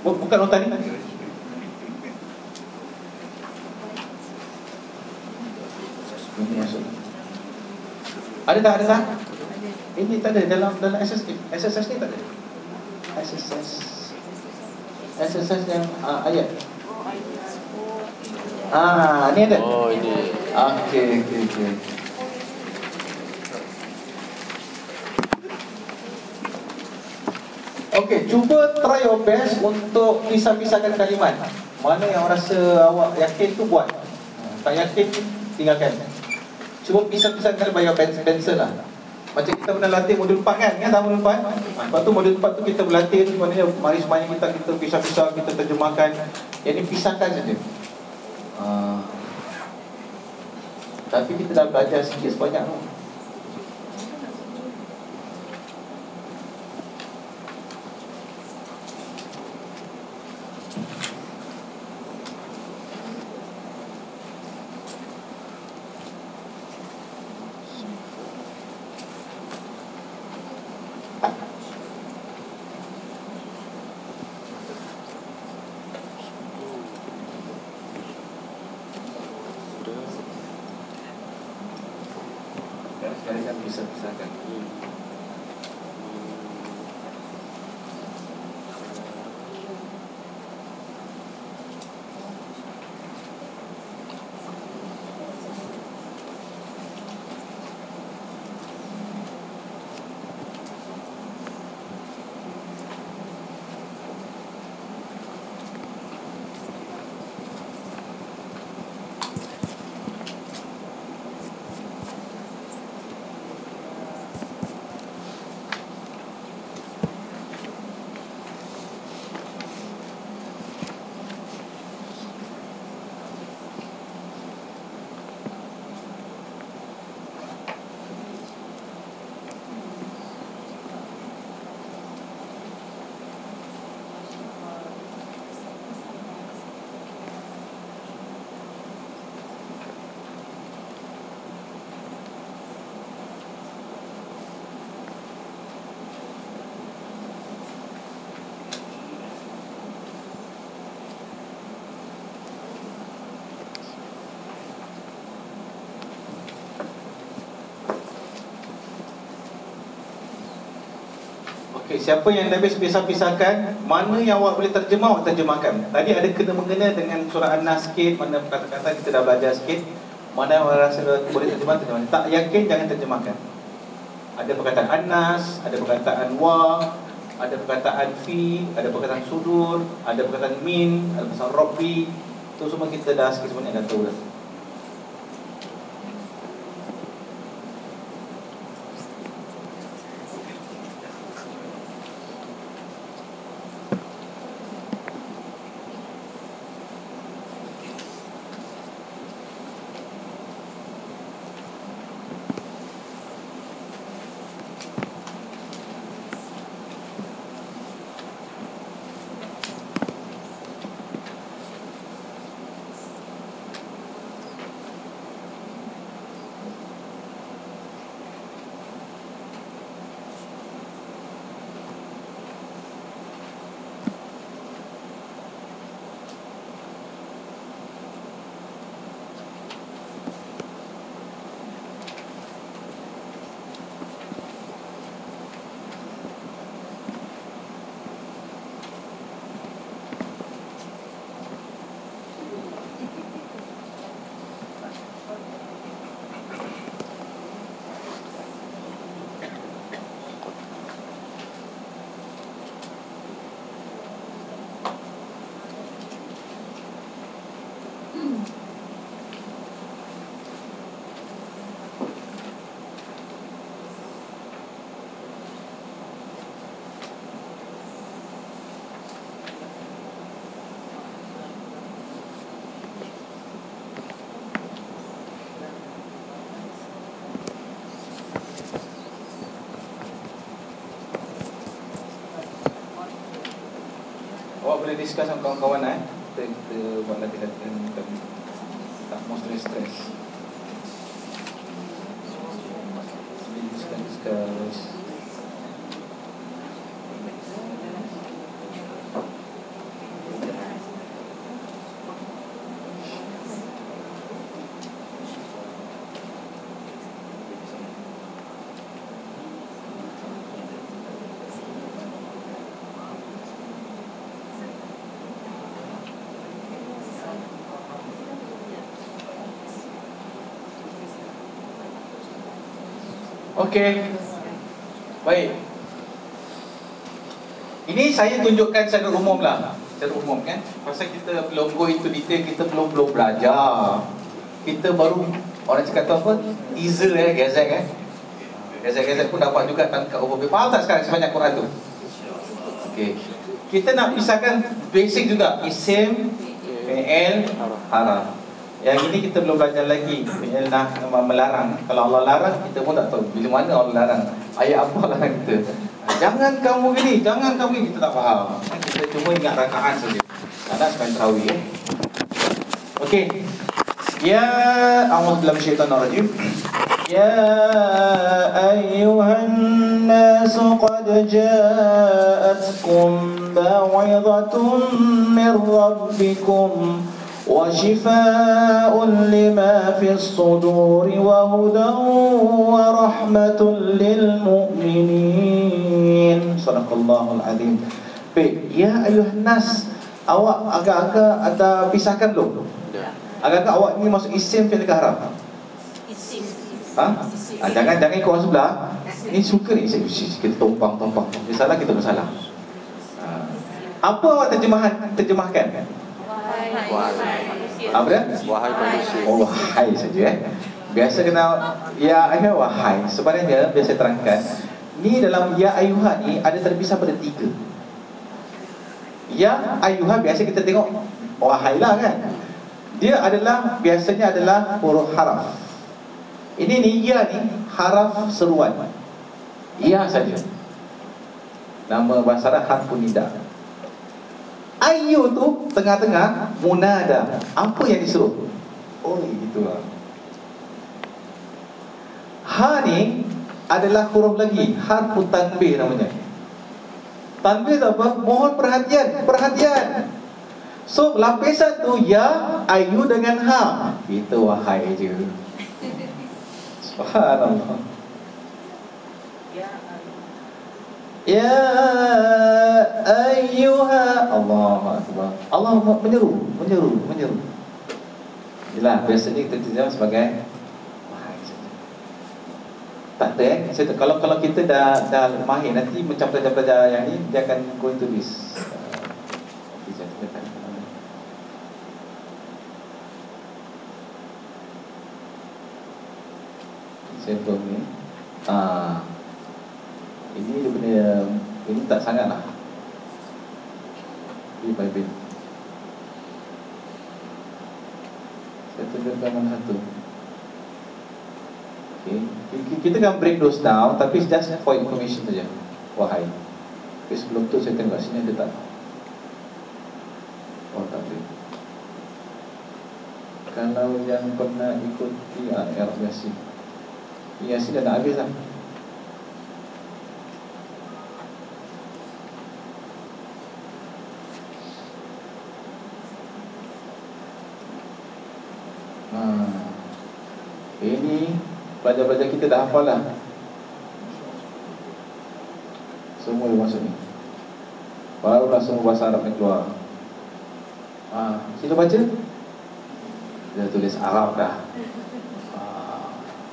Bu- Bukan otak ni. Ada tak? Ada tak? Ini tak ada dalam dalam SSS SSS ni tak ada. SSS SSS yang uh, ayat. Ah, ni ada. Oh ini Okey, okey, okey. Okey, cuba try your best untuk pisah-pisahkan kalimat. Mana yang rasa awak yakin tu buat. Tak yakin tinggalkan. Cuba pisah-pisahkan kalimat your pencil lah. Macam kita pernah latih modul 4 kan? Kan tahu modul 4? Ha, lepas tu modul 4 tu kita berlatih tu maknanya mari semuanya kita kita pisah-pisah, kita terjemahkan. Yang ni pisahkan saja. Ah. Tapi kita dah belajar sikit sebanyak tu. Siapa yang dah biasa pisahkan Mana yang awak boleh terjemah, awak terjemahkan. Tadi ada kena-mengena dengan surah An-Nas sikit Mana kata-kata kita dah belajar sikit. Mana yang awak rasa boleh terjemah, terjemahkan Tak yakin, jangan terjemahkan. Ada perkataan An-Nas, ada perkataan Wa Ada perkataan Fi, ada perkataan Sudur Ada perkataan Min, ada perkataan Robbi Itu semua kita dah sikit sebenarnya dah tahu dah boleh discuss sama kawan-kawan eh. Kita, kita buat latihan-latihan kita tak mau stres-stres. Boleh discuss, discuss. Okey. Baik. Ini saya tunjukkan secara umum lah. Secara umum kan. Pasal kita belum go into detail, kita belum belum belajar. Kita baru orang cakap apa? Teaser eh, gazette kan. Gazette-gazette pun dapat juga tangkap overview. Faham tak sekarang sebanyak Quran tu? Okey. Kita nak pisahkan basic juga. Isim, fi'il, haraf. Yang ini kita belum belajar lagi. Mi'ilnah melarang. Kalau Allah larang, kita pun tak tahu. Bila mana Allah larang? Ayat apa [LAUGHS] larang kita? Jangan kamu gini, jangan kamu gini Kita tak faham. Kan kita cuma ingat rakaan saja. Karena sekarang terawih eh. Ya. Okey. Ya Allah dalam syaitan rajim Ya ayuhan nas qad jaatkum Ba'idhatun min rabbikum. وشفاء لما في الصدور وهدى ورحمة للمؤمنين صدق الله العظيم Baik, ya ayuhan nas Awak agak-agak ada pisahkan dulu Agak-agak awak ni masuk isim fi'il ke harap Ha? ha? jangan jangan ikut orang sebelah. Ini suka ni saya kita tumpang tumpang. Dia salah kita bersalah. Ha. Apa awak terjemahan terjemahkan? Apa dia? Wahai manusia Oh, wahai saja eh. Biasa kena ya ayuh wahai. Sebenarnya biasa terangkan ni dalam ya ayuha ni ada terpisah pada tiga. Ya ayuha biasa kita tengok wahai lah kan. Dia adalah biasanya adalah huruf haraf. Ini ni ya ni haraf seruan. Ya saja. Nama bahasa Arab harfun nida. Ayu tu tengah-tengah munada. Apa yang disuruh? Oh, itulah. Ha ni adalah huruf lagi, harfu tanbih namanya. Tanbih tu apa? Mohon perhatian, perhatian. So lapisan tu ya, ayu dengan ha. Itu wahai je. [LAUGHS] Subhanallah. Ya ayyuha Allah Allah menyeru Menyeru Menyeru. Yalah biasanya kita terjemah sebagai Wahai Tak ada eh? Saya, Kalau kalau kita dah dah mahir Nanti macam pelajar-pelajar yang ni Dia akan go into this uh, kita Sampel ni. Ah, Ini dia punya Ini tak sangat lah. Ini Bible Saya tunjukkan mana satu. Okay. Kita akan break those down Tapi just for information saja Wahai. Tapi sebelum tu saya tengok sini ada tak? Oh tak boleh. Kalau yang pernah ikuti ah, Arab Yasin. Yasin dah nak habis lah Ha. Ini pelajar-pelajar kita dah hafal lah. Semua yang masuk ni. Barulah semua bahasa Arab yang keluar. Ha. Sila baca. Dia tulis Arab dah. Ha.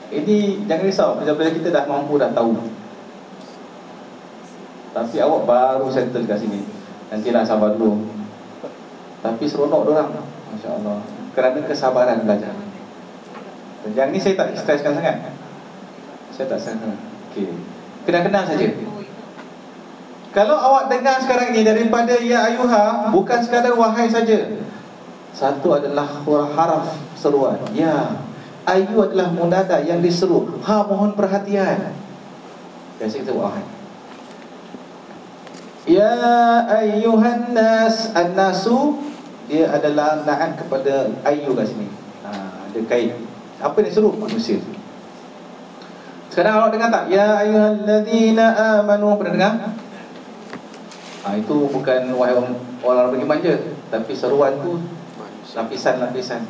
Ini jangan risau Pelajar-pelajar kita dah mampu dah tahu. Tapi awak baru settle kat sini. Nantilah sabar dulu. Tapi seronok orang Masya Allah. Kerana kesabaran belajar. Yang ni saya tak streskan sangat. Saya tak sangat. Okey. Kena-kena saja. Kalau awak dengar sekarang ini daripada ya ayuha bukan sekadar wahai saja. Satu adalah haraf seruan. Ya. Ayu adalah munada yang diseru. Ha mohon perhatian. Biasa kita wahai. Ya ayyuhan nas an-nasu dia adalah na'an kepada ayu kat sini ha, Ada kait Apa ni seru? Manusia Sekarang awak dengar tak? Ya ayuhalladzina amanu Pernah dengar? Ha, itu bukan wahai orang, orang beriman je Tapi seruan tu Lapisan-lapisan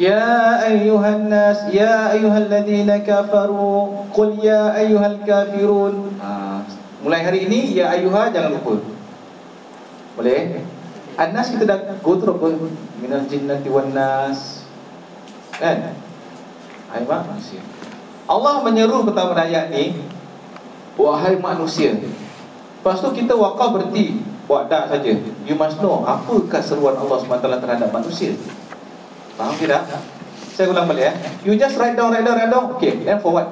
Ya ayuhan nas Ya ayuhalladzina kafaru Qul ya ayuhal kafirun ha, Mulai hari ini Ya ayuha jangan lupa Boleh? Anas kita dah go through Minal jinnati wan nas Kan? Hai manusia Allah menyeru pertama ayat ni Wahai manusia Lepas tu kita wakaf berhenti Buat dak saja. You must know Apakah seruan Allah SWT terhadap manusia. Faham tidak? Saya ulang balik eh. You just write down, write down, write down. Okay, then for what?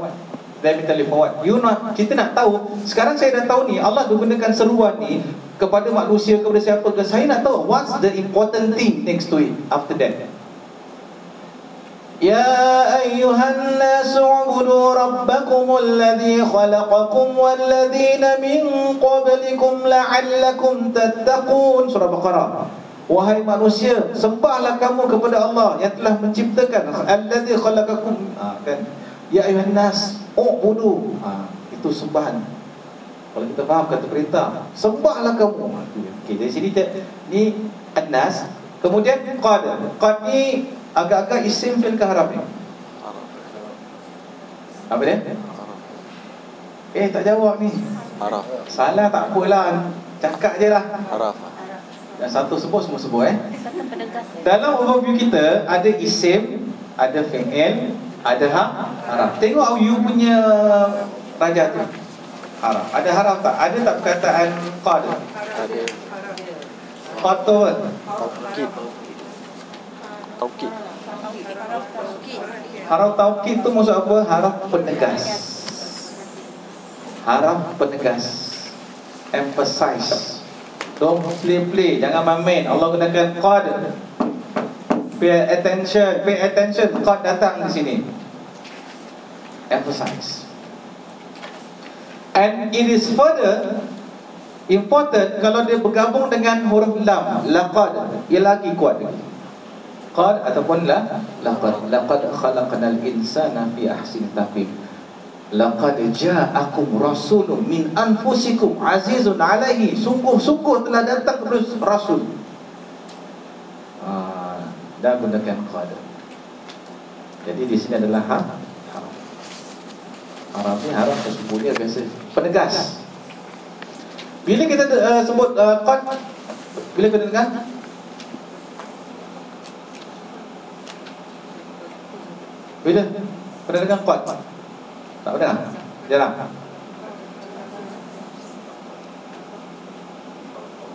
Let me tell you for what. You not, kita nak tahu. Sekarang saya dah tahu ni Allah gunakan seruan ni kepada manusia kepada siapa ke. Saya nak tahu what's the important thing next to it after that Ayyuhan nasu ubudu rabbakumul ladhi khalaqakum wal ladhina min qablikum la'allakum tattaqun surah Baqarah. Wahai manusia sembahlah kamu kepada Allah yang telah menciptakan. Alladhi khalaqakum. Ha, kan? Ya ayyuhan nas ubudu. Ha, itu sembahan. Kalau kita faham kata perintah Sembahlah kamu. Okey, dari sini Ni Anas Kemudian Qad Qad ni Agak-agak isim fil keharap ni? Apa dia? Eh tak jawab ni. Araf Salah tak apalah Cakap je lah. Araf Yang satu sebut semua sebut eh. Dalam overview kita Ada isim Ada fi'il Ada ha harap. Tengok you punya Raja tu. Haraf. Ada haraf tak? Ada tak perkataan qad? Ada Qad tu apa? Taukid Haraf taukid tu maksud apa? Haraf penegas. Haraf penegas. Emphasize. Don't play-play. Jangan main-main. Allah gunakan qad. Pay attention. Pay attention. Qad datang di sini. Emphasize. And it is further important kalau dia bergabung dengan huruf lam, laqad, ia lagi kuat lagi. Qad ataupun la, laqad, laqad khalaqnal insana fi ahsani taqwim. Laqad ja'akum rasulun min anfusikum azizun alaihi sungguh-sungguh telah datang kepada rasul. Ah, dan gunakan qad. Jadi di sini adalah ha, Arab ni harap tersebut dia biasa Penegas Bila kita uh, sebut uh, qad bila kita dengar Bila pernah dengar qad? Tak pernah. Jarang.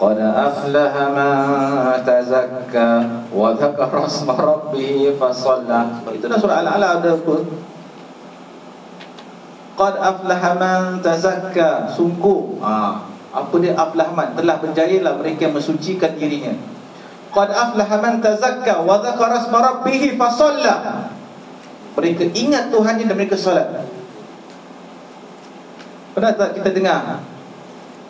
قد أفلح من تزكى وذكر اسم ربه فصلى Itu dah surah Al-Ala ada apa? Qad aflaha man tazakka Sungguh ha, Apa dia aflah man Telah berjayalah mereka yang mensucikan dirinya Qad aflaha man tazakka Wa dhakara asma rabbihi fasalla mereka ingat Tuhan dan mereka solat. Pernah tak kita dengar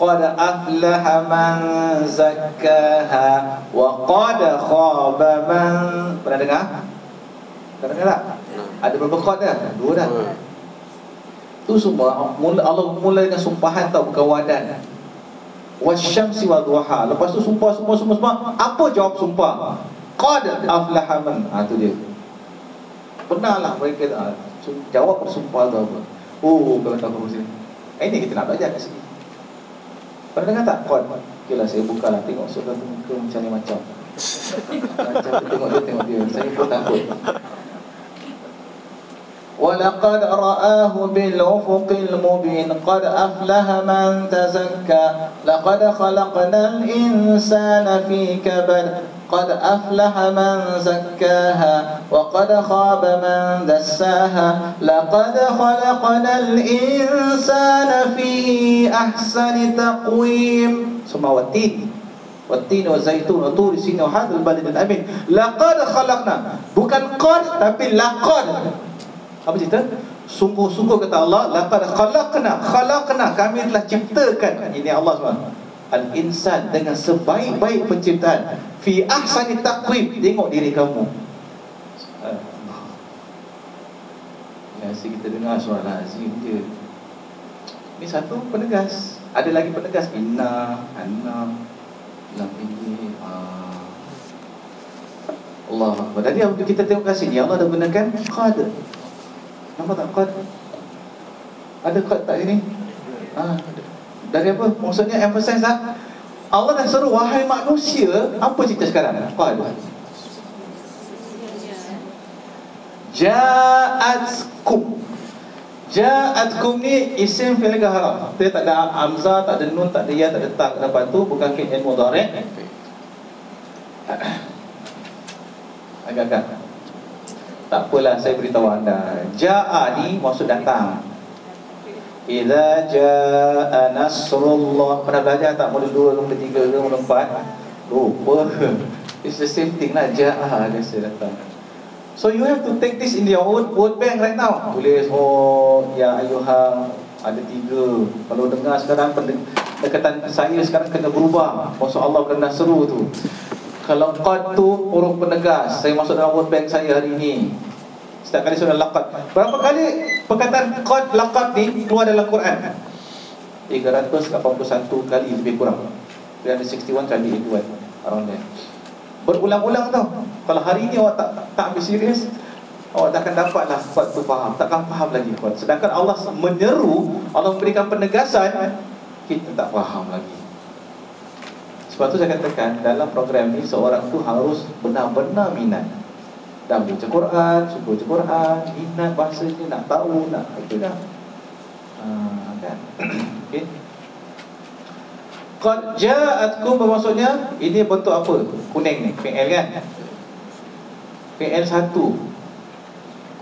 قد أفلح من زكاها وقد خاب من pernah dengar? Pernah dengar tak? Ada berapa qad dah? Dua dah. Tu semua mula Allah mula dengan sumpahan tau bukan wadan. Wasyamsi wa duha. Lepas tu sumpah semua semua semua. Apa jawab sumpah? Qad aflaha man. Ha tu dia. Pernahlah mereka ha, jawab bersumpah tu apa? Oh, kalau tahu sini. Ini kita nak belajar kat sini. Pernah dengar tak Qad? Okey lah saya buka lah Tengok saudara tu muka macam ni macam Macam tengok dia tengok dia Saya pun takut ولقد رآه بالأفق المبين قد أفلح من تزكى لقد خلقنا الإنسان في كبد قد أفلح من زكاها وقد خاب من دساها لقد خلقنا الإنسان في أحسن تقويم ثم والتين والتين والزيتون وطور سين وهذا البلد الأمين لقد خلقنا bukan قد tapi لقد apa cerita? Sungguh-sungguh kata Allah Laqad khalaqna Khalaqna Kami telah ciptakan Ini Allah SWT Al-insan dengan sebaik-baik penciptaan. Fi ahsani taqwim. Tengok diri kamu. Biasa kita dengar suara lazim je. Ini satu penegas. Ada lagi penegas? Inna Anna Lam ini ah. Allah Akbar. Waktu kita tengok kat sini Allah dah benarkan Qad. Nampak tak qad? Ada qad tak sini? Ha. Dari apa? Maksudnya emphasize tak? Allah dah seru wahai manusia, apa cerita sekarang? Qad. Ja'atkum. Ja'atkum ni isim fi'il harf. Dia tak ada amza, tak ada nun, tak ada ya, tak ada ta depan tu, bukan fi'il mudhari'. Agak-agak tak apalah saya beritahu anda Ja'a ni maksud datang Iza ja'a nasrullah. Pernah belajar tak? Mula dua, mula tiga mula empat? Lupa. [LAUGHS] It's the same thing lah. Ja'a biasa datang. So you have to take this in your own word bank right now. Tulis oh Ya ayuham Ada tiga. Kalau dengar sekarang Pendekatan saya sekarang kena berubah. Maksud Allah kena seru tu. Kalau qad tu huruf penegas Saya masuk dalam word bank saya hari ini Setiap kali sudah laqad Berapa kali perkataan qad laqad ni Keluar dalam Quran? 381 kali lebih kurang. 361 kali itu kan Around there. Berulang-ulang tau. Kalau hari ini awak tak, tak ambil serius Awak tak akan dapat lah qad tu faham. Takkan faham lagi qad. Sedangkan Allah menyeru Allah memberikan penegasan Kita tak faham lagi. Sebab tu saya katakan dalam program ni seorang tu harus benar-benar minat dan baca Quran, suka baca Quran, minat bahasa ni nak tahu, nak itu dah. Ha, kan? [CLEARS THROAT] Okey. Qad bermaksudnya ini bentuk apa? Kuning ni, PL kan? PL 1.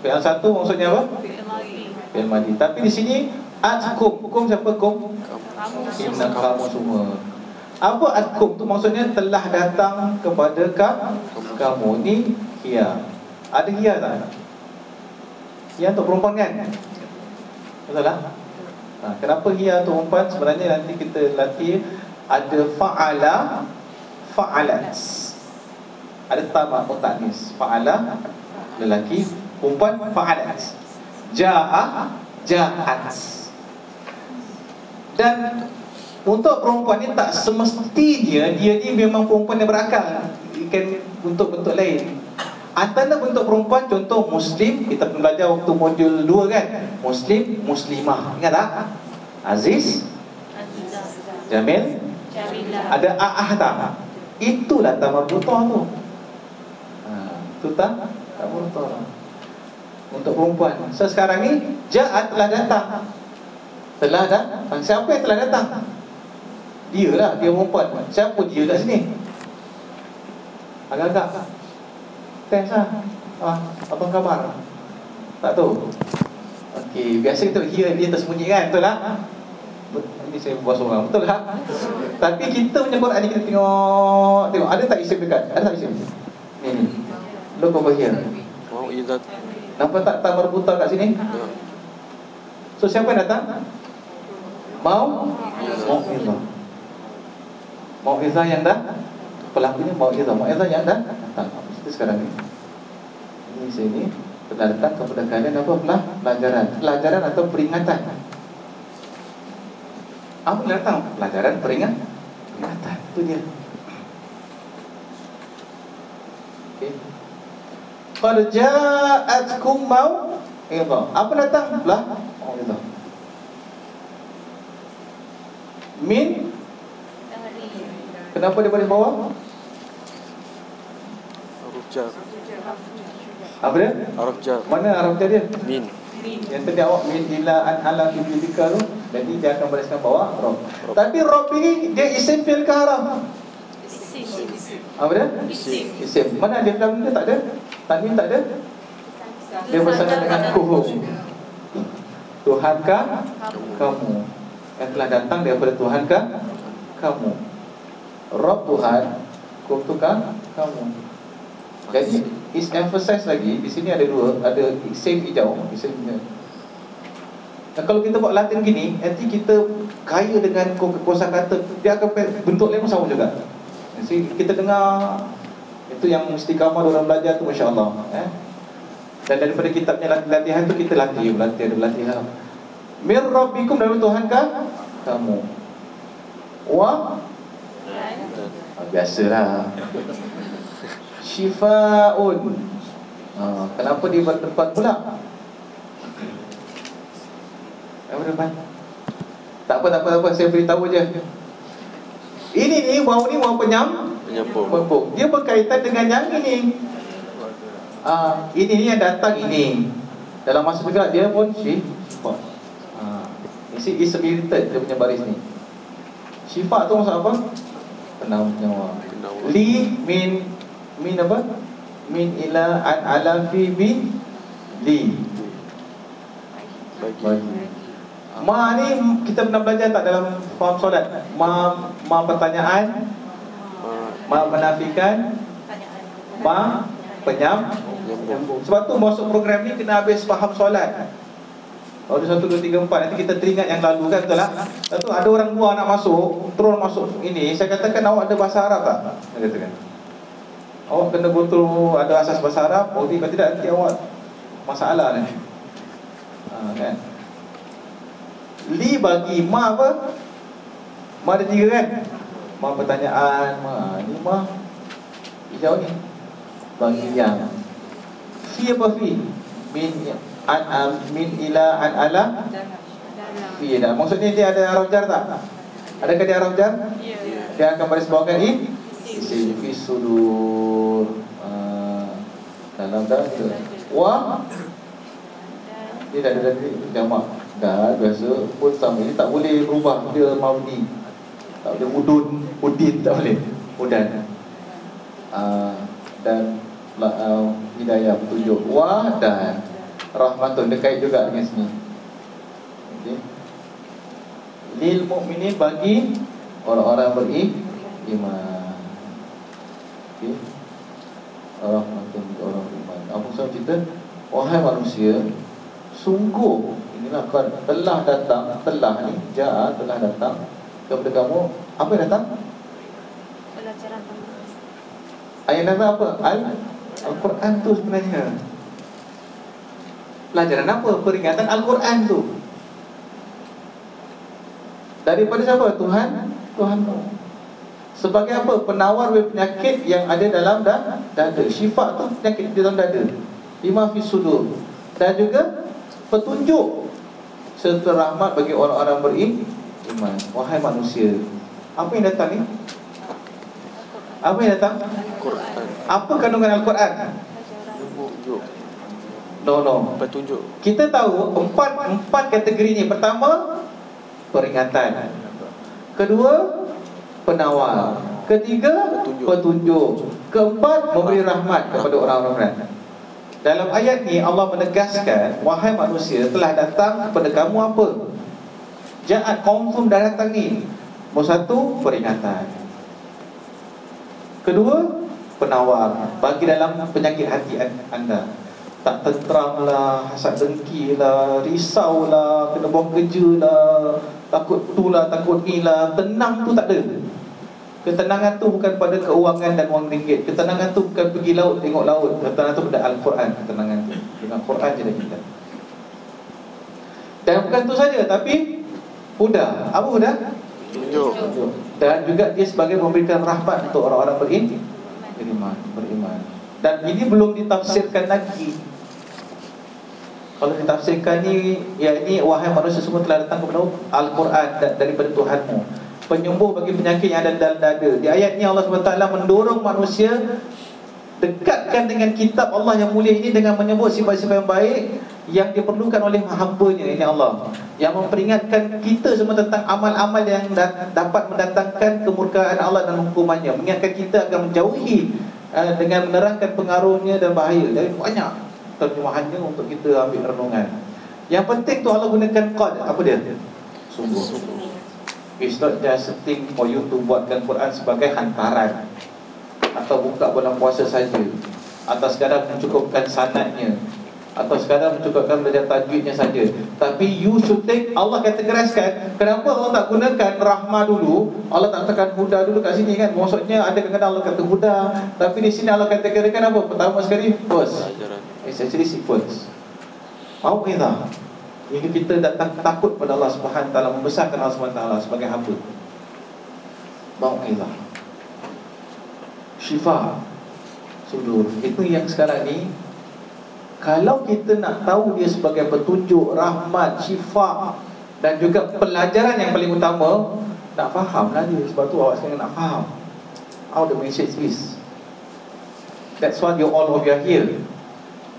PL 1 maksudnya apa? PL madi. Tapi di sini atkum, hukum siapa kum? Kamu. Inna kamu semua. Apa atkum tu maksudnya telah datang kepada ka, kamu ni hia. Ada hia tak? Hia untuk perempuan kan? Betul tak? Ha, kenapa hia untuk perempuan? Sebenarnya nanti kita latih Ada fa'ala Fa'alat Ada tamak atau taknis Fa'ala Lelaki Perempuan fa'alat Ja'a Ja'at Dan Untuk perempuan ni tak semestinya Dia ni memang perempuan yang berakal Ikan bentuk-bentuk lain Antara bentuk perempuan Contoh Muslim Kita pernah belajar waktu modul 2 kan? Muslim Muslimah. Ingat tak? Aziz? Jamil? Ada a'ah tak? Itulah tamarbutoh tu. Ha, Itu tak? Tamarbutoh Untuk perempuan. So sekarang ni Ja'at telah datang. Telah datang Siapa yang telah datang? Dia lah, dia perempuan. Siapa dia kat sini? Agak-agak Test lah ah, Apa khabar? Tak tahu Okey, biasa kita kira dia tersembunyi kan, betul tak? Ini saya buat seorang, betul tak? Tapi kita punya Quran ni kita tengok Tengok, ada tak isim dekat? Ada tak isim? Ni ni Look over here Mau izat. Nampak tak tamar buta kat sini? So siapa yang datang? Mau? Mau'izah Mau'izah yang dah Pelakunya Mau'izah Mau'izah yang dah datang Kita sekarang ni. Ini sini datang kepada kalian apa? Pelah? Pelajaran. Pelajaran atau peringatan? Apa yang datang? Pelajaran peringat Peringatan. Itu dia. Okay Qad ja'atkum mau Apa? Datang? Lah Mau'izah Min? Kenapa dia baris bawah? Huruf jar. Apa dia? Huruf jar. Mana Arab dia? Min. Yang tadi awak min ila an ala tu Jadi dia akan bariskan bawah Rob Tapi Rob ini dia isim fi'il ke haram? Apa dia? Isim. Isim Mana dia dalam dia tak ada? Tanwin tak ada? Dia bersama dengan kuhum Tuhankah kamu Yang telah datang daripada Tuhankah kamu Rob Tuhan Kutukah kamu Jadi is emphasize lagi Di sini ada dua Ada isim hijau hijau Nah, kalau kita buat Latin gini, nanti kita kaya dengan kosa kata, dia akan bentuk lain sama juga. Jadi kita dengar itu yang mesti kamar orang belajar tu masya-Allah, eh. Dan daripada kitabnya latihan tu kita latih, latih, latihan. Mir rabbikum dari Tuhan kah? Kamu. Wa ah, biasalah. Shifaun. Ah, kenapa dia bertempat pula? Apa depan? Tak apa, tak apa, tak apa. Saya beritahu je. Ini ni, waw ni waw penyam. Penyambung. Dia berkaitan dengan yang ini. Ah, ini ni yang datang ini. Dalam masa dekat dia pun sifat. Ah, isi is spirited dia punya baris ni. Sifat tu maksud apa? Kenal. Li min min apa? Min ila an ala fi bi li. Bagi. Ma ni kita pernah belajar tak dalam faham solat? Ma ma pertanyaan, Ma. menafikan, ma penyam. Sebab tu masuk program ni kena habis faham solat. Kalau ada satu, dua, tiga, empat Nanti kita teringat yang lalu kan betul? Lepas tu ada orang luar nak masuk Terus masuk ini Saya katakan awak ada bahasa Arab tak? Saya katakan Awak kena betul ada asas bahasa Arab Oh kalau tidak nanti awak Masalah ni ha, kan? Li bagi ma apa? Ma ada tiga kan? Ma pertanyaan Ma ni ma Hijau ni Bagi yang Fi apa fi? Min an, an, min ila an ala Fi dah Maksudnya dia ada araf jar tak? Adakah dia araf jar? Dia akan baris bawakan i fi sudur. Uh, Dalam dah Wa Dia dah ada Jamak. Dah biasa. Pun sama. Ini tak boleh berubah Dia mawdi Tak boleh udun Udin tak boleh. Udan. Uh, Dan uh, Hidayah petunjuk. Wa dan Rahmatun Dia kait juga dengan sini. Okay. Lil mu'minin bagi Orang-orang beriman Okay Rahmatun untuk orang beriman Apa sebab cerita Wahai manusia Sungguh Inilah kan Telah datang Telah ni Ja'a telah datang Kepada kamu. Apa yang datang? Pelajaran Ayat datang apa? Al Al-Quran tu sebenarnya. Pelajaran apa? Peringatan Al-Quran tu. Daripada siapa? Tuhan? Tuhan Sebagai apa? Penawar penyakit yang ada dalam dah, dada Syifa tu penyakit di dalam dada Lima fi sudur Dan juga petunjuk Serta rahmat bagi orang-orang beriman Wahai manusia Apa yang datang ni? Apa yang datang? Quran. Apa kandungan Al-Quran? Petunjuk. No, no Petunjuk. Kita tahu empat empat kategori ni. Pertama, peringatan. Kedua, penawar. Ketiga, Petunjuk. petunjuk. Keempat, memberi rahmat kepada orang-orang beriman. Dalam ayat ni Allah menegaskan Wahai manusia telah datang kepada kamu apa? Ja'at confirm dah datang ni Nombor satu, peringatan Kedua, penawar Bagi dalam penyakit hati anda Tak tentram lah, hasad dengki lah Risau lah, kena buang kerja lah Takut tu lah, takut ni lah Tenang tu tak ada Ketenangan tu bukan pada keuangan dan wang ringgit. Ketenangan tu bukan pergi laut, tengok laut. Ketenangan tu pada Al-Quran Ketenangan tu. Dengan Quran je dah kita Dan bukan tu saja Tapi Huda. Apa Huda? Petunjuk. Dan juga dia sebagai memberikan rahmat Untuk orang-orang beriman. Beriman Beriman. Dan ini belum ditafsirkan lagi. Kalau ditafsirkan ni Ya ini Wahai manusia semua telah datang kepada Al-Quran da- Daripada Tuhanmu Penyembuh bagi penyakit yang ada dalam dada. Di ayat ni Allah SWT mendorong manusia Dekatkan dengan kitab Allah yang mulia ini Dengan menyebut sifat-sifat yang baik Yang diperlukan oleh hambanya Ini Allah. Yang memperingatkan kita semua tentang amal-amal Yang da- dapat mendatangkan kemurkaan Allah dan hukumannya. Mengingatkan kita agar menjauhi uh, Dengan menerangkan pengaruhnya dan bahaya. Dari banyak terjemahannya untuk kita ambil renungan. Yang penting tu Allah gunakan qad. Apa dia? Sungguh It's not just a thing for you to buatkan Quran sebagai hantaran Atau buka bulan puasa saja. Atau sekadar mencukupkan sanatnya Atau sekadar mencukupkan belajar tajwidnya saja. Tapi you should take Allah kategoriskan Kenapa Allah tak gunakan rahmah dulu? Allah tak tekan huda dulu kat sini kan? Maksudnya ada kadang-kadang Allah kata huda Tapi di sini Allah kategorikan apa? Pertama sekali first. It's actually sequence Mau'idah Hingga kita datang takut pada Allah Subhanahu Taala Membesarkan Allah Subhanahu Taala sebagai hamba. Mau'idah Syifa Sudur Itu yang sekarang ni Kalau kita nak tahu dia sebagai petunjuk Rahmat, syifa Dan juga pelajaran yang paling utama Nak faham lah dia. Sebab tu awak sekarang nak faham. How the message is. That's why you all of you are here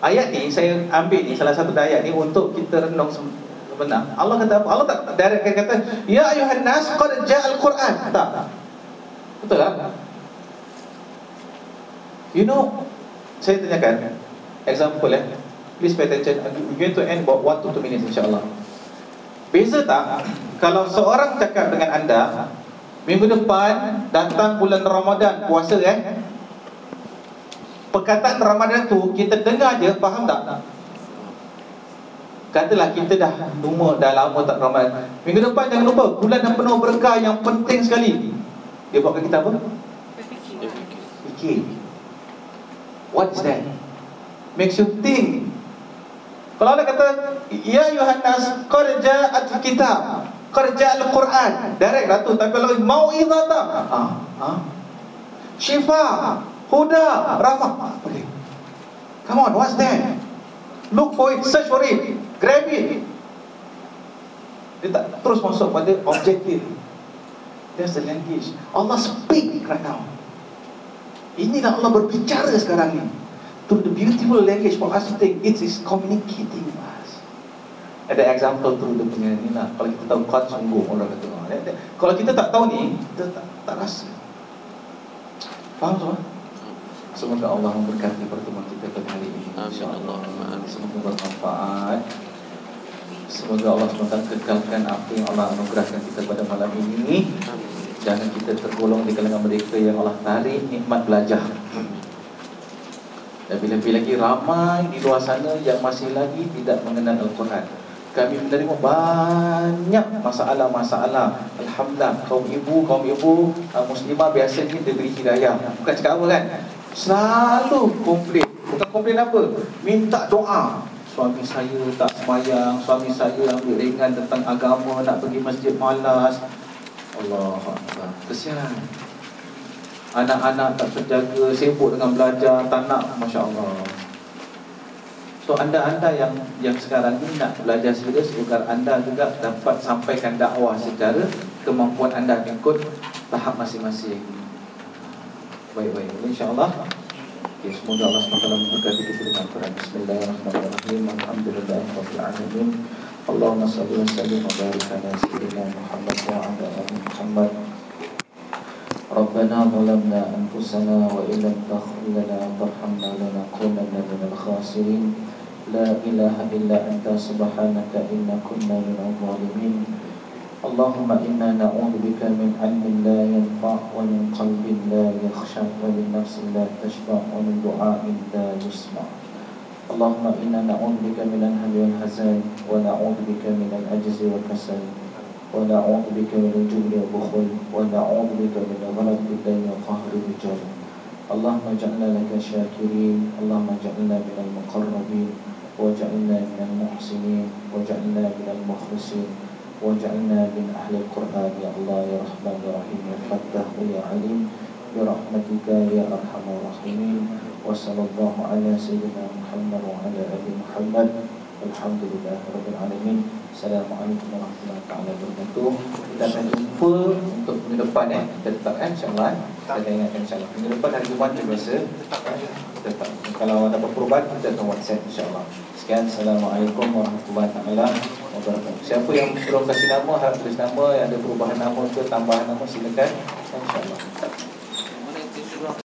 Ayat ni saya ambil ni salah satu ayat ni untuk kita renung sebenar. Allah kata apa? Allah tak direct kata ya ayuhan nas qad ja'al Quran. Tak. Betul tak? You know saya tanyakan example eh. Please pay attention. We're going to end about 1 to 2 minutes insya-Allah. Beza tak kalau seorang cakap dengan anda minggu depan datang bulan Ramadan puasa eh perkataan Ramadan tu kita dengar je faham tak? Katalah kita dah lama dah lama tak Ramadan. Minggu depan jangan lupa bulan yang penuh berkah yang penting sekali. Dia buatkan kita apa? Fikir. What is that? Makes you think. Kalau ada kata ya Yohanes qad ja'at kitab qad ja'al Quran direct lah tu tapi kalau mau'izah tak ah ah syifa huda rahmah okay. Come on what's that? Look for it search for it. Grab it. Dia tak terus masuk pada objektif. That's the language. Allah speak right now. Inilah Allah berbicara sekarang ni. To the beautiful language for us to think it is communicating with us. Ada example tu dia punya ni lah. Kalau kita tahu qad sungguh orang kata ah, kalau kita tak tahu ni kita tak, tak rasa. Faham semua Semoga Allah memberkati pertemuan kita pada hari ini. Amin. InsyaAllah. Amin. Semoga bermanfaat. Semoga Allah SWT kekalkan apa yang Allah anugerahkan kita pada malam ini. Jangan kita tergolong di kalangan mereka yang Allah tarik nikmat belajar. Dan lebih lagi ramai di luar sana yang masih lagi tidak mengenal Al-Quran. Kami menerima banyak masalah-masalah. Alhamdulillah kaum ibu, kaum ibu uh, muslimah biasanya diberi hidayah. Bukan cakap apa kan Selalu komplain. Bukan komplain apa? Minta doa. Suami saya tak semayang Suami saya ambil ringan tentang agama Nak pergi masjid malas. Allah Kesian. Anak-anak tak terjaga Sibuk dengan belajar Tak nak. Masya Allah. So anda-anda yang yang sekarang ini nak belajar serius agar anda juga dapat sampaikan dakwah secara kemampuan anda mengikut tahap masing-masing. Baik-baik. InsyaAllah. Okay, semoga Allah SWT memberkati kita dengan Quran. Bismillahirrahmanirrahim. Alhamdulillahirrahmanirrahim. Allahumma salli wa sallim wa barik ala sayyidina Muhammad wa ala ali Muhammad. ربنا ظلمنا أنفسنا وإن لم تغفر لنا وترحمنا لنكونن من الخاسرين لا إله إلا أنت سبحانك إنا كنا من الظالمين اللهم إنا نعوذ بك من علم لا ينفع ومن قلب لا يخشع ومن نفس لا تشبع ومن دعاء لا يسمع. اللهم إنا نعوذ بك من الهم والحزن ونعوذ بك من العجز والكسل ونعوذ بك من الجبن والبخل ونعوذ بك من غلط الدين وقهر الرجال اللهم اجعلنا لك شاكرين اللهم اجعلنا من المقربين واجعلنا من المحسنين واجعلنا من المخلصين. واجعلنا من أهل القرآن يا الله يا رحمن يا رحيم يا فتاح يا عليم برحمتك يا أرحم الراحمين وصلى الله على سيدنا محمد وعلى آل محمد الحمد لله رب العالمين Assalamualaikum warahmatullahi wabarakatuh Kita akan jumpa untuk minggu depan eh Kita letakkan insyaAllah Kita akan ingatkan insyaAllah Minggu depan hari Jumat macam biasa Tetap Kalau ada apa perubahan kita akan whatsapp insyaAllah Sekian. Assalamualaikum warahmatullahi wabarakatuh. Siapa yang belum kasih nama Harap tulis nama. Yang ada perubahan nama ke tambahan nama silakan. InsyaAllah